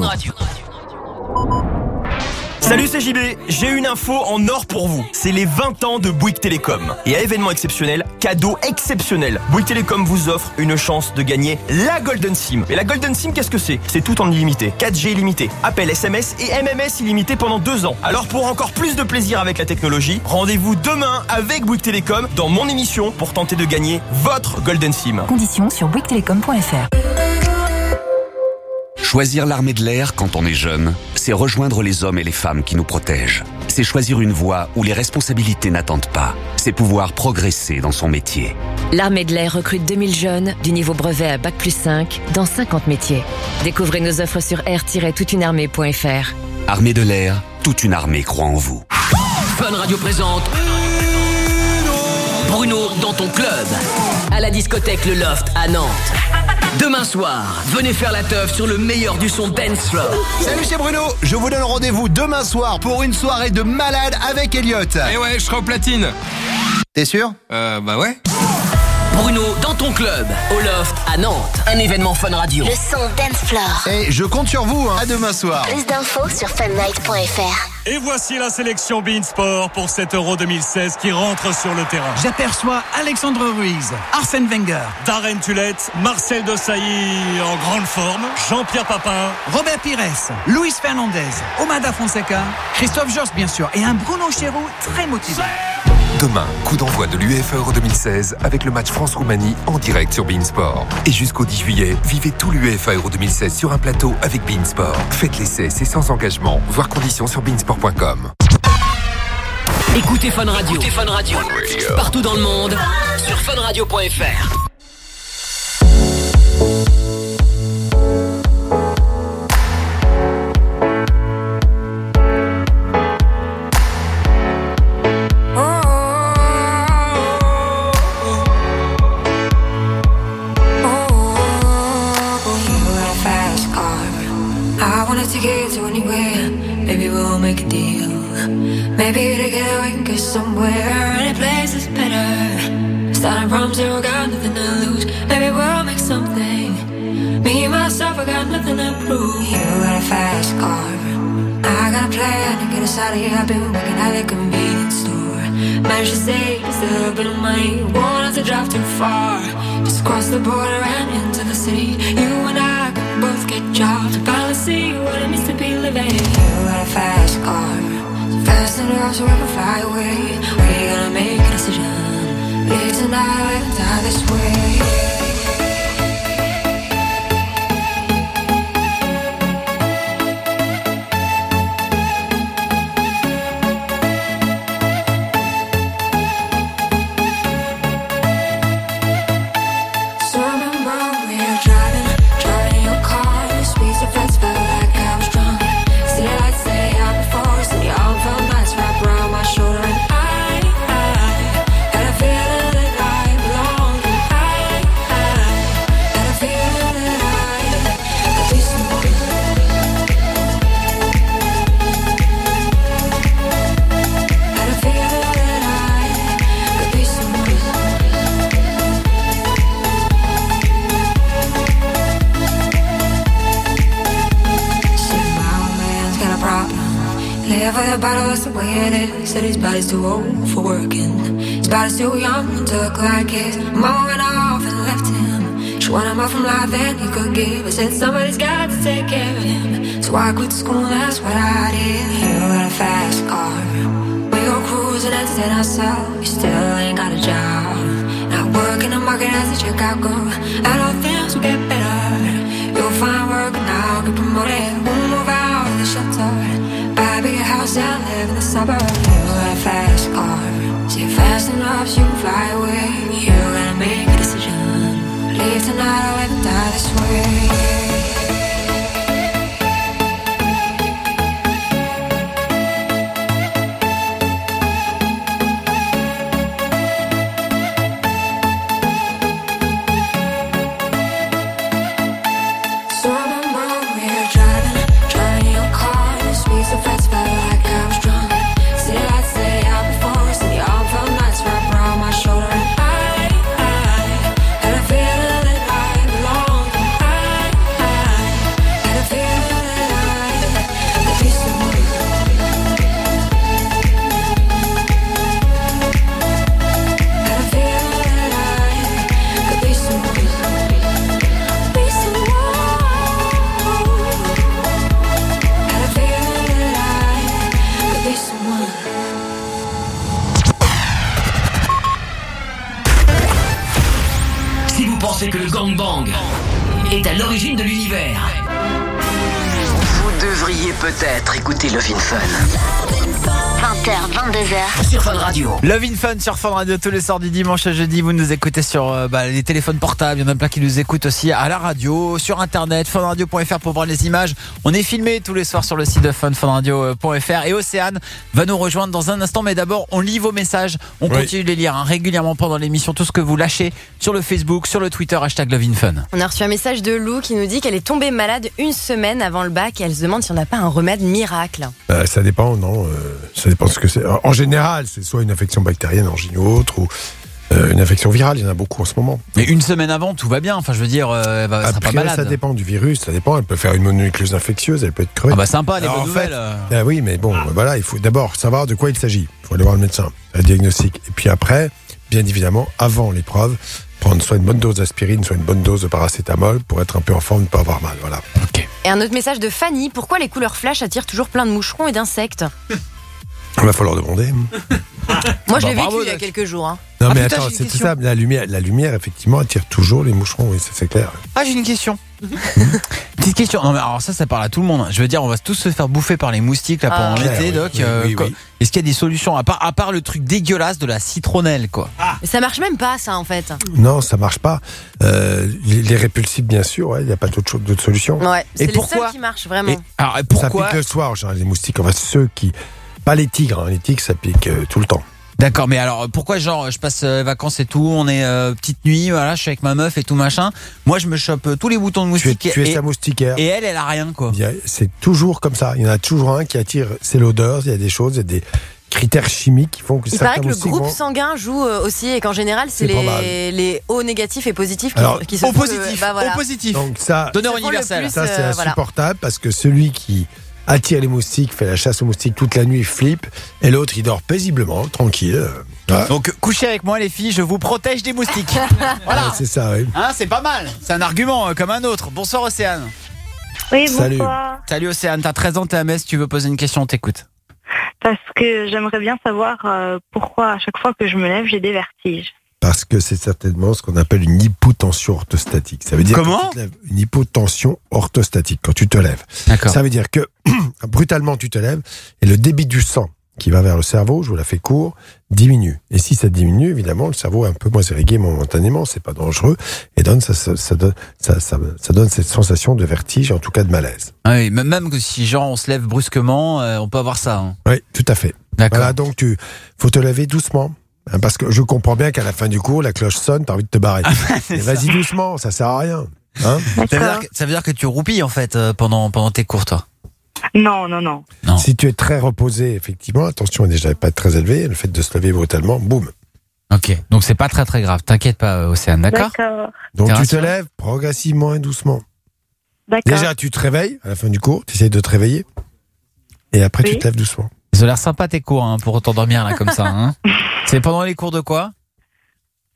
Salut, c'est JB. J'ai une info en or pour vous. C'est les 20 ans de Bouygues Télécom. Et à événement exceptionnel, cadeau exceptionnel. Bouygues Télécom vous offre une chance de gagner la Golden SIM. Et la Golden SIM, qu'est-ce que c'est? C'est tout en illimité. 4G illimité, appel SMS et MMS illimité pendant deux ans. Alors pour encore plus de plaisir avec la technologie, rendez-vous demain avec Bouygues Télécom dans mon émission pour tenter de gagner votre Golden SIM. Conditions sur bouyguestelecom.fr. Choisir l'armée de l'air quand on est jeune, c'est rejoindre les hommes et les femmes qui nous protègent. C'est choisir une voie où les responsabilités n'attendent pas. C'est pouvoir progresser dans son métier. L'armée de l'air recrute 2000 jeunes du niveau brevet à Bac plus 5 dans 50 métiers. Découvrez nos offres sur air-toutunearmée.fr. Armée de l'air, toute une armée croit en vous. Fun Radio présente Bruno dans ton club à la discothèque Le Loft à Nantes. Demain soir, venez faire la teuf sur le meilleur du son dance floor. Salut, c'est Bruno. Je vous donne rendez-vous demain soir pour une soirée de malade avec Elliot. Eh ouais, je serai au platine. T'es sûr? Euh, bah ouais. Bruno dans ton club au Loft à Nantes. Un événement Fun Radio. Le son Dance Floor. Et je compte sur vous. hein. À demain soir. Plus d'infos sur funnight.fr. Et voici la sélection Beansport pour cet Euro 2016 qui rentre sur le terrain. J'aperçois Alexandre Ruiz, Arsène Wenger, Darren Tulette, Marcel Desailly en grande forme, Jean-Pierre Papin, Robert Pires, Luis Fernandez, Omada Fonseca, Christophe Jost bien sûr et un Bruno Chéreau très motivé. Demain, coup d'envoi de l'UEFA Euro 2016 avec le match France-Roumanie en direct sur Beansport. Et jusqu'au 10 juillet, vivez tout l'UEFA Euro 2016 sur un plateau avec Beansport. Faites l'essai, c'est sans engagement. Voir conditions sur beansport.com. Écoutez Fun Radio. Écoutez Fun Radio. Partout dans le monde sur funradio.fr. anywhere. Maybe we'll make a deal. Maybe together we can get somewhere. Any place is better. Starting from zero, got nothing to lose. Maybe we'll make something. Me and myself, I got nothing to prove. You got a fast car. I got a plan to get us out of here. I've been working at the convenience store. Managed to save just a little bit of money. Won't have to drive too far. Just cross the border and into the city. You and I both get jobs. Finally see what it means to be living. You got a fast car. So fast enough so we can fly away. We're gonna make a decision. Live tonight, die this way. Too old Fun sur Fun Radio tous les soirs du dimanche à jeudi. Vous nous écoutez sur euh, bah, les téléphones portables. Il y en a plein qui nous écoutent aussi à la radio, sur internet, funradio.fr pour voir les images. On est filmé tous les soirs sur le site de fun, funradio.fr. Et Océane va nous rejoindre dans un instant. Mais d'abord, on lit vos messages. On Oui. continue de les lire hein, régulièrement pendant l'émission. Tout ce que vous lâchez sur le Facebook, sur le Twitter, hashtag Love in Fun. On a reçu un message de Lou qui nous dit qu'elle est tombée malade une semaine avant le bac et elle se demande si on n'a pas un remède miracle. Euh, ça dépend, non. euh, ça dépend de ce que c'est. En général, c'est soit une infection bactérienne, angine ou autre, ou euh, une infection virale. Il y en a beaucoup en ce moment. Mais une semaine avant, tout va bien. Enfin, je veux dire, euh, elle va, elle sera pas malade. ça dépend du virus, ça dépend. Elle peut faire une mononucléose infectieuse, elle peut être crevée. Ah bah sympa, les Alors, bonnes en nouvelles. fait, euh. Ah oui, mais bon, voilà, il faut d'abord savoir de quoi il s'agit. Il faut aller voir le médecin, un diagnostic. Et puis après, bien évidemment, avant l'épreuve, prendre soit une bonne dose d'aspirine, soit une bonne dose de paracétamol pour être un peu en forme, ne pas avoir mal. Voilà. Et un autre message de Fanny pourquoi les couleurs flash attirent toujours plein de moucherons et d'insectes Il va falloir demander. Moi, je bah, l'ai bravo, vécu il y a quelques jours. hein. Non, Ah, mais putain, attends, c'est tout ça. La lumière, la lumière, effectivement, attire toujours les moucherons, oui, ça c'est clair. Ah, j'ai une question. Petite question. Non, mais alors ça, ça parle à tout le monde. Je veux dire, on va tous se faire bouffer par les moustiques là pendant Ah. l'été, Oui, Doc. oui, Euh, oui, quoi- oui. Est-ce qu'il y a des solutions à part, à part le truc dégueulasse de la citronnelle, quoi Mais ça marche même pas, ça, en fait. Non, ça marche pas. Euh, les, les répulsifs, bien sûr, ouais, il n'y a pas d'autre chose- d'autre solution. Ouais, c'est les pourquoi seuls qui marchent vraiment. Et, alors, et Ça pique le soir, genre les moustiques. Enfin, ceux qui. Pas les tigres, hein, les tigres, ça pique euh, tout le temps. D'accord, mais alors pourquoi genre je passe euh, vacances et tout, on est euh, petite nuit, voilà, je suis avec ma meuf et tout machin. Moi, je me chope euh, tous les boutons de Tu es, moustique tu es et, sa moustiquaire. et elle, elle a rien quoi. Il y a- C'est toujours comme ça. Il y en a toujours un qui attire. C'est l'odeur. Il y a des choses, il y a des critères chimiques qui font que Il certains paraît que le moustiques groupe vont- sanguin joue euh, aussi et qu'en général, c'est les, les O négatifs et positifs qui, Alors, qui se Au font positif, bah, voilà. au positif. Donc ça, Donneur Ils se font le universel. plus, ça c'est euh, voilà. insupportable parce que celui qui attire les moustiques fait la chasse aux moustiques toute la nuit, il flippe, et l'autre il dort paisiblement, tranquille. Donc couchez avec moi les filles, je vous protège des moustiques. *laughs* voilà. Ouais, c'est ça. oui. Hein, c'est pas mal. C'est un argument euh, comme un autre. Bonsoir Océane. Oui, Salut. bonsoir. Salut Océane, t'as 13 ans, t'es à Metz, tu veux poser une question, on t'écoute. Parce que j'aimerais bien savoir euh, pourquoi à chaque fois que je me lève, j'ai des vertiges. Parce que c'est certainement ce qu'on appelle une hypotension orthostatique. Ça veut dire Comment lèves, une hypotension orthostatique quand tu te lèves. D'accord. Ça veut dire que *clears throat* brutalement tu te lèves et le débit du sang qui va vers le cerveau, je vous la fais court, diminue. Et si ça diminue, évidemment, le cerveau est un peu moins irrigué momentanément, c'est pas dangereux, et donne ça, ça, ça donne ça, donne cette sensation de vertige, en tout cas de malaise. Ah oui, même- même que si genre on se lève brusquement, euh, on peut avoir ça. hein. Oui, tout à fait. D'accord. Voilà, donc tu faut te lever doucement. Hein, Parce que je comprends bien qu'à la fin du cours, la cloche sonne, t'as envie de te barrer. *laughs* Mais vas-y doucement, ça sert à rien. Hein Ça veut, dire que, ça veut dire que tu roupilles en fait euh, pendant, pendant tes cours, toi? Non, non, non. Si tu es très reposé, effectivement, attention, déjà pas très élevé, le fait de se lever brutalement, boum. Ok, donc c'est pas très très grave. T'inquiète pas, euh, Océane, d'accord? D'accord. Donc tu te lèves progressivement et doucement. D'accord. Déjà, tu te réveilles à la fin du cours, tu essayes de te réveiller, et après tu te lèves doucement. Ils ont l'air sympas tes cours hein, pour t'endormir là comme ça. Hein. *laughs* c'est pendant les cours de quoi?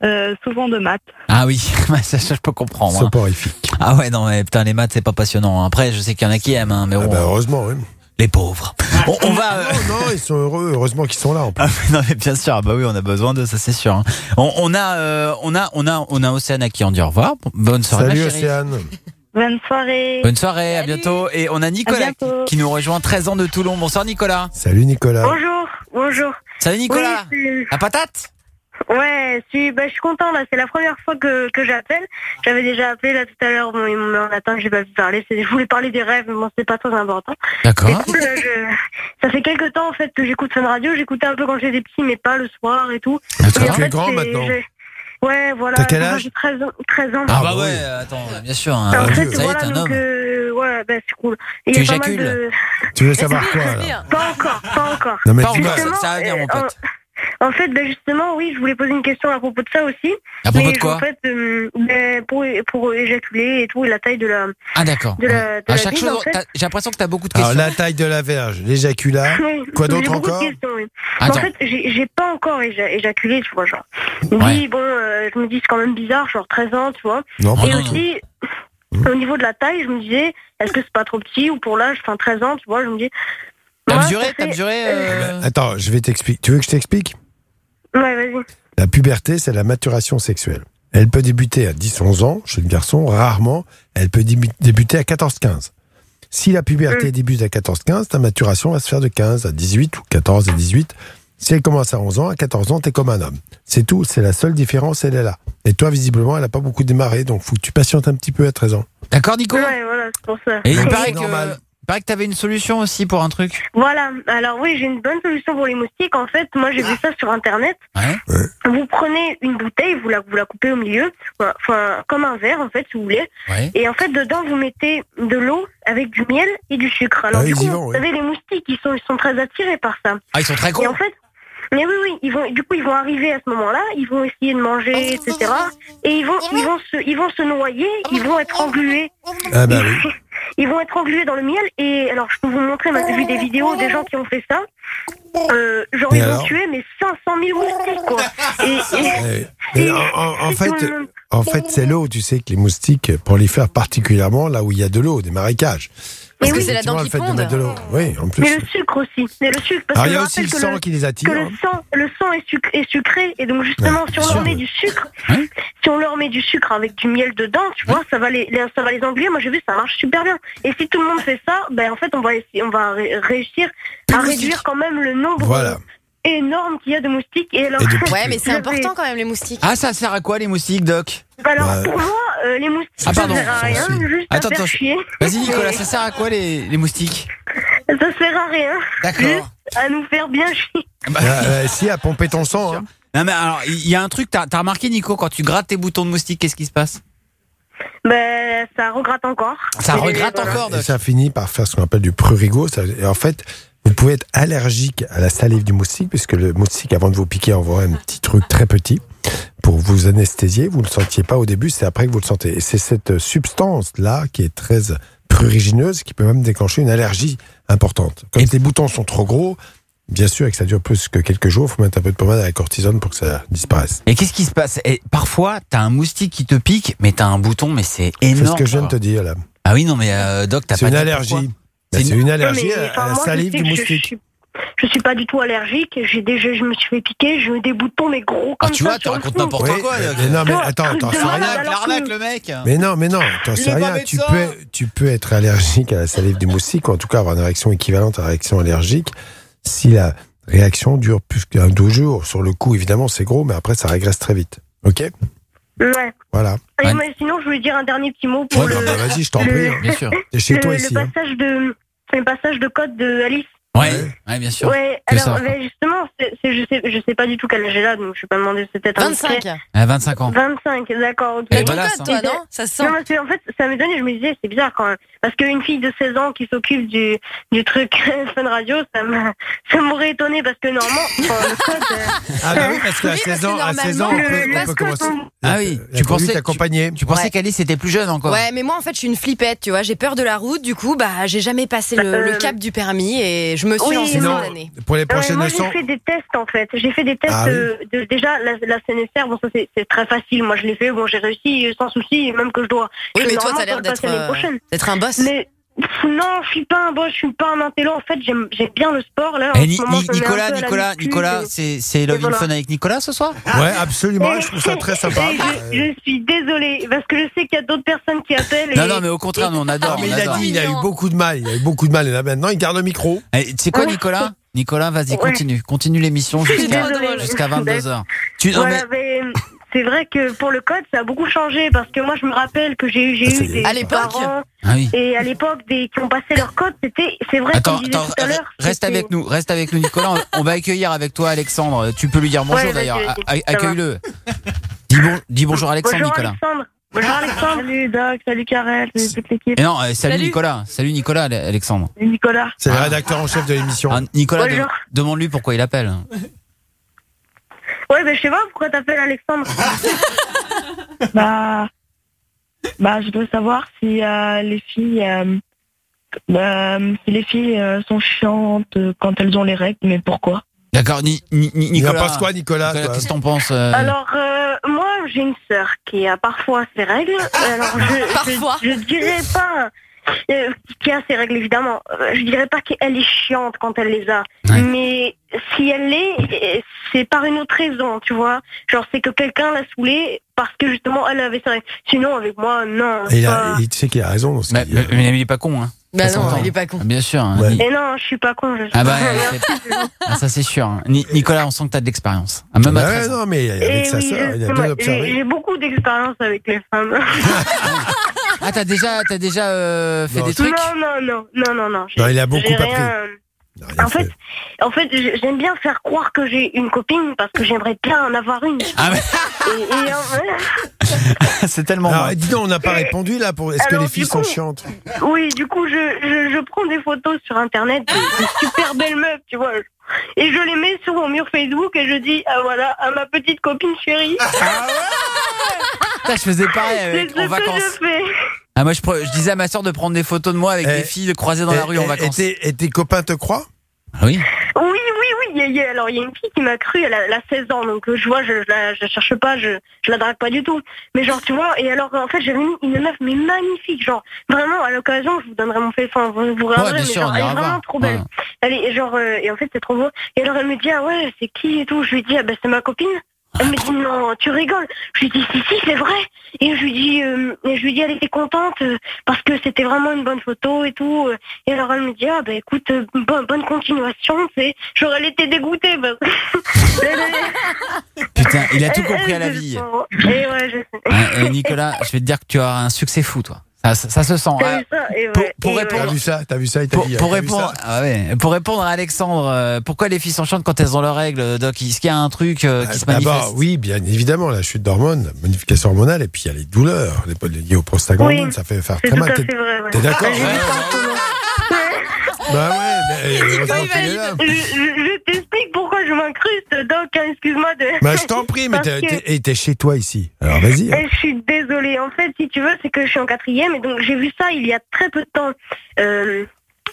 Euh, souvent de maths. Ah oui, *laughs* ça, ça, je peux comprendre. hein. Soporifique. Ah ouais, non, mais putain, les maths, c'est pas passionnant. Après, je sais qu'il y en a qui aiment, hein, mais bon. bah, heureusement, oui. Les pauvres. On, on va. euh, Non, non, ils sont heureux. Heureusement qu'ils sont là. En *laughs* plus. Ah oui, non mais bien sûr, ah bah oui, on a besoin de ça, c'est sûr. hein. On, on a, euh, on a, on a, on a Océane à qui on dit au revoir. Bonne soirée, Salut ma chérie. Océane. Bonne soirée. Bonne soirée, à bientôt. Et on a Nicolas qui nous rejoint 13 ans de Toulon. Bonsoir Nicolas. Salut Nicolas. Bonjour, bonjour. Salut Nicolas. Oui, La patate? Ouais, si, bah, je suis content là. C'est la première fois que, que j'appelle. J'avais déjà appelé là tout à l'heure. Bon, ils m'ont en attente, j'ai pas pu parler. C'est- Je voulais parler des rêves, mais bon, c'est pas très important. D'accord. Cool, je- Ça fait quelques temps en fait que j'écoute Fun Radio. J'écoutais un peu quand j'étais petit, mais pas le soir et tout. Et en Tu es grand maintenant. Ouais, voilà. T'as quel Moi, âge J'ai 13 ans. 13 ans. Ah, bah ouais, attends, bien sûr. hein. En fait, ça y est, voilà, t'es un donc, homme. euh, ouais, bah, c'est cool. Et Tu éjacules de- Tu veux savoir quoi Pas encore, pas encore. Non, mais Pas tu encore, vas- ça, ça va venir, mon euh, pote. En, en fait, ben justement, oui, je voulais poser une question à propos de ça aussi. À propos Mais de quoi En fait, euh, ben, pour, pour éjaculer et tout, et la taille de la. Ah d'accord. de la- de à la chaque chose, en fait. t'as- j'ai l'impression que t'as beaucoup de Alors questions. la taille de la verge, l'éjaculat. *laughs* Oui, Quoi j'ai d'autre beaucoup de encore questions, oui. En fait, j'ai j'ai pas encore éja- éjaculé, tu vois, genre. Je me Ouais. bon, euh, je me dis, c'est quand même bizarre, genre 13 ans, tu vois. Non, et non, aussi, au niveau de la taille, je me disais, est-ce que c'est pas trop petit ou pour l'âge, enfin 13 ans, tu vois, je me dis. T'as mesuré, t'as mesuré. euh, Attends, je vais t'expliquer. Tu veux que je t'explique? Ouais, vas-y. La puberté, c'est la maturation sexuelle. Elle peut débuter à 10-11 ans chez le garçon, rarement. Elle peut débu- débuter à 14-15. Si la puberté débute à 14-15, ta maturation va se faire de 15 à 18 ou 14 à 18. Si elle commence à 11 ans, à 14 ans, t'es comme un homme. C'est tout, c'est la seule différence, elle est là. Et toi, visiblement, elle n'a pas beaucoup démarré, donc faut que tu patientes un petit peu à 13 ans. D'accord, Nico? Ouais, voilà, c'est pour ça. Et il paraît c'est que, normal. Il paraît que t'avais une solution aussi pour un truc. Voilà, alors oui, j'ai une bonne solution pour les moustiques. En fait, moi j'ai vu ça sur internet. Ouais. Vous prenez une bouteille, vous la, vous la coupez au milieu, enfin comme un verre en fait, si vous voulez. Ouais. Et en fait, dedans, vous mettez de l'eau avec du miel et du sucre. Alors Ah, du coup, vont, vous oui. savez, les moustiques, ils sont, ils sont très attirés par ça. Ah, ils sont très Et cons. en fait, mais oui, oui, ils vont, du coup, ils vont arriver à ce moment-là, ils vont essayer de manger, etc. Et ils vont, ils vont se, ils vont se noyer, ils vont être englués. Ah bah oui. *laughs* Ils vont être englués dans le miel. Et alors, je peux vous montrer, j'ai vu des vidéos des gens qui ont fait ça. Euh, genre, Et ils ont tué, mais 500 000 moustiques, quoi. Et, et- Eh, *laughs* et en, en- en fait, en fait, c'est l'eau. Tu sais que les moustiques prolifèrent particulièrement là où il y a de l'eau, des marécages. Mais Parce oui. que C'est la dent qui fonde. mettre de l'eau. Oui, en plus. Mais le sucre aussi. Mais le sucre, parce que il y a je aussi rappelle le que sang qui les attire, Que le hein. sang, le sang est, suc- est sucré. Et donc, justement, Ouais, si on leur met du sucre, si on leur met du sucre avec du miel dedans, tu vois, ça va les, les- ça va les engluer. Moi, j'ai vu, ça marche super bien. Et si tout le monde fait ça, ben, en fait, on va essayer, on va ré- réussir à réduire quand même le nombre Voilà. Énorme qu'il y a de moustiques. Et alors, Ouais, mais c'est j'avais- important quand même les moustiques. Ah, ça sert à quoi les moustiques, Doc? Alors, Bah, pour moi, euh, les moustiques, Ah, pardon, ça sert à rien, juste Attends, à faire attends, chier. Vas-y Nicolas, ça sert à quoi les, les moustiques? Ça sert à rien. D'accord. Juste à nous faire bien chier. Euh, euh, si, à pomper ton sang. hein. Non mais alors, il y a un truc, t'as as remarqué Nico, quand tu grattes tes boutons de moustique, qu'est-ce qui se passe? Ben, ça regrette encore. Ça Et regrette voilà. encore, Et ça finit par faire ce qu'on appelle du prurigo. Ça- Et en fait, vous pouvez être allergique à la salive du moustique, puisque le moustique, avant de vous piquer, envoie un petit truc très petit pour vous anesthésier. Vous ne le sentiez pas au début, c'est après que vous le sentez. Et c'est cette substance-là qui est très prurigineuse, qui peut même déclencher une allergie importante. Quand les boutons sont trop gros, bien sûr, et que ça dure plus que quelques jours, il faut mettre un peu de pommade à la cortisone pour que ça disparaisse. Et qu'est-ce qui se passe? Et Parfois, t'as un moustique qui te pique, mais t'as un bouton, mais c'est C'est énorme. ce que je viens de te dire, là. Ah oui, non mais euh, Doc, t'as C'est pas une allergie. pourquoi? Ben, C'est une- allergie mais, à- la salive du moustique. Je, suis, je suis pas du tout allergique. J'ai déjà, je me suis fait piquer. J'ai eu des boutons, mais gros comme Ah, tu ça vois, tu sur le racontes n'importe quoi. mais non, mais attends, t'en de sais rien. L'arnaque que- le mec. Mais non, mais non, t'en sais rien. Tu peux, tu peux être allergique à la salive du moustique, ou en tout cas avoir une réaction équivalente à la réaction allergique, si la réaction dure plus qu'un deux jours. Sur le coup, évidemment, c'est gros, mais après, ça régresse très vite. Ok? Ouais. Voilà. Et moi, sinon, je voulais dire un dernier petit mot pour Ouais, le. bah, bah, vas-y, je t'en le- prie, hein. Bien sûr. Chez le, toi le ici, hein. passage de, le passage de code de Alice. Ouais, ouais, bien sûr. Ouais, alors ça. ben, justement, c'est, c'est- je sais, je sais pas du tout quel âge elle a, donc je vais pas demander, c'est peut-être un 25. secret. À 25 ans. 25, d'accord, ok. Elle est hein. toi, non? Ça se sent. Non, parce que, en fait, ça m'étonnait, je me disais, c'est bizarre quand même. Parce qu'une fille de 16 ans qui s'occupe du, du truc *laughs* Fun Radio, ça m'a- ça m'aurait étonné parce que normalement, *laughs* le code. euh, Ah, bah oui, parce qu'à 16 ans, à 16 ans, on peut, le- on peut commencer. Ah oui, La tu pensais, accompagnée. tu pensais Ouais. qu'Alice était plus jeune encore. Ouais, mais moi en fait je suis une flippette, tu vois. J'ai peur de la route, du coup, bah j'ai jamais passé le, le cap du permis et je me suis Oui, année. pour les Ouais, prochaines moi, leçons. j'ai fait des tests en fait. J'ai fait des tests Ah oui. euh, de déjà la, la CNSR. Bon ça c'est c'est très facile. Moi je l'ai fait. Bon j'ai réussi sans souci. Même que je dois. Oui, je- mais toi, t'as l'air je d'être euh, d'être un boss. Mais non, je suis pas un boss. Je suis pas un intello. En fait j'aime j'aime bien le sport là. en Eh, Ni- moment, Ni- Nicolas, Nicolas, Nicolas, et- c'est c'est Love voilà. in Fun avec Nicolas ce soir? Ouais, absolument. Je trouve ça très sympa. Et je, je suis désolée parce que je sais qu'il y a d'autres personnes qui appellent. Non, et- non, mais au contraire, nous on adore. mais on il a adore. dit, il a eu beaucoup de mal. Il a eu beaucoup de mal. Et là maintenant, il garde le micro. Eh, Tu sais quoi, Nicolas? Nicolas, vas-y, Ouais. continue. Continue l'émission jusqu'à désolée. jusqu'à 22h. Tu, non, Voilà, mais- mais c'est vrai que pour le code, ça a beaucoup changé parce que moi, je me rappelle que j'ai eu, j'ai Ah, eu des- À l'époque parents Ah oui. et à l'époque des qui ont passé leur code, c'était, c'est vrai. Attends, disais attends, tout à l'heure, reste avec nous, reste avec nous, Nicolas. On- va accueillir avec toi Alexandre. Tu peux lui dire bonjour Ouais, d'ailleurs. Accueille-le. Dis, bon, dis bonjour Alexandre, Bonjour Nicolas. Alexandre. Bonjour Alexandre. Salut Doc, salut Karel, salut toute l'équipe. Et non, euh, salut, Nicolas. Salut Nicolas, Ale- Alexandre. Salut Nicolas. C'est le rédacteur en chef de l'émission. Ah, Nicolas, de- demande-lui pourquoi il appelle. Ouais, ben je sais pas pourquoi t'appelles Alexandre. *laughs* Bah, bah, je veux savoir si euh, les filles, euh, euh, si les filles euh, sont chiantes quand elles ont les règles, mais pourquoi? D'accord, ni, ni- ni- Nicolas. penses quoi, Nicolas, Qu'est-ce que t'en penses euh, Alors, euh, moi, j'ai une sœur qui a parfois ses règles. Alors, je, Parfois. je, je dirais pas euh, qui a ses règles, évidemment. Euh, Je dirais pas qu'elle est chiante quand elle les a. Mais si elle l'est, euh, c'est par une autre raison, tu vois. Genre, c'est que quelqu'un l'a saoulée parce que justement, elle avait ses règles. Sinon, avec moi, non. Et il, a, il sait qu'il a raison. dans ce Mais, qu'il dit. mais- mais il est pas con, hein. Bah non, il est pas con. Ah, Bien sûr. hein. Ouais. Et non, je suis pas con. Je suis Ah bah, *laughs* pas- Ah, ça c'est sûr. hein. Ni- Nicolas, on sent que t'as de l'expérience. Ah, même à Bah 13 ouais, ans. non, mais avec Eh sa oui, sœur, il a bien observé. j'ai beaucoup d'expérience avec les femmes. *laughs* Ah, t'as déjà, t'as déjà euh, fait Non, des trucs Non, non, non, non, non, non. Non, il a beaucoup appris. rien- En fait, en fait, j'aime bien faire croire que j'ai une copine parce que j'aimerais bien en avoir une. Ah Et, et en- *laughs* C'est tellement Alors, bon. dis donc, on n'a pas répondu là pour. Est-ce que les filles sont chiantes oui, du coup, je, je, je prends des photos sur internet de, de super belles meufs, tu vois. Et je les mets sur mon mur Facebook et je dis, ah voilà, à ma petite copine chérie. Putain, je faisais pareil *laughs* avec, en vacances. Ah, moi, je, disais à ma soeur de prendre des photos de moi avec Eh, des filles croisées dans la Et- rue en et- vacances. Et tes, et tes copains te croient? Ah oui. Oui, oui, oui. il y a- il y a- alors, il y a une fille qui m'a cru, elle a, elle a 16 ans, donc euh, je vois, je, je, la, je la cherche pas, je, je la drague pas du tout. Mais genre, tu vois, et alors, en fait, j'avais mis une meuf, mais magnifique, genre, vraiment, à l'occasion, je vous donnerai mon enfin, vous, vous regarderez, mais sûr, genre, elle est vraiment voir. trop belle. Ouais. Elle est, genre, euh, et en fait, c'est trop beau. Et alors, elle me dit, ah ouais, c'est qui et tout? Je lui dis, ah ben, c'est ma copine. Elle me dit non, tu rigoles. Je lui dis si si c'est vrai. Et je lui dis, euh, je lui dis elle était contente euh, parce que c'était vraiment une bonne photo et tout. euh. Et alors elle me dit ah ben écoute euh, bonne, bonne continuation. C'est j'aurais été dégoûtée. Putain, il a tout compris à la vie. je- Et ouais, je sais. Hein, et Nicolas, je vais te dire que tu as un succès fou, toi. Ça, ça- ça se sent. T'as Ah, vu ça Et pour- ouais, pour et répondre- vu ça T'as vu ça il t'a Pour, dit, pour t'as vu répondre, ça ah ouais, pour répondre à Alexandre, euh, pourquoi les filles sont chiantes quand elles ont leurs règles, Doc? Est-ce qu'il y a un truc euh, qui se D'abord, manifeste? oui, bien évidemment, la chute d'hormones, la modification hormonale, et puis il y a les douleurs, les liées au prostaglandine, Oui, ça fait faire très mal. ouais. t'es d'accord? Bah ouais, mais heureusement Je, qu'il est là. je- je t'explique pourquoi je m'incruste, Doc, hein, excuse-moi de... Bah je t'en prie, mais t'es que- chez toi ici. Alors vas-y. hein. Eh, Je suis désolée. En fait, si tu veux, c'est que je suis en quatrième et donc j'ai vu ça il y a très peu de temps. Euh,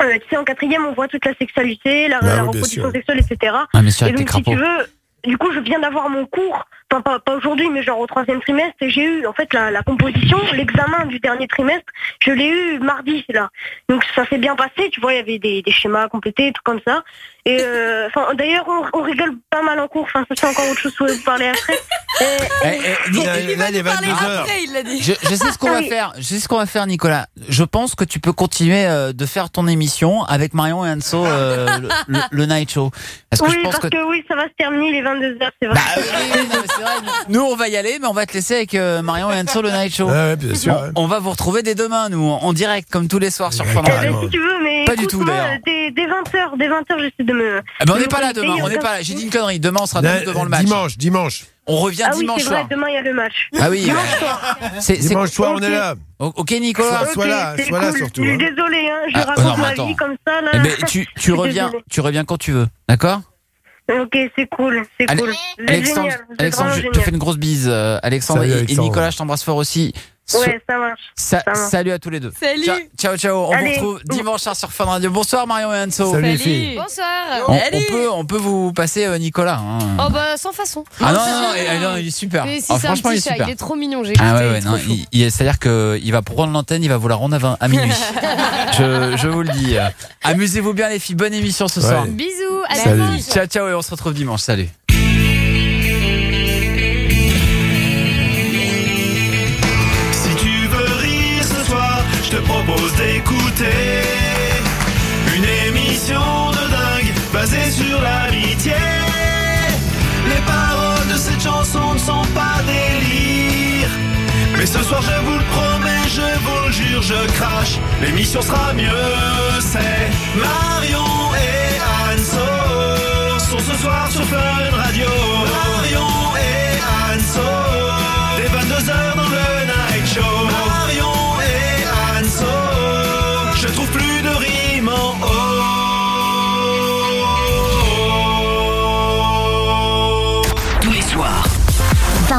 euh, tu sais, en quatrième, on voit toute la sexualité, la, Bah la oui, bien reproduction sexuelle, etc. Ah, sûr, et donc, si tu veux, du coup, je viens d'avoir mon cours, pas, pas aujourd'hui, mais genre au troisième trimestre, et j'ai eu en fait la, la composition, l'examen du dernier trimestre, je l'ai eu mardi là. Donc ça s'est bien passé, tu vois, il y avait des, des schémas complétés, tout comme ça. Et euh, enfin, d'ailleurs, on, on rigole pas mal en cours. Enfin, ça c'est encore autre chose que vous parler après. Et- Eh, eh, il 22 heures. Après, il l'a dit. je, je sais ce qu'on Ah va oui. faire. Je sais ce qu'on va faire, Nicolas. Je pense que tu peux continuer euh, de faire ton émission avec Marion et Anso, euh, le, le- le night show. Parce que oui, je pense parce que. que... oui, ça va se terminer les 22 heures, c'est vrai. Bah, Nous, on va y aller, mais on va te laisser avec euh, Marion et Anso, le night show. Ouais, ouais, bien sûr. On, ouais. on va vous retrouver dès demain, nous, en direct, comme tous les soirs sur carrément. si tu veux, mais Pas du tout, d'ailleurs. Dès, dès 20h, dès 20h, j'essaie de me. Ah ben, on n'est pas là demain, on n'est pas là. J'ai dit une connerie. Demain, on sera Là, devant le match. Dimanche, dimanche. On revient Ah oui, dimanche vrai, soir. demain il y a le match. Ah oui, Dimanche soir. Dimanche soir, on est là. Ok, Nicolas. Sois là, sois là surtout, Je suis hein. désolée, hein, je Ah, raconte non, mais ma attends. vie comme ça là. Eh ben, tu, *laughs* reviens, tu reviens quand tu veux, d'accord? Ok, c'est cool, c'est cool. Alexandre, Alexandre, je te fais une grosse bise. euh, Alexandre Salut, et-. Nicolas, je t'embrasse fort aussi. Ouais, ça marche. Sa- Ça marche. salut à tous les deux. Salut. Ciao, ciao, ciao. On Allez. vous retrouve dimanche soir sur Fun Radio. Bonsoir Marion et Anso. Salut, les filles. Bonsoir. On, on peut, on peut vous passer euh, Nicolas. hein. Oh bah sans façon. Ah non, non, *laughs* non, il est super. Si c'est un franchement, il est chat, super. il est trop mignon. J'ai Ah ouais, écouté, ouais, trop non, chou. il, il- c'est-à-dire qu'il va prendre l'antenne, il va vous la rendre à, 20 à minuit. *laughs* je, je vous le dis. Amusez-vous bien les filles, bonne émission ce Ouais. soir. Bisous. À Salut. Ciao, ciao et on se retrouve dimanche. Salut. Propose d'écouter une émission de dingue basée sur l'amitié. Les paroles de cette chanson ne sont pas délire. Mais ce soir, je vous le promets, je vous le jure, je crache. L'émission sera mieux, c'est Marion et Anso sont ce soir sur Fun Radio.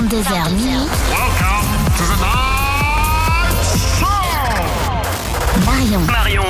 22h minuit. Marion Marion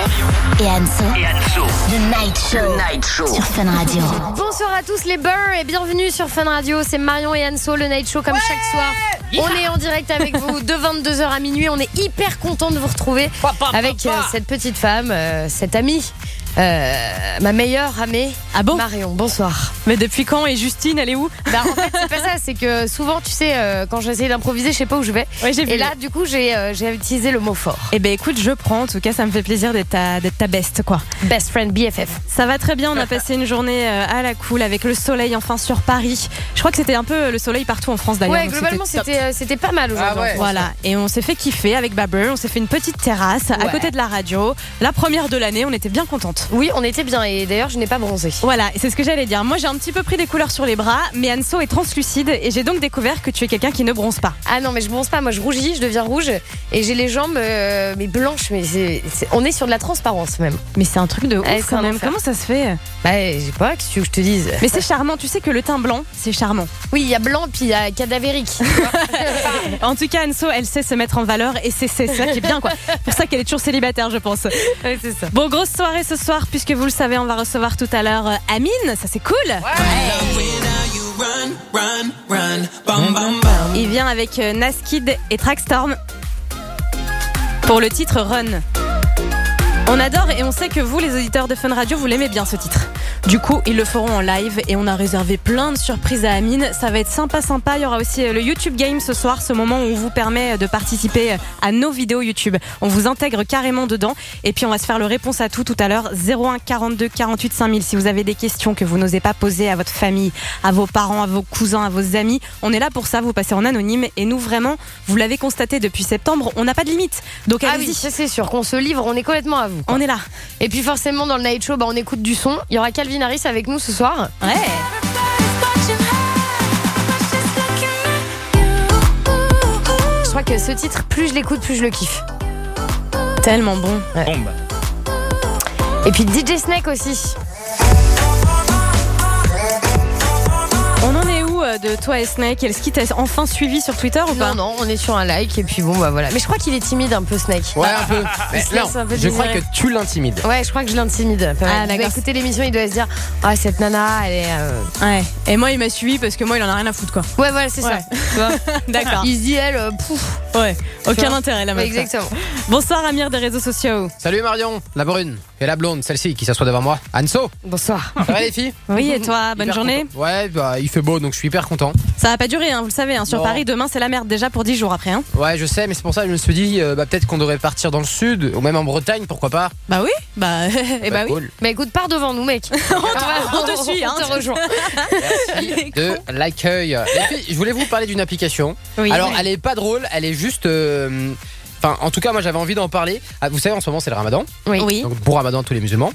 et Anso. et Anso. The Night Show. Night Show. Sur Fun Radio. Bonsoir à tous les beurs et bienvenue sur Fun Radio. C'est Marion et Anso, le Night Show comme chaque soir. On est en direct avec vous de 22h à minuit. On est hyper content de vous retrouver avec euh, cette petite femme, euh, cette amie, euh, ma meilleure amie. Ah bon Marion, bonsoir. Mais depuis quand Et Justine, elle est où Bah, en fait, c'est pas ça, c'est que souvent, tu sais, euh, quand j'essaie d'improviser, je sais pas où je vais. Ouais, j'ai vu. Et là, du coup, j'ai euh, j'ai utilisé le mot fort. Eh ben écoute, je prends. En tout cas, ça me fait plaisir d'être ta, d'être ta best, quoi. Best friend BFF. Ça va très bien. On a passé une journée à la cool avec le soleil enfin sur Paris. Je crois que c'était un peu le soleil partout en France d'ailleurs. Ouais, globalement, c'était euh, c'était pas mal aujourd'hui. en France. Voilà, et on s'est fait kiffer avec Babber, on s'est fait une petite terrasse à Ouais. côté de la radio. La première de l'année, on était bien contente. Oui, on était bien et d'ailleurs, je n'ai pas bronzé. Voilà, c'est ce que j'allais dire. Moi, j'ai un petit peu pris des couleurs sur les bras, mais Anso est translucide et j'ai donc découvert que tu es quelqu'un qui ne bronze pas. Ah non, mais je bronze pas. Moi, je rougis, je deviens rouge et j'ai les jambes euh, mais blanches. Mais c'est c'est- on est sur de la transparence même. Mais c'est un truc de ouf Ouais, c'est quand un même. enfer. Comment ça se fait Bah, j'ai pas, qu'est-ce que tu veux que je te dise Mais c'est charmant, tu sais que le teint blanc, c'est charmant. Oui, il y a blanc puis il y a cadavérique. *laughs* En tout cas, Anso, elle sait se mettre en valeur et c'est c'est ça qui est bien quoi. pour ça qu'elle est toujours célibataire, je pense. ouais, c'est ça. Bon, grosse soirée ce soir, puisque vous le savez, on va recevoir tout à l'heure euh, Amine, ça c'est cool. Il vient avec euh, Naskid et Trackstorm pour le titre Run. On adore et on sait que vous, les auditeurs de Fun Radio, vous l'aimez bien ce titre. Du coup, ils le feront en live et on a réservé plein de surprises à Amine. Ça va être sympa, sympa. Il y aura aussi euh, le YouTube Game ce soir, ce moment où on vous permet de participer à nos vidéos YouTube. On vous intègre carrément dedans et puis on va se faire le réponse à tout tout à l'heure. 01 42 48 5000. Si vous avez des questions que vous n'osez pas poser à votre famille, à vos parents, à vos cousins, à vos amis, on est là pour ça. Vous passez en anonyme et nous vraiment, vous l'avez constaté depuis septembre, on n'a pas de limite. Donc Ah oui, c'est sûr qu'on se livre, on est complètement à vous. quoi. On est là. Et puis forcément dans le night show, bah, on écoute du son. Il y aura Calvin Harris avec nous ce soir. Ouais. Je crois que ce titre, plus je l'écoute, plus je le kiffe. Tellement bon. Bombe. Et puis DJ Snake aussi. On en est de toi et Snake Est-ce qu'il t'a enfin suivi sur Twitter ou pas Non, non, on est sur un like et puis bon, bah voilà. Mais je crois qu'il est timide un peu, Snake. Ouais, un peu. Il *laughs* Mais se non, laisse un peu je crois que tu l'intimides. Ouais, je crois que je l'intimide. Ah, il doit écouter l'émission, il doit se dire Ah, cette nana, elle est. euh, Ouais. Et moi, il m'a suivi parce que moi, il en a rien à foutre, quoi. Ouais, voilà, c'est Ouais. ça. *laughs* D'accord. Il se dit, elle, euh, pouf. Ouais. Aucun intérêt, la meuf. exactement. *laughs* Bonsoir, Amir des réseaux sociaux. Salut Marion, la brune et la blonde, celle-ci qui s'assoit devant moi. Anso, Bonsoir. ça va les filles? Oui, et toi, bonne Hyper journée content. Ouais, bah il fait beau donc je suis hyper content. Ça va pas durer, hein, vous le savez. hein. Sur Non. Paris, demain, c'est la merde déjà pour 10 jours après. Hein. Ouais, je sais, mais c'est pour ça que je me suis dit euh, bah, peut-être qu'on devrait partir dans le sud ou même en Bretagne, pourquoi pas Bah oui, bah, *laughs* et bah, oui. cool. Bah écoute, pars devant nous, mec. *laughs* on te suit, hein. On te rejoint. *laughs* de l'accueil. Je voulais vous parler d'une application. Oui. Alors, Oui. elle est pas drôle, elle est juste. euh, Enfin, en tout cas, moi j'avais envie d'en parler. Ah, vous savez, en ce moment c'est le ramadan. Oui. Oui. Donc, bon ramadan à tous les musulmans.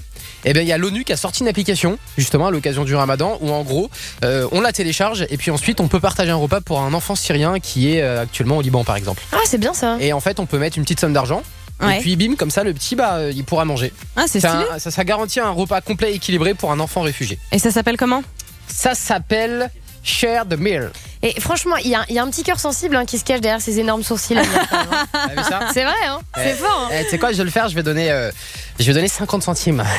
Et bien, il y a l'ONU qui a sorti une application, justement, à l'occasion du ramadan, où en gros, euh, on la télécharge et puis ensuite on peut partager un repas pour un enfant syrien qui est euh, actuellement au Liban, par exemple. Ah, c'est bien ça. Et en fait, on peut mettre une petite somme d'argent. Ouais. Et puis bim, comme ça, le petit, bah, euh, il pourra manger. Ah, c'est Ça, stylé. ça, ça garantit un repas complet et équilibré pour un enfant réfugié. Et ça s'appelle comment? Ça s'appelle Share the Meal. Et franchement, il y, a- il y a un petit cœur sensible hein, qui se cache derrière ces énormes sourcils. Hein. *laughs* Ça C'est vrai, hein c'est Eh, fort. hein. eh, Tu sais quoi, je vais le faire, je vais donner, euh, je vais donner 50 centimes. *laughs*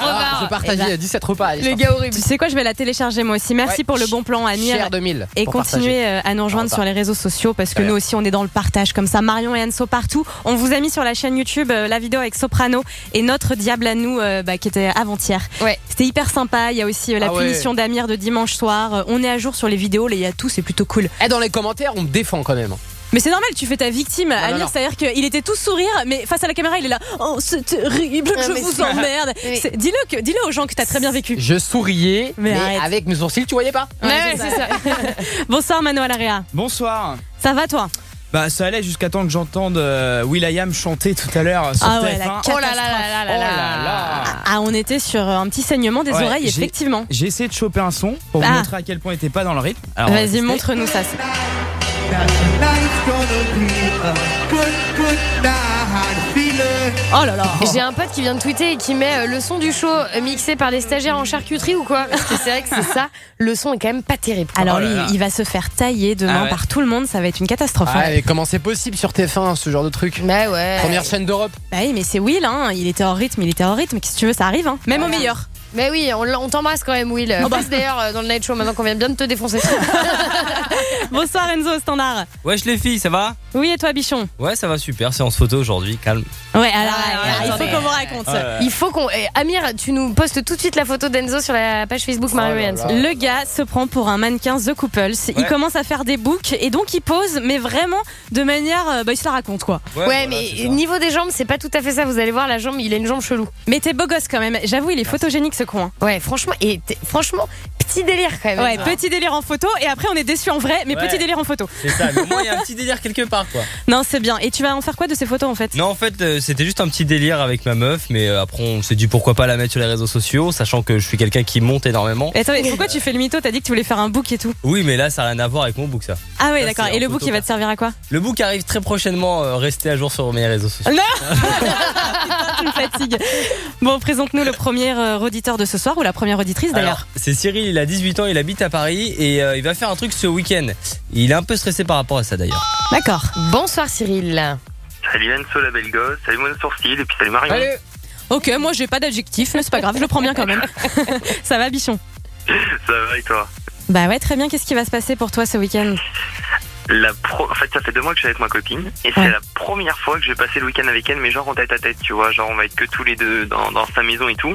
Ah, je partage Eh ben, 17 repas. allez, Les c'est gars horribles. Tu sais quoi, je vais la télécharger moi aussi. Merci Ouais. pour le bon plan, Amir. Cher 2000. Et continuez partager. euh, à nous rejoindre Ah, sur les réseaux sociaux parce que nous aussi on est dans le partage comme ça. Marion et Anso partout. On vous a mis sur la chaîne YouTube euh, la vidéo avec Soprano et notre diable à nous euh, bah, qui était avant-hier. Ouais. C'était hyper sympa. Il y a aussi euh, la Ah ouais. punition d'Amir de dimanche soir. On est à jour sur les vidéos. là, Il y a tout, c'est plutôt cool. Eh, dans les commentaires, on me défend quand même. Mais c'est normal, tu fais ta victime. non, Amir, c'est-à-dire qu'il était tout sourire, mais face à la caméra, il est là. Oh, c'est terrible, Ouais, je mais vous emmerde. C'est- Dis-le que- dis-le aux gens que t'as très bien vécu. Je souriais, Mais mais, arrête. avec mes sourcils, tu voyais pas Ouais, Ouais, c'est c'est ça. *laughs* Bonsoir Mano Alaria. Bonsoir. Ça va toi? Bah ça allait jusqu'à temps que j'entende euh, Will.i.am chanter tout à l'heure sur Ah ouais, TF1. la Oh là là là là là Oh là. là là. Ah, on était sur euh, un petit saignement des Ouais, oreilles, effectivement. J'ai essayé de choper un son pour vous Ah. montrer à quel point il était pas dans le rythme. On Vas-y, montre-nous ça. Oh là là J'ai un pote qui vient de tweeter et qui met euh, le son du show euh, mixé par des stagiaires en charcuterie ou quoi? Parce que c'est vrai que c'est ça. Le son est quand même pas terrible. quoi. Alors Oh là lui, là. il va se faire tailler demain Ah ouais. par tout le monde, ça va être une catastrophe. hein. Ah, mais comment c'est possible sur TF1 ce genre de truc? Bah ouais. Première chaîne d'Europe. Bah oui, mais c'est Will, hein. il était hors rythme, il était hors rythme. Qu'est-ce que tu veux, ça arrive, hein. même au meilleur. Mais oui, on, on t'embrasse quand même, Will. *laughs* Oh bah. Passe d'ailleurs euh, dans le night show maintenant qu'on vient bien de te défoncer. *laughs* Bonsoir Enzo standard. Wesh les filles, ça va? Oui, et toi Bichon? Ouais, ça va super, séance photo aujourd'hui, calme. Ouais, alors, Ah, ouais, il faut qu'on vous raconte. Ouais. Il faut qu'on. eh, Amir, tu nous postes tout de suite la photo d'Enzo sur la page Facebook Mario Oh. Le gars se prend pour un mannequin The Couples. Il commence à faire des books et donc il pose, mais vraiment de manière. euh, bah, il se la raconte quoi. Ouais, voilà, mais niveau des jambes, c'est pas tout à fait ça. Vous allez voir, la jambe, il a une jambe chelou. Mais t'es beau gosse quand même. J'avoue, il est photogénique ce hein. Ouais, franchement, et franchement, petit délire quand même. Ouais, petit délire en photo et après on est déçu en vrai, mais Ouais. petit délire en photo. C'est ça, mais au moins il y a un petit délire quelque part quoi. *laughs* Non, c'est bien. Et tu vas en faire quoi de ces photos en fait? Non, en fait, euh, c'était juste un petit délire avec ma meuf, mais euh, après on s'est dit pourquoi pas la mettre sur les réseaux sociaux, sachant que je suis quelqu'un qui monte énormément. Et Attends, mais pourquoi tu fais le mytho? T'as dit que tu voulais faire un book et tout. Oui, mais là ça n'a rien à voir avec mon book ça. Ah ouais, d'accord. Et le book, il va te servir à quoi? Le book arrive très prochainement, euh, restez à jour sur mes réseaux sociaux. Non *laughs* Tu me fatigues. Bon, présente-nous le premier euh, auditeur de ce soir ou la première auditrice d'ailleurs. C'est Cyril, il a 18 ans, il habite à Paris et euh, il va faire un truc ce week-end. Il est un peu stressé par rapport à ça d'ailleurs. D'accord. Bonsoir Cyril. Salut Anso la belle gosse, salut mon sourcil et puis salut Marion. Allez Ok, moi j'ai pas d'adjectif, mais c'est pas grave, je le prends bien quand même. *laughs* Ça va, bichon? Ça va et toi? Bah ouais, très bien. Qu'est-ce qui va se passer pour toi ce week-end? La pro... En fait, ça fait deux mois que je suis avec ma copine et c'est la première fois que je vais passer le week-end avec elle, mais genre en tête à tête, tu vois. Genre, on va être que tous les deux dans, dans sa maison et tout.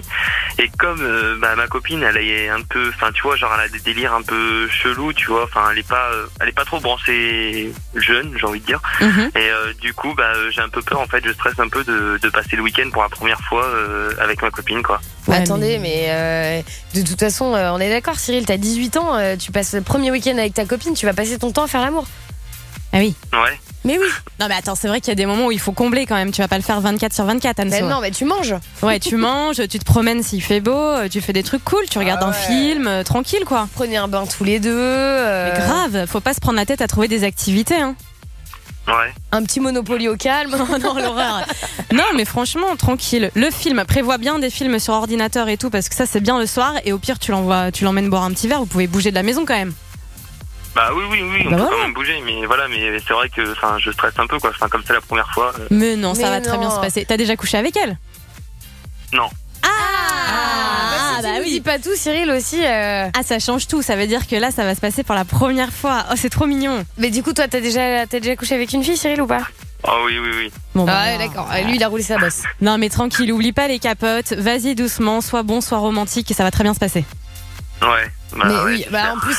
Et comme euh, bah, ma copine, elle est un peu, enfin, tu vois, genre, elle a des délires un peu chelous, tu vois. Enfin, elle est pas, euh, elle est pas trop branchée jeune, j'ai envie de dire. Mhm. Et euh, du coup, bah, j'ai un peu peur, en fait, je stresse un peu de, de passer le week-end pour la première fois euh, avec ma copine, quoi. Ouais, Attendez, mais, euh, de toute façon, euh, on est d'accord, Cyril, t'as 18 ans, euh, tu passes le premier week-end avec ta copine, tu vas passer ton temps à faire l'amour. Ah oui. Ouais. Mais oui. Non mais attends, c'est vrai qu'il y a des moments où il faut combler quand même. Tu vas pas le faire 24 sur 24, Anso. Mais non, mais tu manges. Ouais, tu *laughs* manges, tu te promènes s'il fait beau, euh, tu fais des trucs cool, tu regardes Ah un film, euh, tranquille quoi. Prenez un bain tous les deux. euh, Mais grave, faut pas se prendre la tête à trouver des activités. Hein. Ouais. Un petit Monopoly au calme. *laughs* Oh non, l'horreur. Non, mais franchement, tranquille. Le film, prévoit bien des films sur ordinateur et tout, parce que ça, c'est bien le soir. Et au pire, tu l'envoies, tu l'emmènes boire un petit verre. Vous pouvez bouger de la maison quand même. Bah oui, oui, oui, on Bah peut voilà. quand même bouger, mais voilà, mais c'est vrai que, enfin, je stresse un peu, quoi. Enfin, comme c'est la première fois. euh, Mais non, ça Mais va très bien se passer. T'as déjà couché avec elle? Non. Ah, bah, si tu nous dis pas tout, Cyril aussi. euh, Ah, ça change tout. Ça veut dire que là, ça va se passer pour la première fois. Oh, c'est trop mignon. Mais du coup, toi, t'as déjà, t'as déjà couché avec une fille, Cyril, ou pas? Ah oui, oui, oui. Bon, bah, Ah ouais, d'accord. Ah, Lui, il a roulé sa bosse. *laughs* Non, mais tranquille, oublie pas les capotes. Vas-y doucement, sois bon, sois romantique et ça va très bien se passer. Ouais. Bah, mais ouais, oui, bah, en plus,